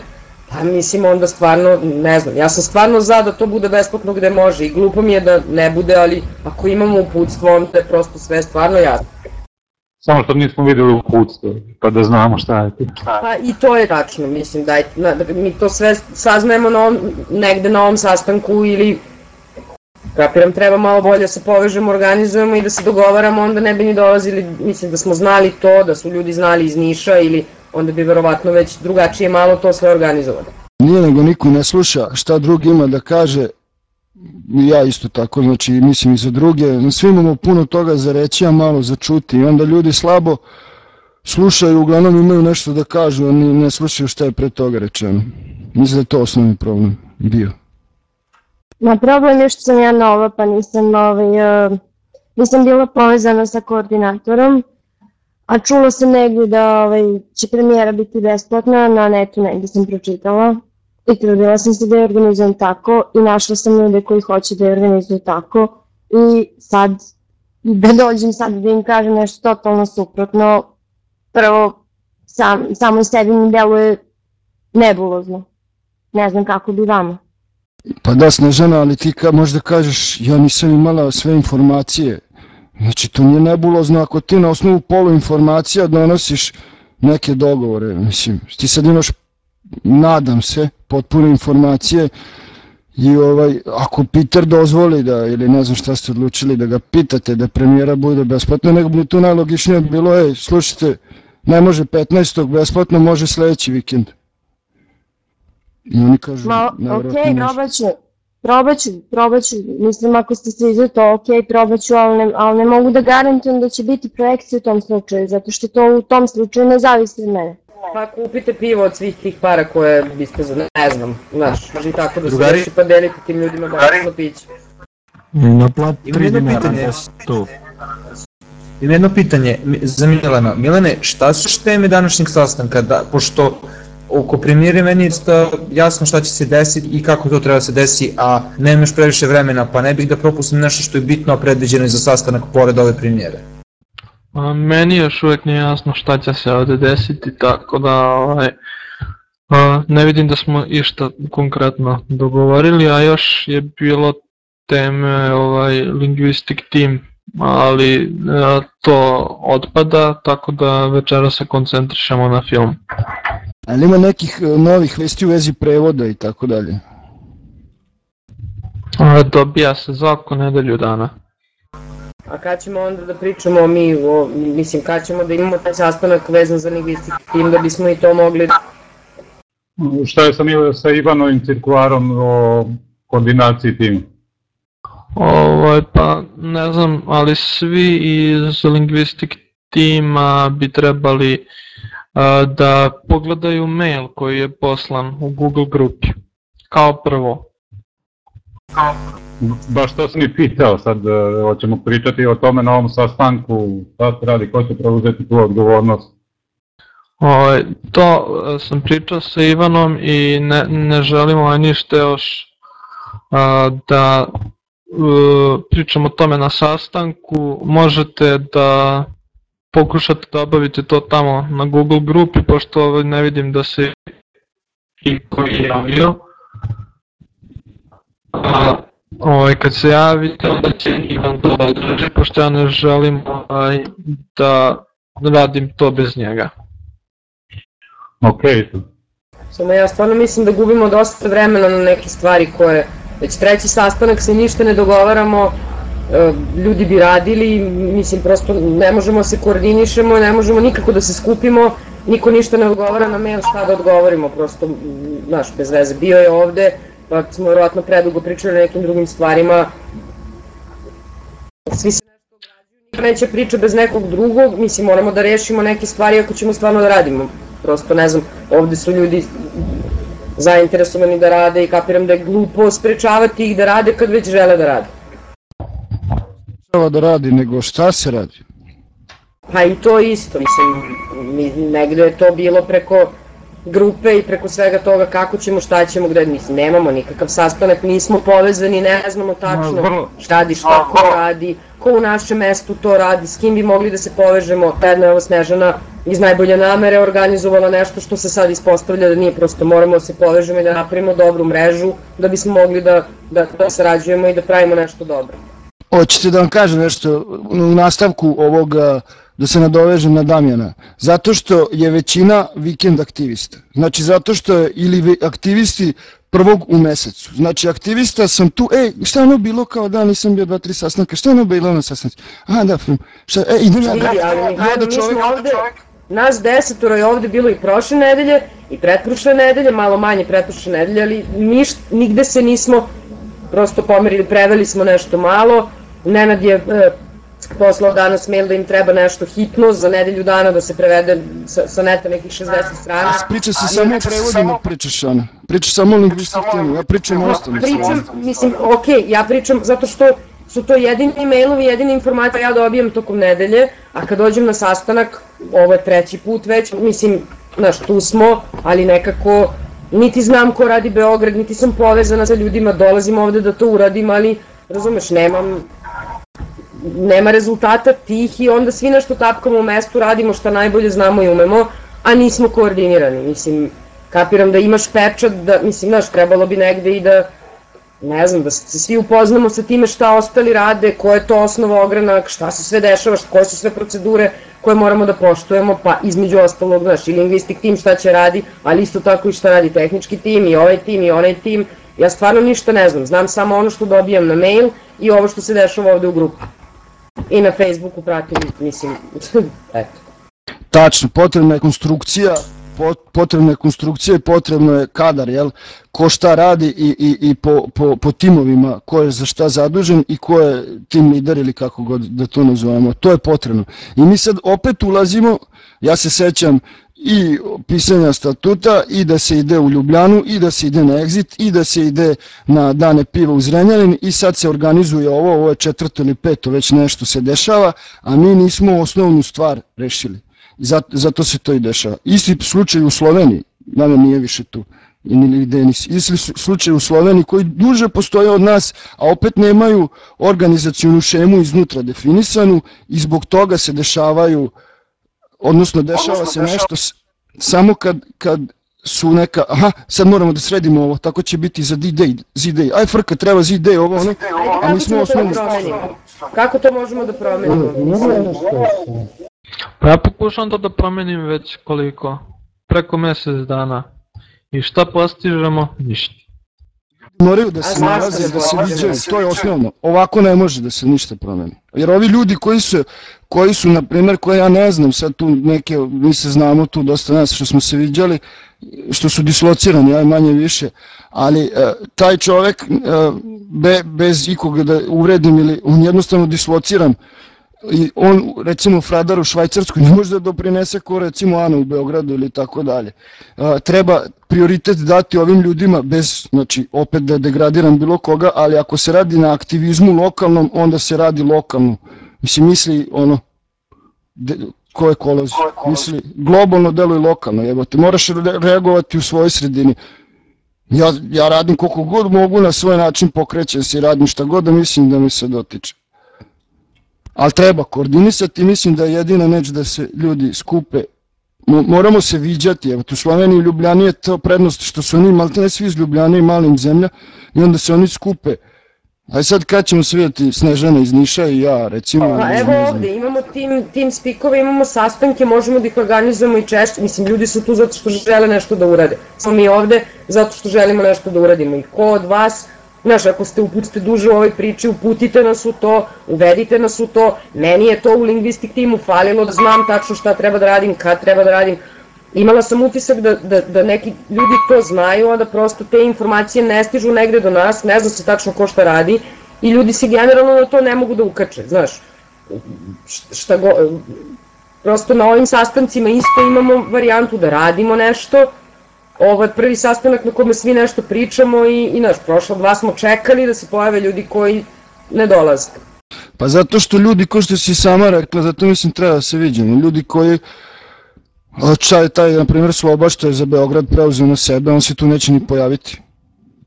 Pa mislim onda stvarno, ne znam, ja sam stvarno za da to bude besplatno gde može i glupo mi je da ne bude, ali ako imamo uputstvo, onda je prosto sve stvarno jasno. Samo što nismo videli uputstvo, pa da znamo šta je. Pa i to je tačno, mislim, daj, na, da mi to sve saznajemo na ovom, negde na ovom sastanku ili kapiram, treba malo bolje da se povežemo, organizujemo i da se dogovaramo, onda ne bi ni dolazili, mislim da smo znali to, da su ljudi znali iz Niša ili onda bi verovatno već drugačije malo to sve organizovano. Nije nego niko ne sluša šta drugi ima da kaže, i ja isto tako, znači mislim i za druge, svi imamo puno toga za reći, a malo za čuti i onda ljudi slabo slušaju, uglavnom imaju nešto da kažu, oni ne slušaju šta je pre toga rečeno. Mislim da je to osnovni problem bio. Ma problem je što sam ja nova, pa nisam, ovaj, uh, nisam bila povezana sa koordinatorom, a čulo sam negdje da ovaj, će premijera biti besplatna, na netu negdje sam pročitala i trudila sam se da je organizujem tako i našla sam ljude koji hoće da je organizuju tako i sad da dođem sad da im kažem nešto totalno suprotno, prvo sam, samo sebi mi deluje nebulozno. Ne znam kako bi vama. Pa da, Snežana, ali ti ka, možda kažeš, ja nisam imala sve informacije. Znači, to nije nebulozno ako ti na osnovu polu informacija donosiš neke dogovore. Mislim, ti sad imaš, nadam se, potpune informacije i ovaj, ako Peter dozvoli da, ili ne znam šta ste odlučili, da ga pitate da premijera bude besplatno, nego bi tu najlogičnije bilo, ej, slušajte, ne može 15. besplatno, može sledeći vikend. I oni kažu, Ma, ok, može. Probat ću, probat ću, probat ću, mislim ako ste se za to, ok, probat ću, ali ne, ali ne mogu da garantujem da će biti projekcije u tom slučaju, zato što to u tom slučaju ne zavisi od mene. Pa kupite pivo od svih tih para koje biste za, ne znam, znaš, može i tako da se Drugari? reši pa delite tim ljudima besplatno piće. Naplati Imam 3 jedno dinara, pitanje. ne 100. Imam jedno pitanje za Milena. Milene, šta su teme današnjeg sastanka? Da, pošto oko premijere meni je jasno šta će se desiti i kako to treba da se desi, a nemam još previše vremena, pa ne bih da propustim nešto što je bitno predviđeno za sastanak pored ove premijere. A, meni još uvijek nije jasno šta će se ovdje desiti, tako da ovaj, a, ne vidim da smo išta konkretno dogovorili, a još je bilo teme ovaj, linguistic team, ali to otpada, tako da večera se koncentrišemo na film. Ali ima nekih e, novih vesti u vezi prevoda i tako dalje. A, Dobija se za oko nedelju dana. A kad ćemo onda da pričamo mi, o, mislim, kad ćemo da imamo taj sastanak vezan za lingvistik tim da bismo i to mogli da... Šta je sa, sa Ivanovim cirkularom o koordinaciji tima? Ovaj, pa ne znam, ali svi iz linguistic tima bi trebali a, da pogledaju mail koji je poslan u Google grupi. Kao prvo. Baš to sam i pitao, sad e, hoćemo pričati o tome na ovom sastanku, šta se radi, ko će preuzeti tu odgovornost. Ovaj, to e, sam pričao sa Ivanom i ne, ne želimo ništa još a, da e, pričamo o tome na sastanku. Možete da pokušate da obavite to tamo na Google grupi, pošto ovaj, ne vidim da se i koji javio. A, ovaj, kad se javite, onda će Ivan to održi, pošto ja ne želim ovaj, da radim to bez njega. Ok, Samo ja stvarno mislim da gubimo dosta vremena na neke stvari koje... Već treći sastanak se ništa ne dogovaramo, ljudi bi radili, mislim prosto ne možemo se koordinišemo, ne možemo nikako da se skupimo, niko ništa ne odgovara na mail šta da odgovorimo, prosto, znaš, bez veze, bio je ovde, pa smo vjerojatno predugo pričali o nekim drugim stvarima, svi se nešto obrađuju, neće priča bez nekog drugog, mislim moramo da rešimo neke stvari ako ćemo stvarno da radimo, prosto ne znam, ovde su ljudi zainteresovani da rade i kapiram da je glupo sprečavati ih da rade kad već žele da rade. Treba da radi, nego šta se radi? Pa i to isto, mislim, mi- negde je to bilo preko grupe i preko svega toga kako ćemo, šta ćemo, gde, mislim, nemamo nikakav sastanak, nismo povezani, ne znamo tačno šta radi, šta ko radi, ko u našem mestu to radi, s kim bi mogli da se povežemo. Jedna je ovo Snežana iz najbolje namere organizovala nešto što se sad ispostavlja da nije prosto, moramo da se povežemo i da napravimo dobru mrežu da bismo mogli da, da, da sarađujemo i da pravimo nešto dobro. Hoćete da vam kažem nešto u nastavku ovoga, da se nadovežem na Damjana. Zato što je većina vikend aktivista. Znači zato što je ili aktivisti prvog u mesecu. Znači aktivista sam tu, ej, šta je ono bilo kao da nisam bio dva, tri sastanka, šta je ono bilo na sastanci? A da, šta, ej, idem ja, da mi smo čovjek, ovde, nas desetoro je ovde bilo i prošle nedelje i pretprošle nedelje, malo manje pretprošle nedelje, ali niš, nigde se nismo prosto pomerili, preveli smo nešto malo. Nenad je e, poslao danas mail da im treba nešto hitno za nedelju dana da se prevede sa, sa neta nekih 60 strana. Priča se samo o prevodima, pričaš Ana. Pričaš samo o lingvistikom, ja pričam o ostalom. Pričam, mislim, ok, ja pričam zato što su to jedini mailovi, jedine informacije ja dobijam tokom nedelje, a kad dođem na sastanak, ovo je treći put već, mislim, znaš, tu smo, ali nekako niti znam ko radi Beograd, niti sam povezana sa ljudima, dolazim ovde da to uradim, ali razumeš, nemam nema rezultata tih i onda svi nešto tapkamo u mestu, radimo šta najbolje znamo i umemo, a nismo koordinirani. Mislim, kapiram da imaš pečat, da, mislim, znaš, trebalo bi negde i da, ne znam, da se svi upoznamo sa time šta ostali rade, ko je to osnova ogranak, šta se sve dešava, koje su sve procedure koje moramo da poštujemo, pa između ostalog, znaš, i lingvistik tim šta će radi, ali isto tako i šta radi tehnički tim, i ovaj tim, i onaj tim. Ja stvarno ništa ne znam, znam samo ono što dobijam na mail i ovo što se dešava ovde u grupu i na Facebooku pratim, mislim, (laughs) eto. Tačno, potrebna je konstrukcija, potrebna je konstrukcija i potrebno je kadar, jel? Ko šta radi i, i, i po, po, po timovima, ko je za šta zadužen i ko je tim lider ili kako god da to nazovemo. To je potrebno. I mi sad opet ulazimo, ja se sećam i pisanja statuta i da se ide u Ljubljanu i da se ide na exit i da se ide na dane piva u Zrenjanin i sad se organizuje ovo, ovo je četvrto ili peto, već nešto se dešava, a mi nismo osnovnu stvar rešili. Zato, zato se to i dešava. Isti slučaj u Sloveniji, nama nije više tu ili Denis. Isti slučaj u Sloveniji koji duže postoje od nas, a opet nemaju organizacijonu šemu iznutra definisanu i zbog toga se dešavaju odnosno dešava se nešto samo kad, kad su neka, aha, sad moramo da sredimo ovo, tako će biti za D-Day, Z-Day, aj frka, treba Z-Day, ovo ono, a mi smo osnovni. Kako to možemo da promenimo? Pa ja pokušam to da promenim već koliko, preko mesec dana. I šta postižemo? Ništa. Moraju da se nalaze, da se viđaju, to je osnovno. Ovako ne može da se ništa promeni. Jer ovi ljudi koji su, koji su, na primjer, koje ja ne znam, sad tu neke, mi se znamo tu dosta nas što smo se viđali, što su dislocirani, aj manje više, ali e, taj čovek e, be, bez ikoga da uvredim ili on jednostavno dislociran, i on recimo Fradar u Švajcarskoj ne može da doprinese ko recimo Ana u Beogradu ili tako dalje. Treba prioritet dati ovim ljudima bez, znači opet da degradiram bilo koga, ali ako se radi na aktivizmu lokalnom, onda se radi lokalno. Mislim, misli ono, de, ko je kolozi, misli globalno deluje lokalno, evo te moraš reagovati u svojoj sredini. Ja, ja radim koliko god mogu na svoj način pokrećem se i radim šta god da mislim da mi se dotiče ali treba koordinisati, mislim da je jedina neč da se ljudi skupe moramo se viđati, evo tu Sloveniji i Ljubljani je to prednost što su oni malte ne svi iz Ljubljane i malim zemlja i onda se oni skupe. Aj sad kad ćemo se vidjeti Snežana iz Niša i ja recimo. Pa evo ovde imamo tim, tim spikove, imamo sastanke, možemo da ih organizujemo i češće. Mislim, ljudi su tu zato što žele nešto da urade. Smo mi ovde zato što želimo nešto da uradimo. I ko od vas Znaš, ako ste uputite duže u ovoj priči, uputite nas u to, uvedite nas u to. Meni je to u lingvistik timu falilo da znam tačno šta treba da radim, kad treba da radim. Imala sam utisak da, da, da neki ljudi to znaju, a da prosto te informacije ne stižu negde do nas, ne zna se tačno ko šta radi i ljudi se generalno na to ne mogu da ukače, znaš. Šta go, prosto na ovim sastancima isto imamo varijantu da radimo nešto, ovo je prvi sastanak na kome svi nešto pričamo i, i naš, prošlo dva smo čekali da se pojave ljudi koji ne dolaze. Pa zato što ljudi, ko što si sama rekla, zato mislim treba da se viđemo, ljudi koji čaj taj, na primjer, Sloba što je za Beograd preuzeo na sebe, on se tu neće ni pojaviti.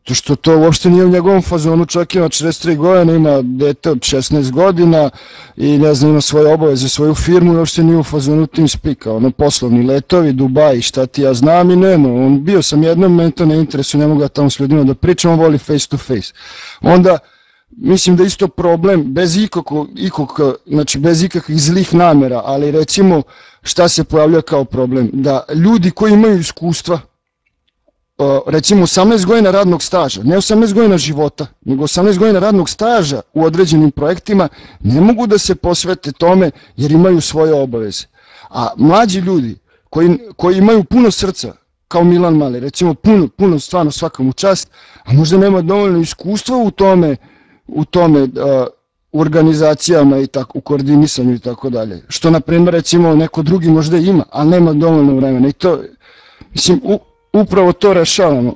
To što to uopšte nije u njegovom fazonu, čovjek ima 43 godina, ima dete od 16 godina i ne znam, ima svoje obaveze, svoju firmu i uopšte nije u fazonu tim spika, ono poslovni letovi, Dubaj, šta ti ja znam i nema, on bio sam jednom, meni to ne interesuje, ne mogu da tamo s ljudima da pričam, on voli face to face. Onda, mislim da isto problem, bez ikog, ikog, znači bez ikakvih zlih namera, ali recimo šta se pojavlja kao problem, da ljudi koji imaju iskustva, recimo 18 godina radnog staža, ne 18 godina života, nego 18 godina radnog staža u određenim projektima ne mogu da se posvete tome jer imaju svoje obaveze. A mlađi ljudi koji, koji imaju puno srca, kao Milan Mali, recimo puno, puno stvarno svakom čast, a možda nema dovoljno iskustva u tome, u tome u organizacijama i tako, u koordinisanju i tako dalje. Što na primjer recimo neko drugi možda ima, ali nema dovoljno vremena i to, mislim, u, upravo to rešavamo.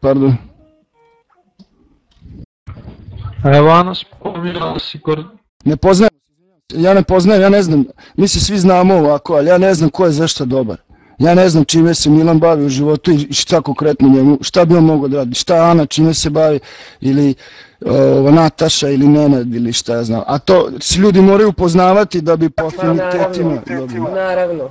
Pardon. Evo Ana spominjala si kor... Ne poznajem, ja ne poznajem, ja ne znam, mi se svi znamo ovako, ali ja ne znam ko je za šta dobar. Ja ne znam čime se Milan bavi u životu i šta konkretno njemu, šta bi on mogao da radi, šta Ana čime se bavi ili o, Nataša ili Nenad ili šta ja znam. A to se ljudi moraju poznavati da bi po afinitetima dobili. Naravno.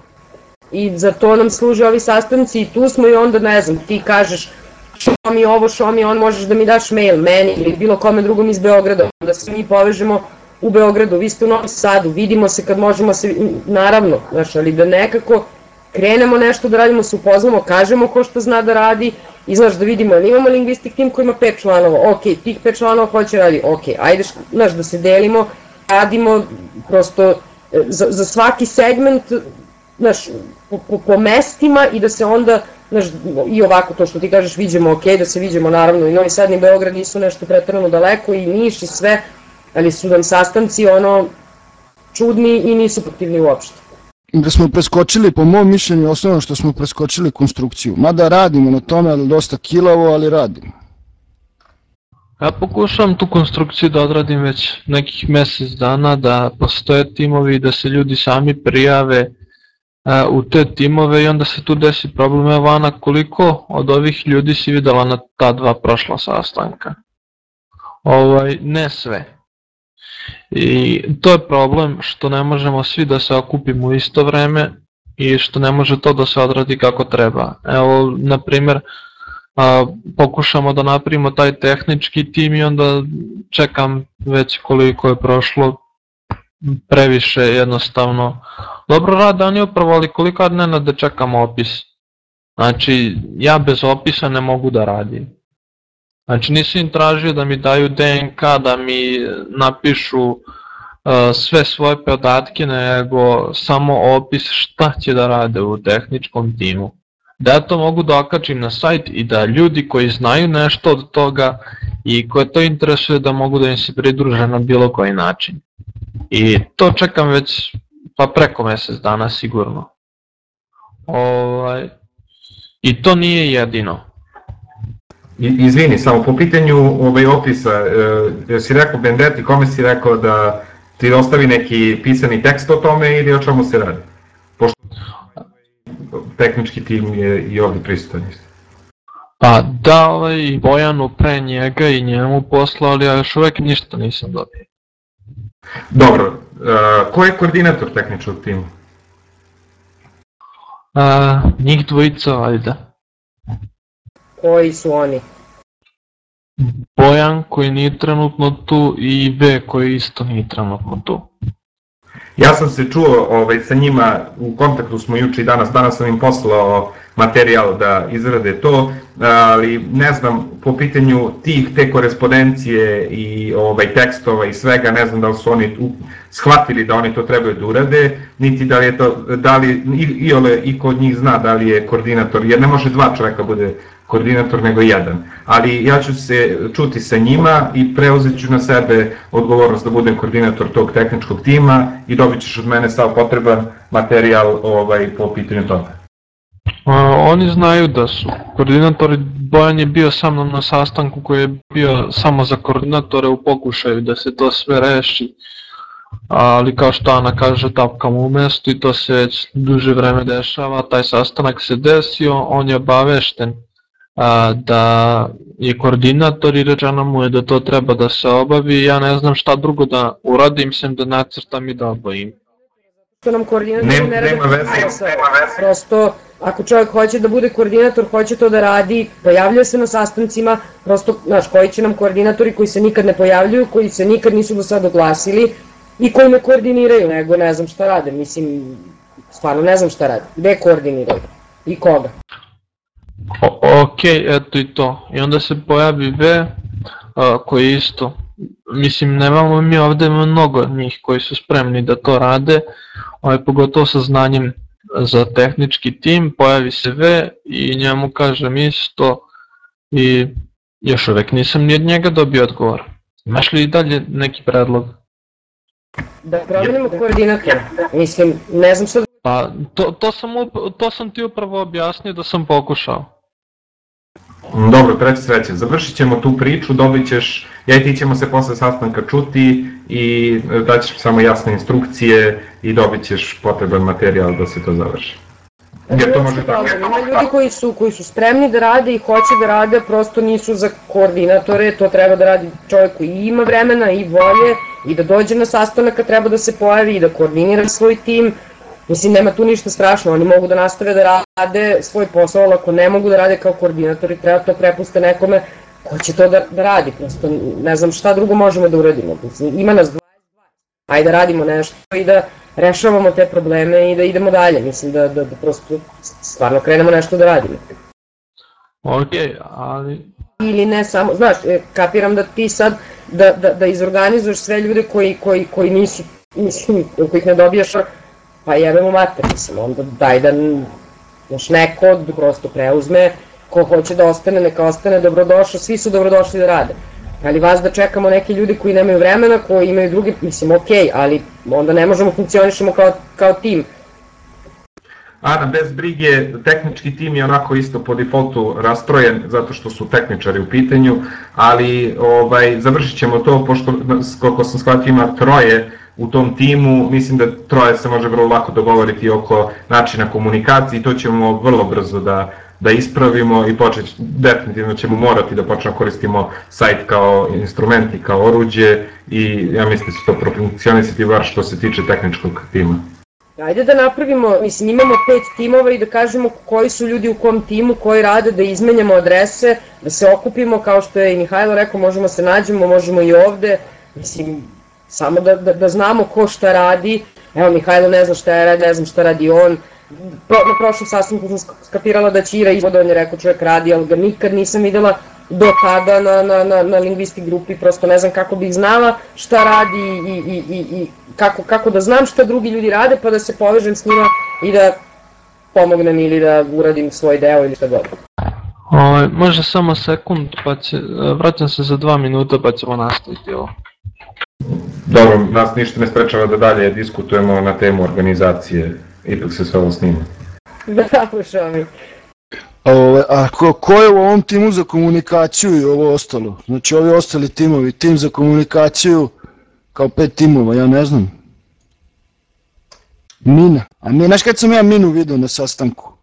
I za to nam služe ovi sastanci i tu smo i onda, ne znam, ti kažeš što mi ovo, što mi on, možeš da mi daš mail, meni ili bilo kome drugom iz Beograda, da se mi povežemo u Beogradu, vi ste u Novom Sadu, vidimo se kad možemo se, naravno, znaš, ali da nekako krenemo nešto da radimo, se upoznamo, kažemo ko što zna da radi i znaš da vidimo, ali imamo lingvistik tim koji ima pet članova, ok, tih pet članova hoće radi, ok, ajde, znaš, da se delimo, radimo prosto e, za, za svaki segment, znaš, po, po, po mestima i da se onda, znaš, i ovako to što ti kažeš, viđemo, ok, da se viđemo, naravno, i Novi Sad i Beograd nisu nešto pretrano daleko i Niš i sve, ali su nam sastanci ono čudni i nisu protivni uopšte da smo preskočili, po mom mišljenju, osnovno što smo preskočili konstrukciju. Mada radimo na tome, ali dosta kilavo, ali radimo. Ja pokušavam tu konstrukciju da odradim već nekih mesec dana, da postoje timovi, da se ljudi sami prijave u te timove i onda se tu desi problem. Evo Ana, koliko od ovih ljudi si videla na ta dva prošla sastanka? Ovaj, ne sve. I to je problem što ne možemo svi da se okupimo u isto vreme i što ne može to da se odradi kako treba. Evo, na primjer, a, pokušamo da napravimo taj tehnički tim i onda čekam već koliko je prošlo previše jednostavno. Dobro rade oni upravo, ali koliko dnevno da čekam opis. Znači, ja bez opisa ne mogu da radim. Znači nisam im tražio da mi daju DNK, da mi napišu uh, sve svoje podatke, nego samo opis šta će da rade u tehničkom timu. Da ja to mogu da okačim na sajt i da ljudi koji znaju nešto od toga i koje to interesuje da mogu da im se pridruže na bilo koji način. I to čekam već pa preko mesec dana sigurno. Ovaj, I to nije jedino. Izvini, samo po pitanju ovaj opisa, e, si rekao Bendetti, kome si rekao da ti ostavi neki pisani tekst o tome ili o čemu se radi? Pošto tehnički tim je i ovdje prisutan Pa da, ovaj, Bojanu pre njega i njemu poslao, ali ja još uvek ništa nisam dobio. Dobro, uh, ko je koordinator tehničkog tima? Uh, njih dvojica, valjda. Koji su oni? Bojan koji nije trenutno tu i V koji isto nije trenutno tu. Ja sam se čuo ovaj, sa njima, u kontaktu smo juče i danas, danas sam im poslao materijal da izrade to, ali ne znam, po pitanju tih, te korespondencije i ovaj, tekstova i svega, ne znam da li su oni shvatili da oni to trebaju da urade, niti da li je to, da li, i, i, ole, i kod njih zna da li je koordinator, jer ne može dva čoveka bude koordinator nego jedan. Ali ja ću se čuti sa njima i preuzet ću na sebe odgovornost da budem koordinator tog tehničkog tima i dobit ćeš od mene sav potreban materijal ovaj, po pitanju toga. Oni znaju da su koordinatori, Bojan je bio sa mnom na sastanku koji je bio samo za koordinatore u pokušaju da se to sve reši, ali kao što Ana kaže tapkamo u mestu i to se već duže vreme dešava, taj sastanak se desio, on je obavešten da je koordinator i rečeno mu je da to treba da se obavi ja ne znam šta drugo da uradim sem da nacrtam i da obavim. Što nam koordinator ne, ne radi nema veze, nema veze. Prosto, ako čovjek hoće da bude koordinator, hoće to da radi, pojavljuje se na sastancima, prosto, znaš, koji će nam koordinatori koji se nikad ne pojavljuju, koji se nikad nisu do sada oglasili i koji ne koordiniraju, nego ne znam šta rade, mislim, stvarno ne znam šta rade, gde koordiniraju i koga. O, ok, eto i to. I onda se pojavi V, a, koji isto mislim nemamo mi ovde mnogo njih koji su spremni da to rade, ovaj, pogotovo sa znanjem za tehnički tim, pojavi se V i njemu kažem isto i još uvek nisam ni od njega dobio odgovor. Imaš li i dalje neki predlog? Da promenimo koordinatora. Mislim, ne znam što... Pa, to, to, sam, to sam ti upravo objasnio da sam pokušao. Dobro, treće sreće. Završit ćemo tu priču, dobit ćeš, ja i ti ćemo se posle sastanka čuti i e, daćeš samo jasne instrukcije i dobit ćeš potreban materijal da se to završi. Jer to može tako. Ima ljudi koji su, koji su spremni da rade i hoće da rade, prosto nisu za koordinatore, to treba da radi čovjek koji ima vremena i volje i da dođe na sastanak kad treba da se pojavi i da koordinira svoj tim. Mislim, nema tu ništa strašno, oni mogu da nastave da rade svoj posao, ali ako ne mogu da rade kao koordinatori, treba to prepuste nekome ko će to da, da radi, prosto ne znam šta drugo možemo da uradimo. Mislim, ima nas 22, ajde da radimo nešto i da rešavamo te probleme i da idemo dalje, mislim da, da, da prosto stvarno krenemo nešto da radimo. Ok, ali Ili ne samo, znaš, e, kapiram da ti sad, da, da, da izorganizuješ sve ljude koji, koji, koji nisu, mislim, kojih ne dobijaš, pa jebemo mater, mislim, onda daj da, znaš, neko da prosto preuzme, ko hoće da ostane, neka ostane, dobrodošao, svi su dobrodošli da rade. Ali vas da čekamo neke ljude koji nemaju vremena, koji imaju druge, mislim, okej, ali onda ne možemo funkcionišemo kao, kao tim. Ana, bez brige, tehnički tim je onako isto po defaultu rastrojen zato što su tehničari u pitanju, ali ovaj, završit ćemo to, pošto koliko sam shvatio ima troje u tom timu, mislim da troje se može vrlo lako dogovoriti oko načina komunikacije i to ćemo vrlo brzo da, da ispravimo i počeć, definitivno ćemo morati da počnemo koristimo sajt kao instrument i kao oruđe i ja mislim da će to profunkcionisati bar što se tiče tehničkog tima. Ajde da napravimo, mislim imamo pet timova i da kažemo koji su ljudi u kom timu, koji rade, da izmenjamo adrese, da se okupimo, kao što je i Mihajlo rekao, možemo se nađemo, možemo i ovde, mislim, samo da, da, da znamo ko šta radi, evo Mihajlo ne zna šta je radi, ne znam šta radi on, Pro, na prošlom sastanku sam skapirala da će Ira izvoda, on je rekao čovjek radi, ali ga nikad nisam videla do tada na, na, na, na lingvisti grupi, prosto ne znam kako bih znala šta radi i, i, i, i kako, kako da znam šta drugi ljudi rade, pa da se povežem s njima i da pomognem ili da uradim svoj deo ili šta god. ovaj, može samo sekund, pa će, vraćam se za dva minuta pa ćemo nastaviti ovo. Dobro, nas ništa ne sprečava da dalje diskutujemo na temu organizacije, ipak se sve ovo snima. (laughs) Bravo, Šomi. Ove, a ko, ko je u ovom timu za komunikaciju i ovo ostalo? Znači ovi ostali timovi, tim za komunikaciju kao pet timova, ja ne znam. Mina. A mi, znaš kad sam ja Minu vidio na sastanku?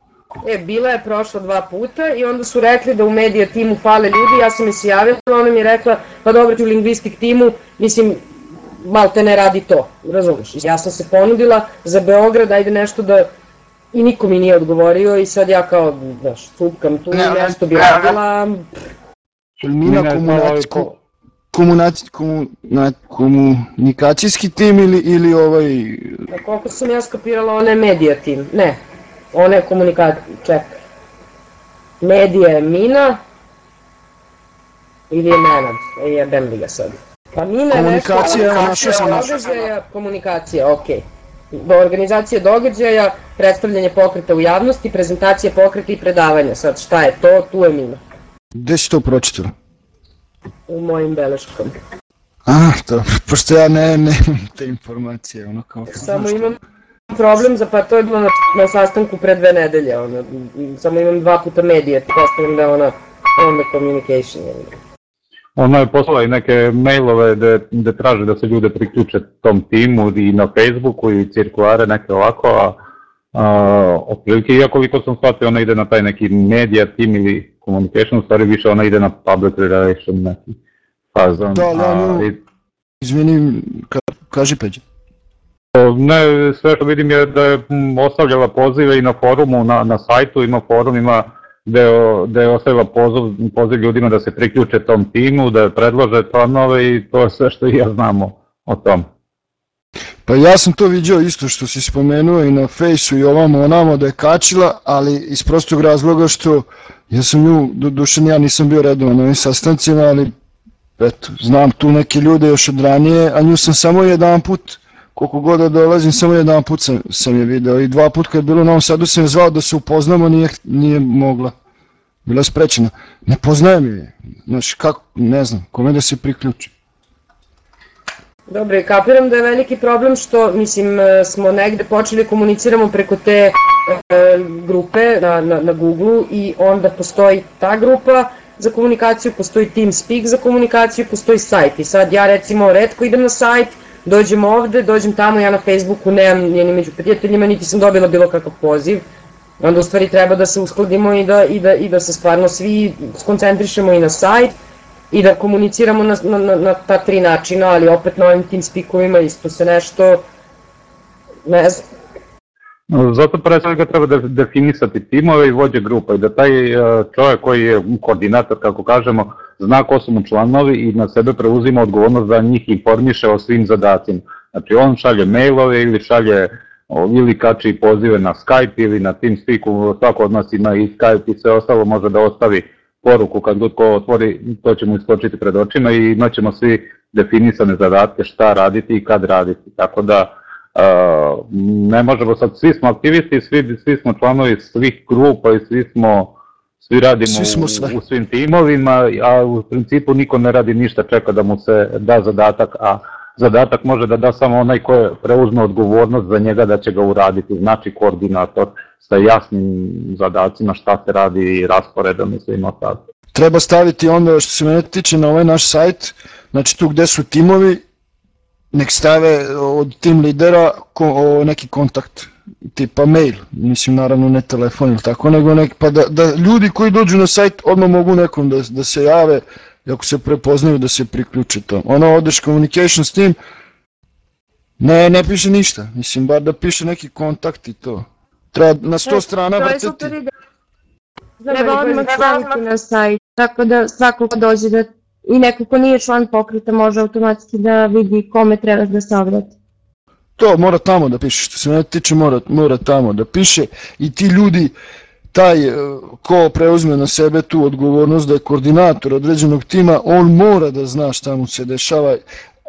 E, bila je prošla dva puta i onda su rekli da u medija timu fale ljudi, ja sam mi se javila, ona mi je rekla, pa dobro, u lingvistik timu, mislim, malte ne radi to, razumeš? Ja sam se ponudila za Beograd, ajde nešto da i niko mi nije odgovorio i sad ja kao, znaš, cupkam tu, Ne, nešto bi radila, Mina je komunaci, komu, na, komunikacijski tim ili, ili ovaj... Na koliko sam ja skapirala, ona je medija tim. Ne, ona je komunikacija, čekaj. Medija je Mina ili je Nenad, e, jebem li ga sad. Pa Mina je Komunikacija, našao sam, našao događaja, komunikacija, okej. Do organizacije događaja, predstavljanje pokreta u javnosti, prezentacije pokreta i predavanja. Sad šta je to, tu je Mina. Gde si to pročitala? U mojim beleškama. A, to, pošto ja ne, nemam te informacije, ono kao... Samo imam problem za, pa to je bilo na, na sastanku pre dve nedelje, ono, m, samo imam dva puta medije, postavljam da je ona on the communication. je. Ona je poslala i neke mailove gde, gde traže da se ljude priključe tom timu i na Facebooku i cirkulare neke ovako, a, a otprilike, iako vi to sam shvatio, ona ide na taj neki media team ili communication, u stvari više ona ide na public relation neki fazon. Da, ali a, ono- i- Izvini, ka, kaži Peđa. Ne, sve što vidim je da je ostavljala pozive i na forumu, na, na sajtu ima forum, ima gde, gde je ostavila poziv, poziv ljudima da se priključe tom timu, da predlože planove i to je sve što ja znamo o tom. Pa ja sam to vidio isto što si spomenuo i na fejsu i ovamo onamo da je kačila, ali iz prostog razloga što ja sam nju, do duše ja nisam bio redovan na ovim sastancima, ali eto, znam tu neke ljude još od ranije, a nju sam samo jedan put, koliko god da dolazim, samo jedan put sam, sam je video i dva put kad je bilo u Novom Sadu sam je zvao da se upoznamo, nije, nije mogla. Bila je sprečena. Ne poznajem je, znaš, kako, ne znam, kome da se priključi. Dobro, kapiram da je veliki problem što, mislim, e, smo negde počeli komuniciramo preko te e, grupe na, na, na Google i onda postoji ta grupa za komunikaciju, postoji TeamSpeak za komunikaciju, postoji sajt i sad ja recimo redko idem na sajt, dođem ovde, dođem tamo, ja na Facebooku nemam ni među prijateljima, niti sam dobila bilo kakav poziv, onda u stvari treba da se uskladimo i da, i da, i da se stvarno svi skoncentrišemo i na sajt, i da komuniciramo na, na, na, na ta tri načina, ali opet na ovim tim spikovima isto se nešto, ne znam. Zato pre svega treba da definisati timove i vođe grupa i da taj e, čovjek koji je koordinator, kako kažemo, zna ko su mu članovi i na sebe preuzima odgovornost da njih informiše o svim zadacima. Znači on šalje mailove ili šalje ili kači pozive na Skype ili na TeamSpeaku, svako od nas ima i Skype i sve ostalo može da ostavi poruku kad god ko otvori, to će mu iskočiti pred očima i imat ćemo svi definisane zadatke šta raditi i kad raditi. Tako da ne možemo sad, svi smo aktivisti, svi, svi smo članovi svih grupa i svi smo svi radimo Svi smo sve. u, u svim timovima, a u principu niko ne radi ništa, čeka da mu se da zadatak, a zadatak može da da samo onaj ko preuzme odgovornost za njega da će ga uraditi, znači koordinator sa jasnim zadacima šta se radi i rasporedom i svima ostalim. Treba staviti onda što se mene tiče na ovaj naš sajt, znači tu gde su timovi, nek stave od tim lidera ko, o, neki kontakt, tipa mail, mislim naravno ne telefon ili tako, nego nek, pa da, da ljudi koji dođu na sajt odmah mogu nekom da, da se jave, i ako se prepoznaju da se priključe to. Ono odeš communication s tim, ne, ne piše ništa, mislim bar da piše neki kontakt i to. Treba na sto strana To je vrteti. super ideja. Treba odmah staviti na sajt, tako da svako ko dođe da i neko ko nije član pokreta može automatski da vidi kome treba da se obrati. To mora tamo da piše, što se mene tiče mora, mora tamo da piše i ti ljudi, taj e, ko preuzme na sebe tu odgovornost da je koordinator određenog tima, on mora da zna šta mu se dešava.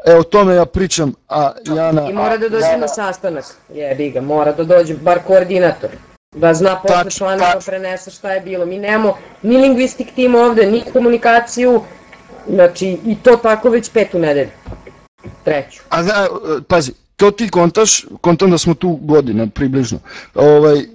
E o tome ja pričam, a Jana... I mora da dođe na sastanak, jebi ga, mora da dođe, bar koordinator. Da zna posle člana da prenese šta je bilo. Mi nemamo ni lingvistik tim ovde, ni komunikaciju, znači i to tako već petu nedelju. Treću. A e, pazi, to ti kontaš, kontam da smo tu godine približno. Ovaj,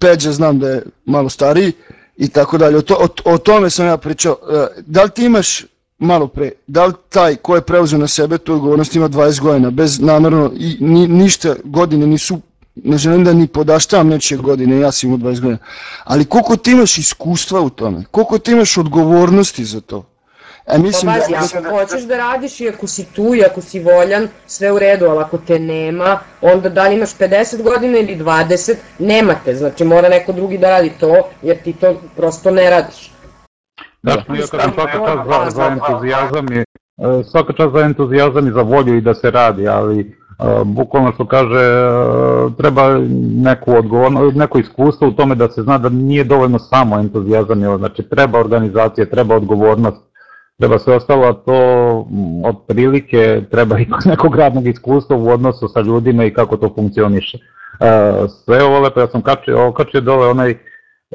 Peđa znam da je malo stariji i tako dalje. O, to, o, o tome sam ja pričao. E, Da li ti imaš malo pre, da li taj ko je preuzeo na sebe tu odgovornost ima 20 godina, bez namerno, i ni, ništa godine nisu, ne želim da ni podaštavam nečije godine, ja sam imao 20 godina, ali koliko ti imaš iskustva u tome, koliko ti imaš odgovornosti za to? E, mislim pa pazi, da, ako hoćeš da radiš i ako si tu i ako si voljan, sve u redu, ali ako te nema, onda da li imaš 50 godina ili 20, nemate, znači mora neko drugi da radi to, jer ti to prosto ne radiš. Da, ja kažem svaka čast za, za entuzijazam i e, svaka čast za entuzijazam i za volju i da se radi, ali e, bukvalno što kaže e, treba neku odgovorno, neko iskustvo u tome da se zna da nije dovoljno samo entuzijazam, znači treba organizacija, treba odgovornost, treba sve ostalo, a to m, otprilike treba i nekog radnog iskustva u odnosu sa ljudima i kako to funkcioniše. E, Sve ovo lepo, ja sam kačio, okačio dole onaj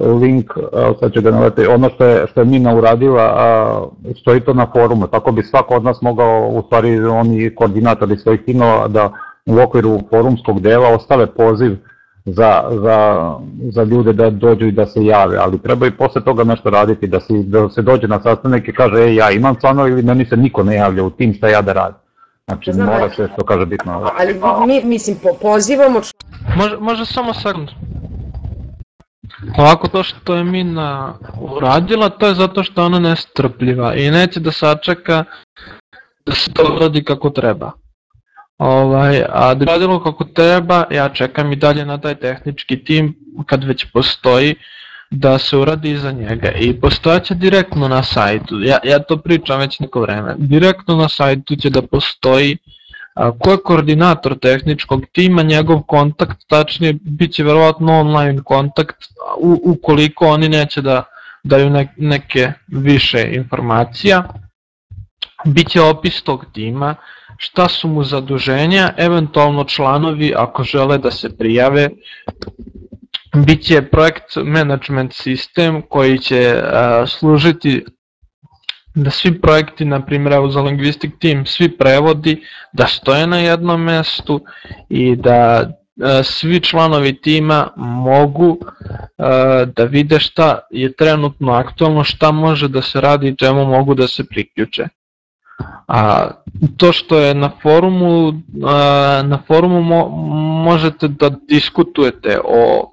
link, a, sad ću ga naveti, ono što je, što je Mina uradila, stoji to na forumu, tako bi svako od nas mogao, u stvari oni koordinatori svojih timova, da u okviru forumskog dela ostave poziv za, za, za ljude da dođu i da se jave, ali treba i posle toga nešto raditi, da se, da se dođe na sastanak i kaže, ej, ja imam članova ili meni se niko ne javlja u tim šta ja da radim. Znači, Znam, mora se, što kaže, bitno. Ali mi, mislim, po, pozivamo Može, može samo sekund. Ovako to što je Mina uradila, to je zato što ona nestrpljiva i neće da sačeka da se to uradi kako treba. Ovaj, a da radilo kako treba, ja čekam i dalje na taj tehnički tim, kad već postoji, da se uradi iza njega. I postojaće direktno na sajtu, ja, ja to pričam već neko vreme, direktno na sajtu će da postoji a, ko je koordinator tehničkog tima, njegov kontakt, tačnije bit će verovatno online kontakt u, ukoliko oni neće da daju ne, neke više informacija. biće opis tog tima, šta su mu zaduženja, eventualno članovi ako žele da se prijave, biće projekt management sistem koji će a, služiti da svi projekti, na primjer evo za Linguistic Team, svi prevodi da stoje na jednom mestu i da a, svi članovi tima mogu a, da vide šta je trenutno aktualno, šta može da se radi i čemu mogu da se priključe. A to što je na forumu, a, na forumu mo, možete da diskutujete o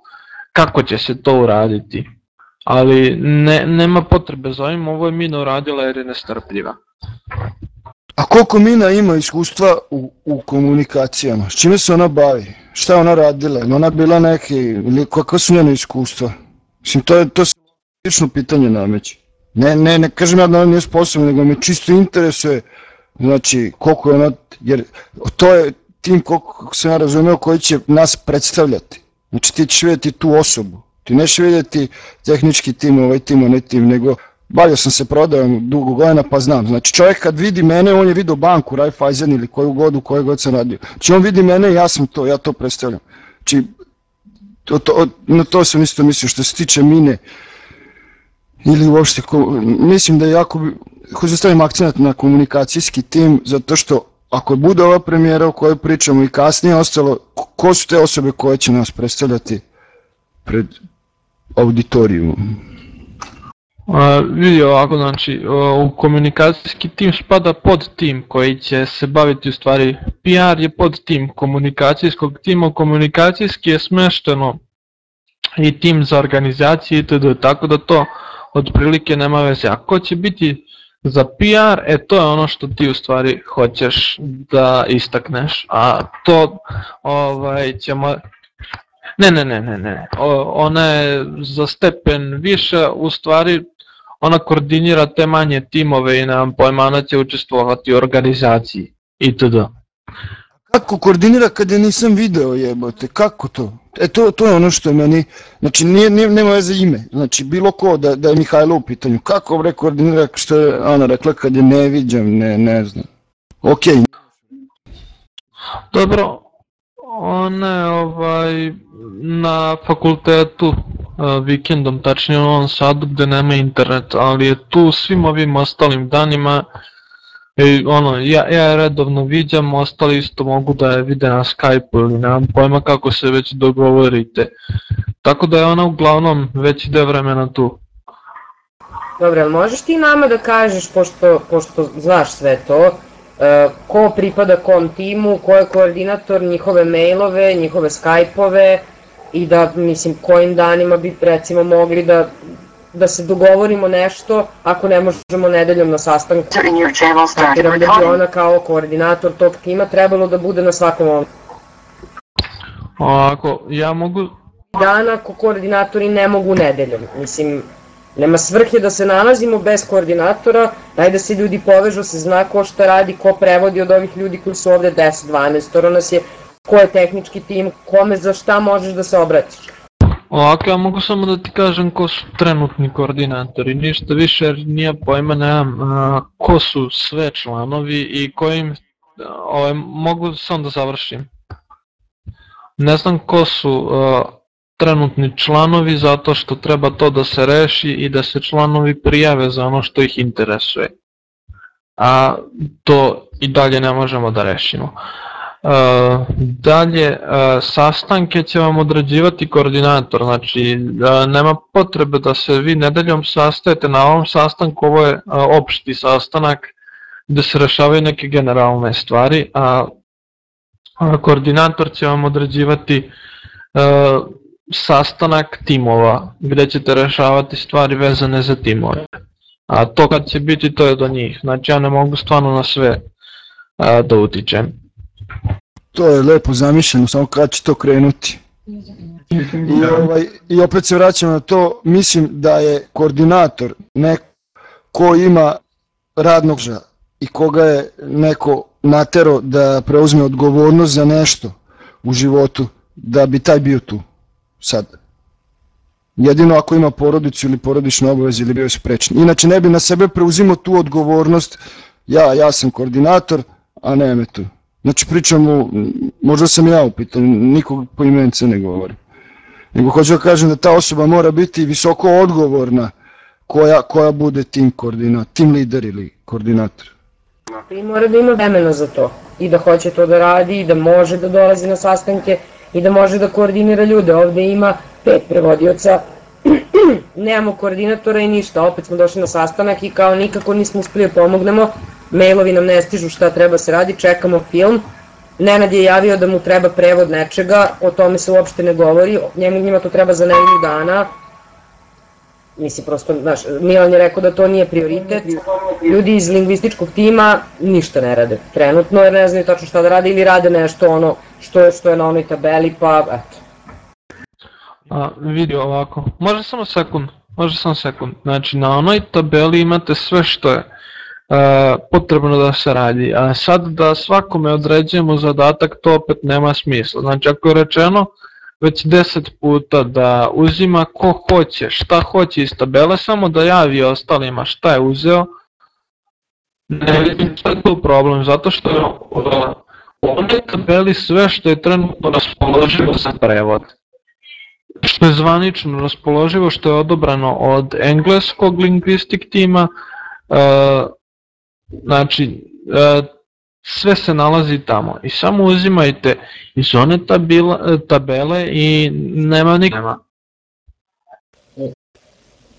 kako će se to uraditi. Ali ne, nema potrebe za ovim, ovo je Mina uradila jer je nestrpljiva. A koliko Mina ima iskustva u, u komunikacijama? S čime se ona bavi? Šta je ona radila? Je ona bila neki, ili kakva su njene iskustva? Mislim, to je, to se lično pitanje nameće. Ne, ne, ne kažem ja da ona nije sposobna, nego me čisto interesuje, znači, koliko je ona, jer to je tim, koliko sam ja razumeo, koji će nas predstavljati. Znači, ti ćeš vidjeti tu osobu. Ti neš vidjeti tehnički tim, ovaj tim, onaj tim, nego bavio sam se prodajom dugo godina pa znam. Znači čovjek kad vidi mene, on je vidio banku, Raiffeisen ili koju god u kojoj god sam radio. Znači on vidi mene i ja sam to, ja to predstavljam. Znači, to, to, na to sam isto mislio što se tiče mine ili uopšte, ko, mislim da je jako, hoću da stavim akcent na komunikacijski tim, zato što ako bude ova premijera o kojoj pričamo i kasnije ostalo, ko su te osobe koje će nas predstavljati pred auditorijumom? A, vidi ovako, znači, u komunikacijski tim spada pod tim koji će se baviti u stvari, PR je pod tim komunikacijskog tima, komunikacijski je smešteno i tim za organizaciju itd. Tako da to otprilike nema veze. A ko će biti za PR, e to je ono što ti u stvari hoćeš da istakneš, a to ovaj ćemo Ne, ne, ne, ne, ne. O, ona je za stepen više, u stvari ona koordinira te manje timove i nam pojma ona će učestvovati u organizaciji itd. Kako koordinira kad je nisam video jebote, kako to? E to, to je ono što meni, znači nije, nije, nema veze ime, znači bilo ko da, da je Mihajlo u pitanju, kako bre koordinira što je Ana rekla kad je ne viđam, ne, ne znam. Okej. Dobro, ona je ovaj, na fakultetu uh, vikendom, tačnije u Novom Sadu gde nema internet, ali je tu svim ovim ostalim danima I ono, ja, ja redovno viđam, ostali isto mogu da je vide na Skype-u ili nemam pojma kako se već dogovorite. Tako da je ona uglavnom već ide vremena tu. Dobro, ali možeš ti nama da kažeš, pošto, pošto znaš sve to, uh, ko pripada kom timu, ko je koordinator, njihove mailove, njihove Skype-ove i da, mislim, kojim danima bi recimo mogli da da se dogovorimo nešto ako ne možemo nedeljom na sastanku. Kapiram da bi ona kao koordinator tog tima trebalo da bude na svakom ovom. Ovako, ja mogu... Dana ko koordinatori ne mogu nedeljom. Mislim, nema svrhe da se nalazimo bez koordinatora, daj da se ljudi povežu, se zna ko šta radi, ko prevodi od ovih ljudi koji su ovde 10-12, to nas je ko je tehnički tim, kome za šta možeš da se obratiš. Ovako, ja mogu samo da ti kažem ko su trenutni koordinatori, ništa više jer nije pojma, nemam ko su sve članovi i kojim, ovaj, mogu samo da završim. Ne znam ko su a, trenutni članovi zato što treba to da se reši i da se članovi prijave za ono što ih interesuje. A to i dalje ne možemo da rešimo. Dalje, sastanke će vam određivati koordinator, znači nema potrebe da se vi nedeljom sastajete na ovom sastanku, ovo je opšti sastanak gde se rešavaju neke generalne stvari, a koordinator će vam određivati sastanak timova gde ćete rešavati stvari vezane za timove. A to kad će biti to je do njih, znači ja ne mogu stvarno na sve da utičem. To je lepo zamišljeno, samo kad će to krenuti. I, ovaj, I opet se vraćam na to, mislim da je koordinator neko ko ima radnog ža i koga je neko natero da preuzme odgovornost za nešto u životu, da bi taj bio tu sad. Jedino ako ima porodicu ili porodičnu obavezu ili bio sprečen. Inače ne bi na sebe preuzimo tu odgovornost ja, ja sam koordinator, a ne me tu. Znači pričamo, možda sam ja upitan, nikog po imence ne govori. Nego hoću da kažem da ta osoba mora biti visoko odgovorna koja, koja bude tim koordinator, tim lider ili koordinator. I mora da ima vremena za to i da hoće to da radi i da može da dolazi na sastanke i da može da koordinira ljude. Ovde ima pet prevodioca, (clears throat) nemamo koordinatora i ništa, opet smo došli na sastanak i kao nikako nismo uspeli da pomognemo, mailovi nam ne stižu šta treba se radi, čekamo film, Nenad je javio da mu treba prevod nečega, o tome se uopšte ne govori, njemu, njima to treba za nedelju dana, Mislim, prosto, znaš, Milan je rekao da to nije prioritet, ljudi iz lingvističkog tima ništa ne rade trenutno, jer ne znaju tačno šta da rade ili rade nešto ono što, što je na onoj tabeli, pa eto. A, vidi ovako, može samo sekund, može samo sekund. Znači na onoj tabeli imate sve što je potrebno da se radi, a sad da svakome određujemo zadatak to opet nema smisla. Znači ako je rečeno već 10 puta da uzima ko hoće, šta hoće iz tabele, samo da javi ostalima šta je uzeo, ne vidim šta je tu problem, zato što je u onoj tabeli sve što je trenutno raspoloživo za prevod što je zvanično raspoloživo, što je odobrano od engleskog lingvistik tima, e, znači e, sve se nalazi tamo i samo uzimajte iz one tabila, tabele i nema nikakva.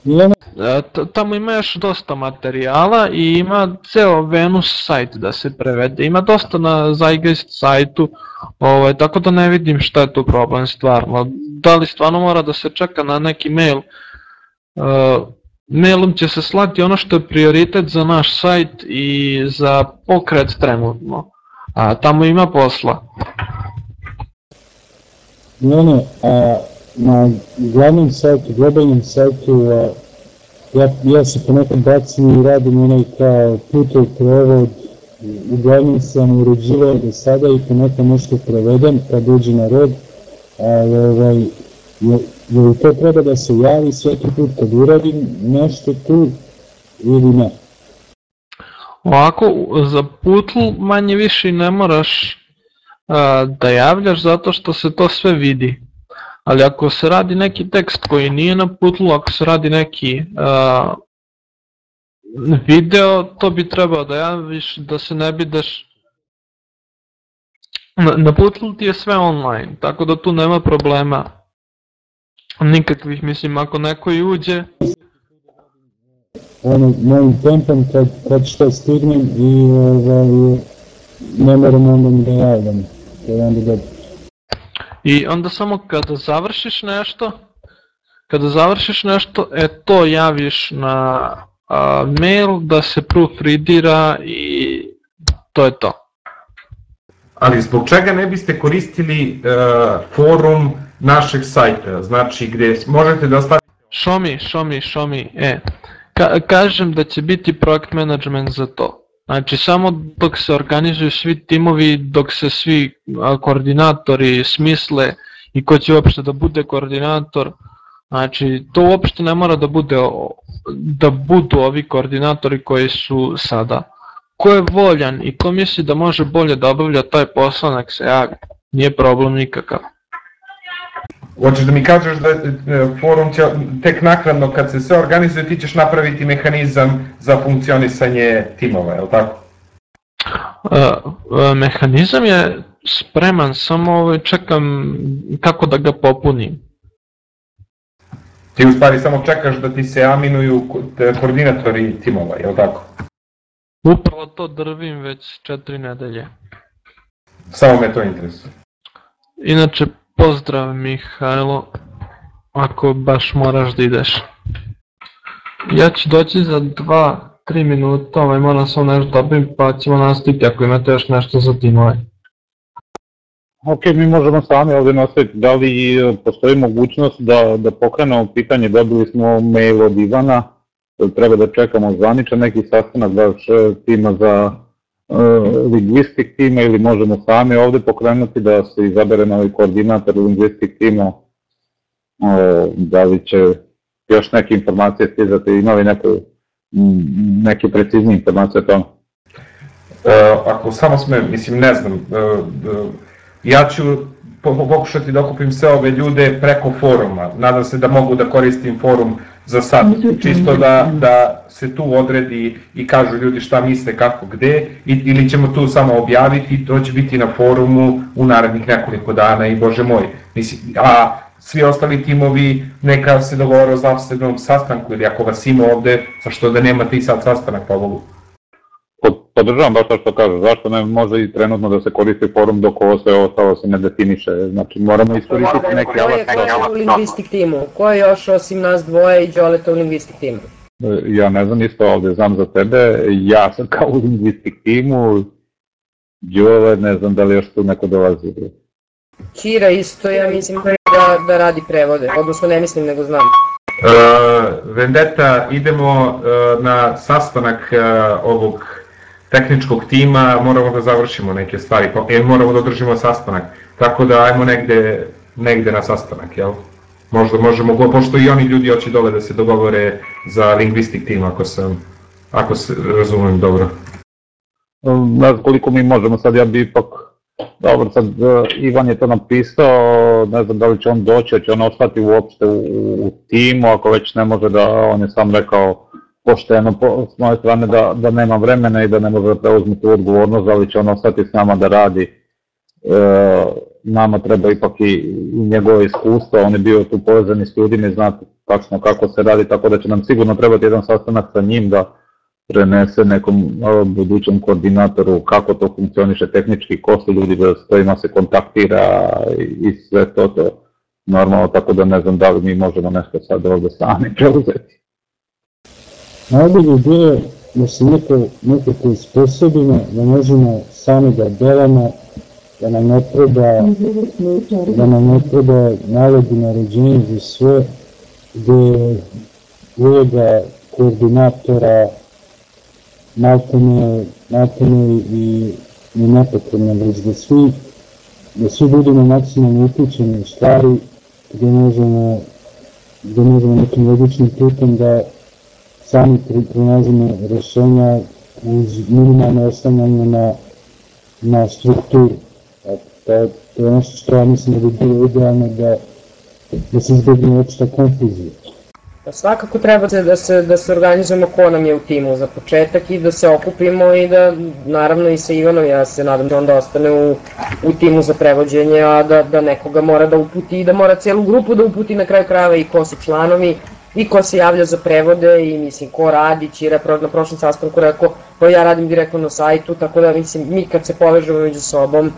E, tamo ima još dosta materijala i ima ceo Venus sajt da se prevede. Ima dosta na Zeitgeist sajtu, ovaj, tako da ne vidim šta je tu problem stvarno. Da li stvarno mora da se čeka na neki mail? Uh, mailom će se slati ono što je prioritet za naš sajt i za pokret trenutno. A tamo ima posla. Ne, ne, a na glavnom sajtu, globalnom sajtu, a, ja, ja se ponekad bacim i radim onaj kao putov prevod, uglavnom sam uređivao do sada i ponekad nešto prevedem kad uđe na red, ali ovaj, je, je to treba da se javi svaki put kad uradim nešto tu ili ne? Ovako, za putl manje više ne moraš a, da javljaš zato što se to sve vidi ali ako se radi neki tekst koji nije na putlu, ako se radi neki uh, video, to bi trebao da javiš, da se ne bideš na, na putlu ti je sve online, tako da tu nema problema nikakvih, mislim, ako neko i uđe ono, mojim tempom kad, kad što stignem i ovaj, ne moram onda da javljam, to je onda dobro. I onda samo kada završiš nešto, kada završiš nešto, e to javiš na a, mail da se proofreadira i to je to. Ali zbog čega ne biste koristili uh, forum našeg sajta, znači gde možete da stavite... Šomi, šomi, šomi, e, ka kažem da će biti projekt management za to. Znači samo dok se organizuju svi timovi, dok se svi koordinatori smisle i ko će uopšte da bude koordinator, znači to uopšte ne mora da bude da budu ovi koordinatori koji su sada. Ko je voljan i ko misli da može bolje da obavlja taj posao, se javi. Nije problem nikakav. Hoćeš da mi kažeš da e, forum će tek nakladno kad se sve organizuje ti ćeš napraviti mehanizam za funkcionisanje timova, je li tako? Uh, mehanizam je spreman, samo ovaj, čekam kako da ga popunim. Ti u stvari samo čekaš da ti se aminuju koordinatori timova, je li tako? Upravo to drvim već četiri nedelje. Samo me to interesuje. Inače, Pozdrav Mihajlo, ako baš moraš da ideš. Ja ću doći za 2-3 minuta, ovaj, moram samo nešto dobim pa ćemo nastaviti ako imate još nešto za timove. Ok, mi možemo sami ovde nastaviti. Da li e, postoji mogućnost da, da pokrenemo pitanje, dobili smo mail od Ivana, da treba da čekamo zvaničan neki sastanak baš e, tima za lingvistik tima ili možemo sami ovde pokrenuti da se izabere novi koordinator lingvistik tima, uh, da li će još neke informacije stizati, ima li neke, neke preciznije informacije o tome? ako samo sme, mislim, ne znam, ja ću pokušati da okupim sve ove ljude preko foruma. Nadam se da mogu da koristim forum za sad, čisto da, da se tu odredi i kažu ljudi šta misle, kako, gde, ili ćemo tu samo objaviti, to će biti na forumu u narednih nekoliko dana i bože moj. Mislim, a svi ostali timovi neka se dogovore o zavstvenom sastanku ili ako vas ima ovde, zašto da nemate i sad sastanak pa Bogu. Podržavam baš to što kažeš, zašto ne može i trenutno da se koristi forum dok ovo sve ostalo se ne definiše, znači moramo iskoristiti neki alat. Ko je u lingvistik timu? Ko je još osim nas dvoje i Đoleta u lingvistik timu? Ja ne znam isto ovde, znam za tebe, ja sam kao u lingvistik timu, Đole, ne znam da li još tu neko dolazi. Čira isto, ja mislim da, da radi prevode, odnosno ne mislim nego znam. Uh, Vendetta, idemo uh, na sastanak uh, ovog tehničkog tima, moramo da završimo neke stvari, pa, e, moramo da održimo sastanak, tako da ajmo negde, negde na sastanak, jel? Možda možemo, pošto i oni ljudi hoće dole da se dogovore za lingvistik tim, ako sam, ako se razumem dobro. Ne znam koliko mi možemo, sad ja bi ipak Dobro, sad uh, Ivan je to napisao, ne znam da li će on doći, će on ostati uopšte u, u timu, ako već ne može da, on je sam rekao pošteno po, s moje strane da, da nema vremena i da ne može da tu odgovornost, ali će on ostati s nama da radi. E, nama treba ipak i, i njegove iskustva, on je bio tu povezan s ljudima i zna tačno kako se radi, tako da će nam sigurno trebati jedan sastanak sa njim da prenese nekom budućem koordinatoru kako to funkcioniše tehnički, ko su ljudi s kojima se kontaktira i sve to, to normalno, tako da ne znam da li mi možemo nešto sad ovde sami preuzeti. Najbolje bilo da se neko, nekako isposobimo, da možemo sami da delamo, da nam ne treba, da nam ne treba nalog i naređenje za sve, gde uloga koordinatora maltene, maltene i, i nepotrebna, već da svi, da svi budemo maksimalno uključeni u stvari gde možemo, gde možemo nekim logičnim putem da sami pronalazimo rešenja uz minimalno oslanjanje na, na strukturu. To, to je nešto što ja mislim da bi bilo idealno da, da se izbjegne opšta konfuzija. Pa svakako treba se da se, da se organizujemo ko nam je u timu za početak i da se okupimo i da naravno i sa Ivanom, ja se nadam da onda ostane u, u timu za prevođenje, a da, da nekoga mora da uputi i da mora celu grupu da uputi na kraju krajeva i ko su članovi i ko se javlja za prevode i mislim ko radi, Čira na prošlom sastanku rekao, pa ja radim direktno na sajtu, tako da mislim mi kad se povežemo među sobom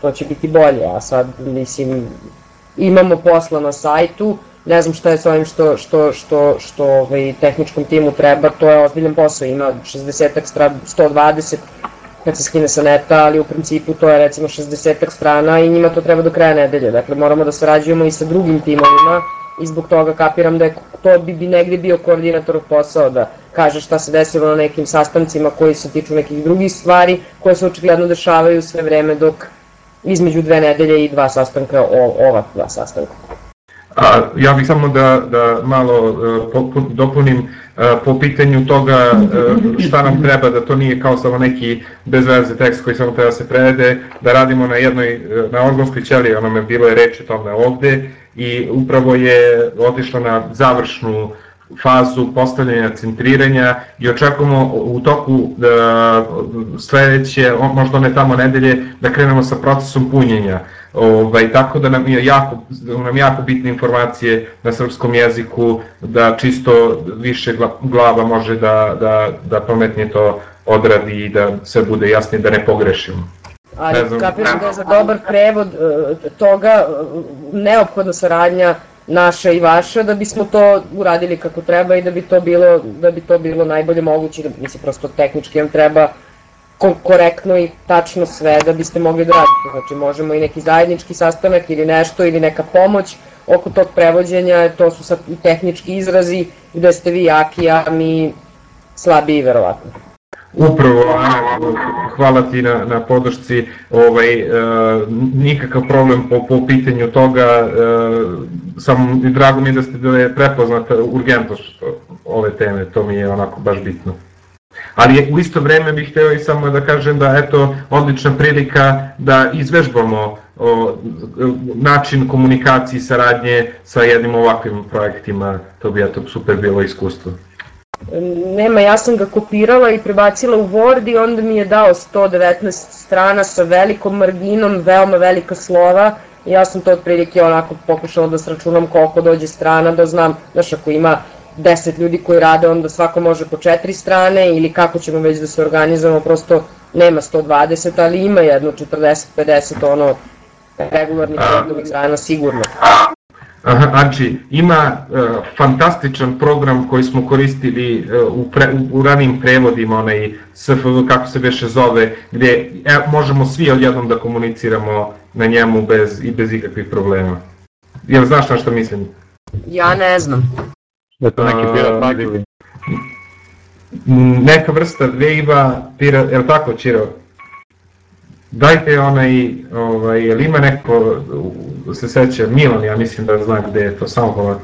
to će biti bolje, a sad mislim imamo posla na sajtu, ne znam šta je sa ovim što, što, što, što ovaj, tehničkom timu treba, to je ozbiljan posao, ima 60 strana, 120 kad se skine sa neta, ali u principu to je recimo 60 strana i njima to treba do kraja nedelje, dakle moramo da sarađujemo i sa drugim timovima i zbog toga kapiram da je, to bi, bi negde bio koordinatorov posao da kaže šta se desilo na nekim sastancima koji se tiču nekih drugih stvari koje se očigledno dešavaju sve vreme dok između dve nedelje i dva sastanka, o, ova dva sastanka. A, ja bih samo da, da malo uh, dopunim uh, po pitanju toga uh, šta nam treba, da to nije kao samo neki bezveze tekst koji samo treba da se prevede, da radimo na jednoj, na organskoj ćeliji, onome bilo je reči tome ovde i upravo je otišla na završnu fazu postavljanja centriranja i očekujemo u toku da, sledeće, možda one tamo nedelje, da krenemo sa procesom punjenja. Ovaj, tako da nam je jako, nam jako bitne informacije na srpskom jeziku, da čisto više glava može da, da, da pametnije to odradi i da sve bude jasnije, da ne pogrešimo. Ali kapiram da je za dobar prevod e, toga e, neophodna saradnja naša i vaša da bismo to uradili kako treba i da bi to bilo, da bi to bilo najbolje moguće, da mislim prosto tehnički vam treba korektno i tačno sve da biste mogli da radite. Znači možemo i neki zajednički sastanak ili nešto ili neka pomoć oko tog prevođenja, to su sad i tehnički izrazi gde ste vi jaki, a mi slabiji verovatno. Upravo, hvala ti na, na podršci, ovaj, e, nikakav problem po, po pitanju toga, e, samo drago mi je da ste da je prepoznata urgentnost ove teme, to mi je onako baš bitno. Ali u isto vreme bih hteo i samo da kažem da eto odlična prilika da izvežbamo o, način komunikacije i saradnje sa jednim ovakvim projektima, to bi eto super bilo iskustvo. Nema, ja sam ga kopirala i prebacila u Word i onda mi je dao 119 strana sa velikom marginom, veoma velika slova i ja sam to otprilike onako pokušala da sračunam koliko dođe strana, da znam, znaš, ako ima 10 ljudi koji rade, onda svako može po četiri strane ili kako ćemo već da se organizujemo, prosto nema 120, ali ima jedno 40-50 ono regularnih predlovih strana sigurno. Aha, znači, ima uh, fantastičan program koji smo koristili uh, u, pre, u, u ranim prevodima, onaj SFV, kako se beše zove, gde e, možemo svi odjednom da komuniciramo na njemu bez, i bez ikakvih problema. Jel znaš na što mislim? Ja ne znam. Da je to neki pirat ili... M, Neka vrsta wave-a, pirat, jel tako Čiro? Dajte onaj, ovaj, jel ima neko, u- se seća, Milan, ja mislim da zna gde je to, samo polako.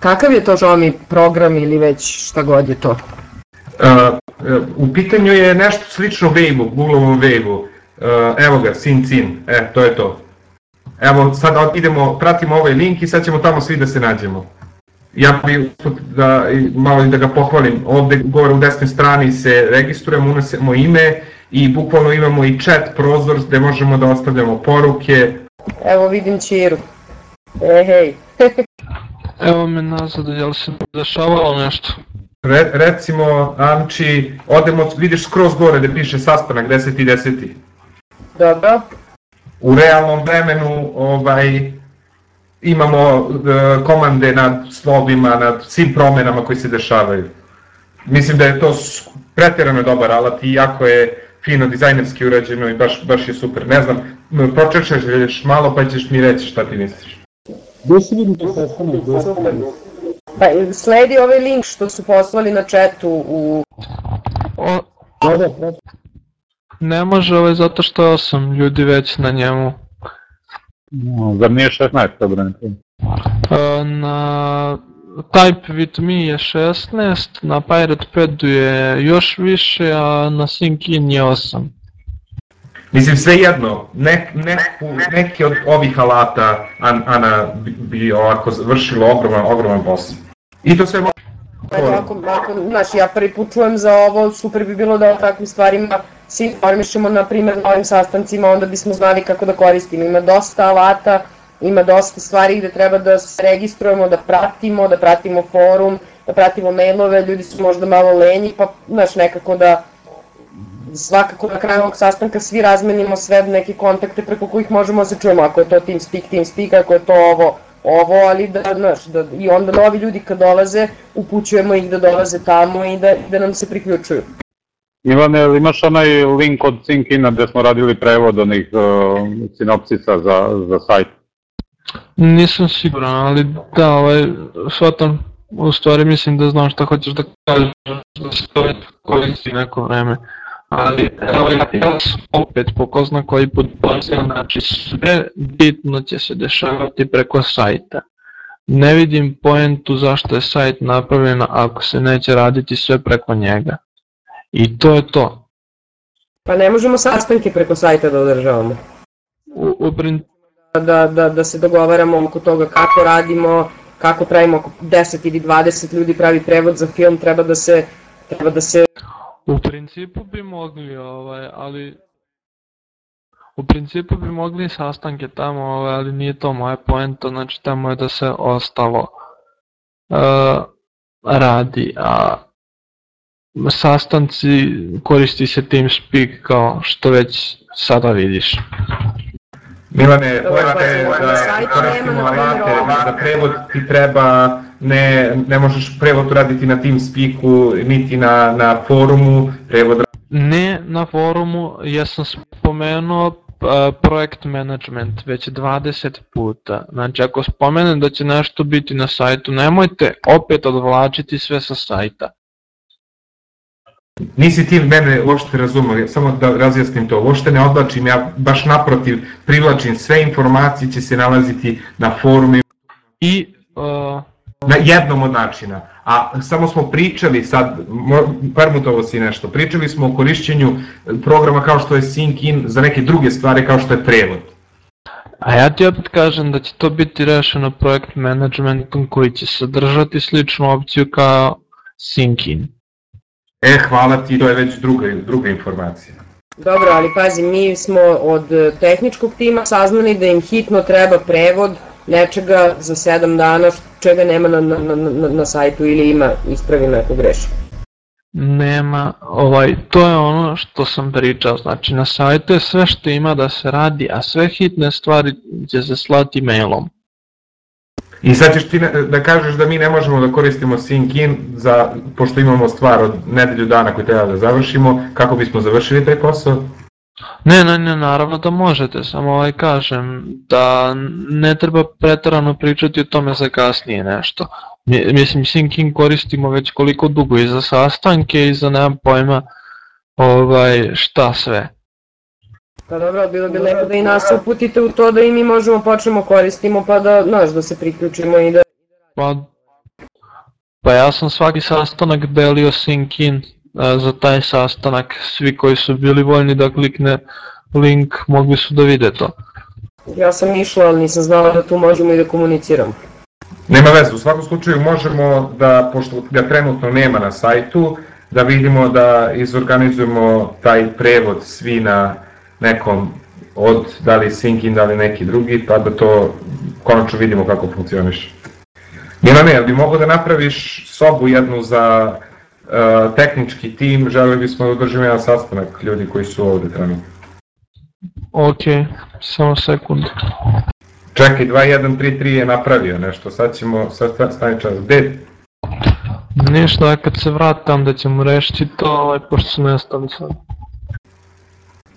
Kakav je to Xiaomi program ili već šta god je to? Uh, u pitanju je nešto slično Wave-u, Google-ovom Wave-u. Uh, evo ga, Sin Cin, e, to je to. Evo, sad idemo, pratimo ovaj link i sad ćemo tamo svi da se nađemo. Ja usput da, malo da ga pohvalim, ovde gore u desnoj strani se registrujemo, unesemo ime i bukvalno imamo i chat prozor gde možemo da ostavljamo poruke. Evo vidim Čiru. E, hej. (laughs) Evo me nazad, jel se dešavalo nešto? Re, recimo, Amči, odemo, vidiš skroz gore gde piše sastanak 10.10. Dobro. u realnom vremenu ovaj imamo e, komande nad slovima, nad svim promenama koji se dešavaju. Mislim da je to pretjerano dobar alat i jako je fino dizajnerski urađeno i baš, baš je super. Ne znam, m, pročešćeš malo pa ćeš mi reći šta ti misliš. Gde se vidim to sastanak? Gde Pa sledi ovaj link što su poslali na chatu u... O, Da, da, pratim. ne može ovaj zato što je 8 ljudi već na njemu. No, Zar nije 16 obrane? E, Na Type with me je 16, na Pirate Padu je još više, a na Syncin je 8. Mislim, sve jedno, nek, neku, neki od ovih alata An, Ana bi, bi ovako vršilo ogroman, ogroman posao. I to sve može Eto, ako, ako, znaš, ja prvi put čujem za ovo, super bi bilo da o takvim stvarima se informišemo, na primjer, na ovim sastancima, onda bismo znali kako da koristimo. Ima dosta alata, ima dosta stvari gde treba da se registrujemo, da pratimo, da pratimo forum, da pratimo mailove, ljudi su možda malo lenji, pa, znaš, nekako da svakako na kraju ovog sastanka svi razmenimo sve neke kontakte preko kojih možemo da se čujemo, ako je to TeamSpeak, TeamSpeak, ako je to ovo, ovo, ali da, znaš, da, i onda novi ljudi kad dolaze, upućujemo ih da dolaze tamo i da, da nam se priključuju. Ivane, imaš onaj link od Syncina gde smo radili prevod onih uh, sinopsisa za, za sajt? Nisam siguran, ali da, ovaj, shvatam, u stvari mislim da znam šta hoćeš da kažeš, da se to koristi neko vreme. Ali, evo, ja, sam opet po ko zna koji put dolazio, znači sve bitno će se dešavati preko sajta. Ne vidim poentu zašto je sajt napravljen ako se neće raditi sve preko njega. I to je to. Pa ne možemo sastanke preko sajta da održavamo. U, u Da, da, da se dogovaramo oko toga kako radimo, kako pravimo oko 10 ili 20 ljudi pravi prevod za film, treba da se, treba da se U principu bi mogli, ovaj, ali... U principu bi mogli sastanke tamo, ovaj, ali nije to moja poenta, znači tamo je da se ostalo uh, radi, a sastanci koristi se TeamSpeak kao što već sada vidiš. Milane, Milane, pa, da koristimo nema, na primjer, alate, ovo. za prevod ti treba, ne, ne možeš prevod raditi na TeamSpeaku, niti na, na forumu, prevod Ne na forumu, ja sam spomenuo a, projekt management već 20 puta. Znači ako spomenem da će nešto biti na sajtu, nemojte opet odvlačiti sve sa sajta. Nisi ti mene uopšte razumio, samo da razjasnim to, uopšte ne odlačim, ja baš naprotiv privlačim sve informacije će se nalaziti na forumu I uh, na jednom od načina. a samo smo pričali sad, permutovo si nešto, pričali smo o korišćenju programa kao što je Sync-in za neke druge stvari kao što je prevod. A ja ti opet kažem da će to biti rešeno projekt managementom koji će sadržati sličnu opciju kao Syncin. E, hvala ti, to je već druga, druga informacija. Dobro, ali pazi, mi smo od e, tehničkog tima saznali da im hitno treba prevod nečega za 7 dana, čega nema na, na, na, na, na sajtu ili ima, ispravi me ako grešim. Nema, ovaj, to je ono što sam pričao, znači na sajtu je sve što ima da se radi, a sve hitne stvari će se slati mailom. I sad ćeš ti da kažeš da mi ne možemo da koristimo Sync-in, za, pošto imamo stvar od nedelju dana koju treba da završimo, kako bismo završili taj posao? Ne, ne, ne, naravno da možete, samo ovaj kažem da ne treba pretarano pričati o tome za kasnije nešto. Mi- Mislim, Syncing koristimo već koliko dugo i za sastanke i za nemam pojma ovaj, šta sve. Pa dobro, bilo bi lepo da i nas uputite u to da i mi možemo počnemo koristimo pa da, znaš, da se priključimo i da... Pa, pa ja sam svaki sastanak delio Syncin a, za taj sastanak, svi koji su bili voljni da klikne link mogli su da vide to. Ja sam išla, ali nisam znala da tu možemo i da komuniciramo. Nema veze, u svakom slučaju možemo da, pošto ga trenutno nema na sajtu, da vidimo da izorganizujemo taj prevod svi na nekom od da li Syncin, da li neki drugi, pa da to konačno vidimo kako funkcioniše. Milane, jel bi mogo da napraviš sobu jednu za uh, tehnički tim, želeli bismo da održimo jedan sastanak ljudi koji su ovde trenutno. Ok, samo sekund. Čekaj, 2133 je napravio nešto, sad ćemo, sad sta- stani čas, gde? Ništa, kad se vratam da ćemo rešiti to, ovaj, pošto su nestali sad.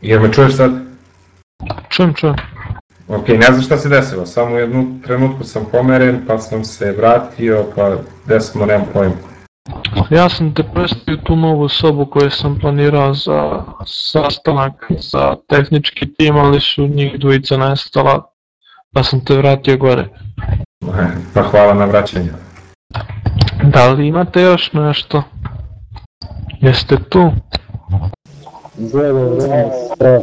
Jel me čuješ sad? Čujem, čujem. Ok, ne znam šta se desilo, samo u jednu trenutku sam pomeren, pa sam se vratio, pa gde smo, nemam pojma. Ja sam te prestio tu novu sobu koju sam planirao za sastanak za tehnički tim, ali su njih dvojica nestala, pa sam te vratio gore. (laughs) Pa hvala na vraćanju. Da li imate još nešto? Jeste tu? Izgleda vreme strah.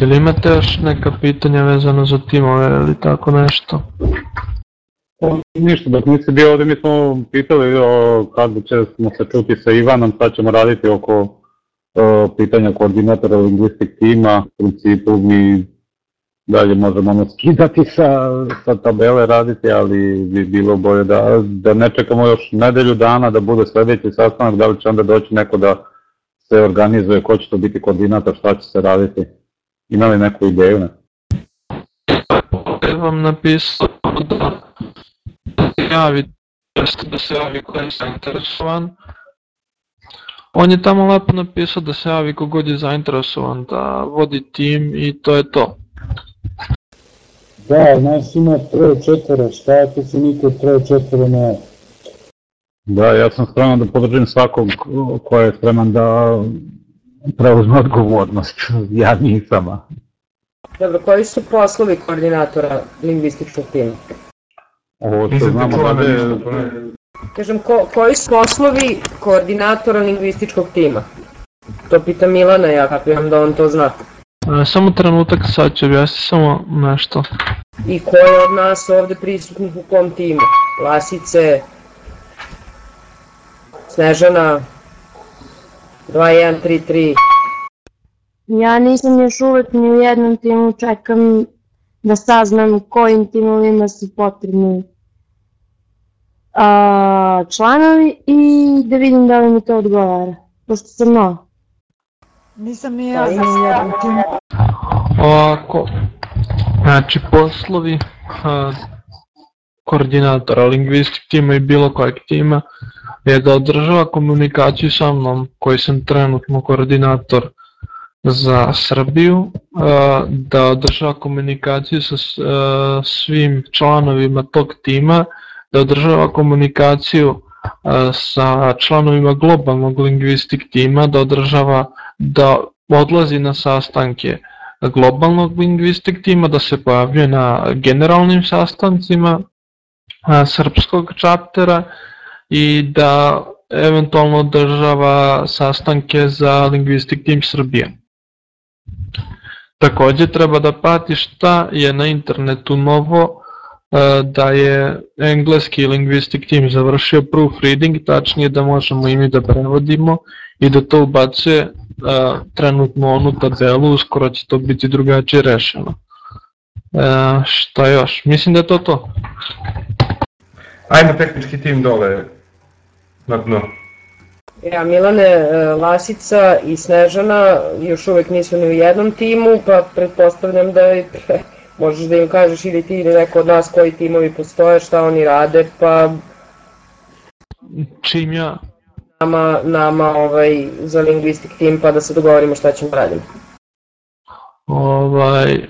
Ili imate još neka pitanja vezano za timove ili tako nešto? Pa, Ništa, dok nisi bio ovde mi smo pitali o, kada ćemo se čuti sa Ivanom, sad ćemo raditi oko o, pitanja koordinatora lingvistik tima, u principu mi dalje možemo ono skidati sa, sa tabele raditi, ali bi bilo bolje da, da ne čekamo još nedelju dana da bude sledeći sastanak, da li će onda doći neko da se organizuje, ko će to biti koordinator, šta će se raditi. Ima li neku ideju? Ne? je vam napisao da da se javi, jeste da se javi ko je zainteresovan. On je tamo lepo napisao da se javi kogod je zainteresovan da vodi tim i to je to. Da, nas ima troje četvora, šta ako se niko troje četvora ne javi? Da, ja sam spreman da podržim svakog ko je spreman da preuzme odgovornost. (laughs) Ja nisam. Dobro, koji su poslovi koordinatora lingvističkog tima? Ovo što znamo da je... Kažem, ko, koji su poslovi koordinatora lingvističkog tima? To pita Milana, ja kapiram da on to zna. E, samo trenutak, sad ću objasniti samo nešto. I ko je od nas ovde prisutnih u kom timu? Lasice, Snežana, 2133. Ja nisam još uvek ni u jednom timu, čekam da saznam kojim timovima su potrebni a, članovi i da vidim da li mi to odgovara, pošto sam nova. Nisam ni ja u jednom timu. Ovako, znači poslovi a, koordinatora lingvistik tima i bilo kojeg tima je da održava komunikaciju sa mnom koji sam trenutno koordinator za Srbiju, a, da održava komunikaciju sa a, svim članovima tog tima, da održava komunikaciju a, sa članovima globalnog lingvistik tima, da održava da odlazi na sastanke globalnog lingvistik tima, da se pojavljuje na generalnim sastancima srpskog čaptera i da eventualno održava sastanke za Linguistic Team Srbije. Takođe treba da prati šta je na internetu novo, e, da je engleski Linguistic Team završio proofreading, tačnije da možemo i mi da prevodimo i da to ubacuje e, trenutno onu tabelu, uskoro će to biti drugačije rešeno. E, šta još? Mislim da je to to. Ajmo tehnički tim dole na dno. Ja, Milane, e, Lasica i Snežana još uvek nisu ni u jednom timu, pa pretpostavljam da je, možeš da im kažeš ili ti ili neko od nas koji timovi postoje, šta oni rade, pa Čim ja? nama, nama ovaj, za linguistic tim pa da se dogovorimo šta ćemo da radimo. Ovaj,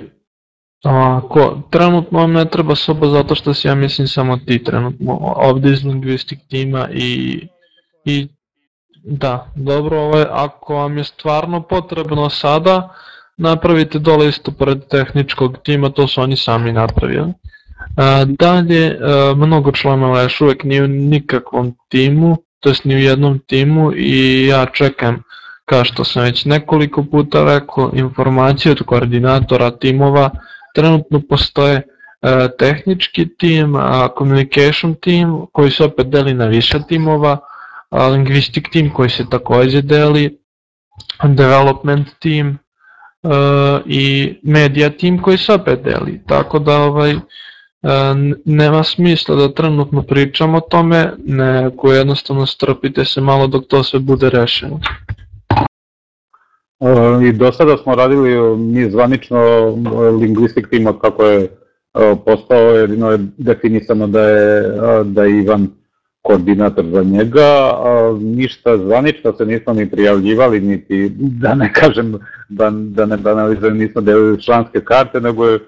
ako, trenutno vam ne treba soba zato što si ja mislim samo ti trenutno ovde iz Linguistic tima i, i da, dobro, ovaj, ako vam je stvarno potrebno sada, napravite dole isto pored tehničkog tima, to su oni sami napravili. A, dalje, a, mnogo članova još uvek nije u nikakvom timu, to jest ni u jednom timu i ja čekam, kao što sam već nekoliko puta rekao, informacije od koordinatora timova, trenutno postoje a, tehnički tim, communication tim koji se opet deli na više timova, linguistic tim koji se takođe deli, development tim, uh, i media tim koji se opet deli. Tako da ovaj, uh, nema smisla da trenutno pričamo o tome, nego jednostavno strpite se malo dok to sve bude rešeno. I do sada smo radili mi zvanično lingvistik tim od kako je postao, jedino je definisano da je, da je Ivan koordinator za njega, ništa zvanično se nismo ni prijavljivali, niti da ne kažem, da, da ne banalizujem, nismo delili članske karte, nego je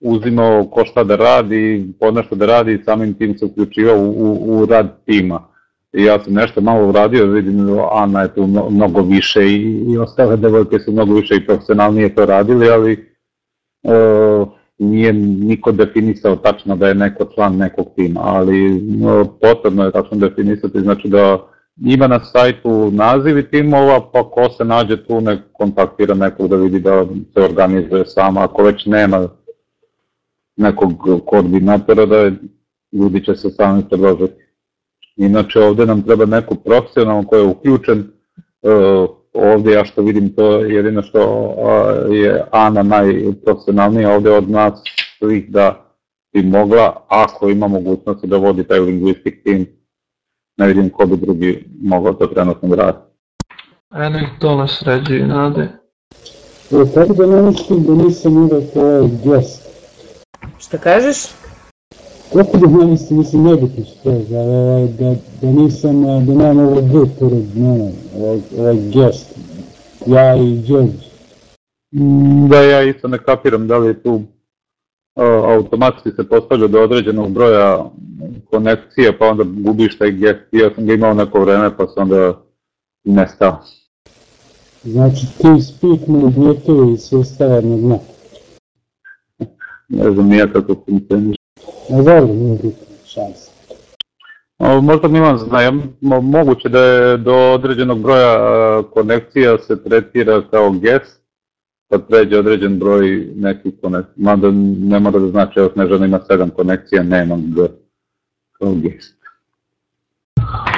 uzimao ko šta da radi, po nešto da radi i samim tim se uključivao u, u, u rad tima. Ja sam nešto malo uradio, vidim Ana je tu mnogo više i, i ostale devojke su mnogo više i profesionalnije to radili, ali uh, nije niko definisao tačno da je neko član nekog tima, ali no, potrebno je tačno definisati, znači da ima na sajtu nazivi timova, pa ko se nađe tu nek kontaktira nekog da vidi da se organizuje sama, ako već nema nekog koordinatora da ljudi će se sami predložiti. Inače ovde nam treba neko profesionalno ko je uključen, uh, ovde ja što vidim to je jedino što je Ana najprofesionalnija ovde od nas svih da bi mogla, ako ima mogućnosti da vodi taj linguistic team, ne vidim ko bi drugi mogao to trenutno da radi. Eno ih dole sređuju, nade. E, tako da ne mislim da nisam uvek ovaj guest. Šta kažeš? Da ne mislim, nebitno što je, da, ovaj, da, da nisam, da nemam ovaj D pored mene, ovaj, ovaj guest, ja i Đorđe. Da ja isto ne kapiram da li je tu automatski se postavlja do određenog broja konekcije, pa onda gubiš taj gest. Ja sam ga imao neko vreme, pa sam onda nestao. Znači ti speak me djetovi se ustava na dno. Ne znam nija kako funkcioniš. Ne dobro, nije bitno, šansa. O, možda Milan zna, ja, moguće da je do određenog broja konekcija se tretira kao gest, kad pređe određen broj nekih konekcija, mada ne mora da znači, evo Snežana ima 7 konekcija, nema G kao gest.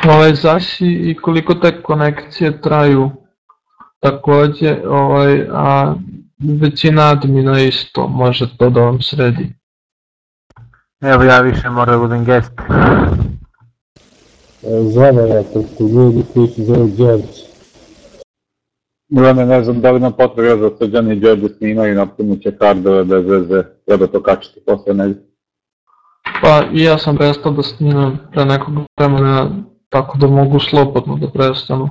Ovaj, zavisi i koliko te konekcije traju. Takođe, ovaj, a većina admina isto može to da vam sredi. Evo ja više moram da budem gest. Zove ja, kako ljudi koji se zove Đorđe. Milane, ne znam da li nam potreba da Srđan i Đorđe snimaju napunit će kardove bez veze, treba to kačiti posle negdje. Pa i ja sam prestao da snimam pre nekog vremena, tako da mogu slobodno da prestanu.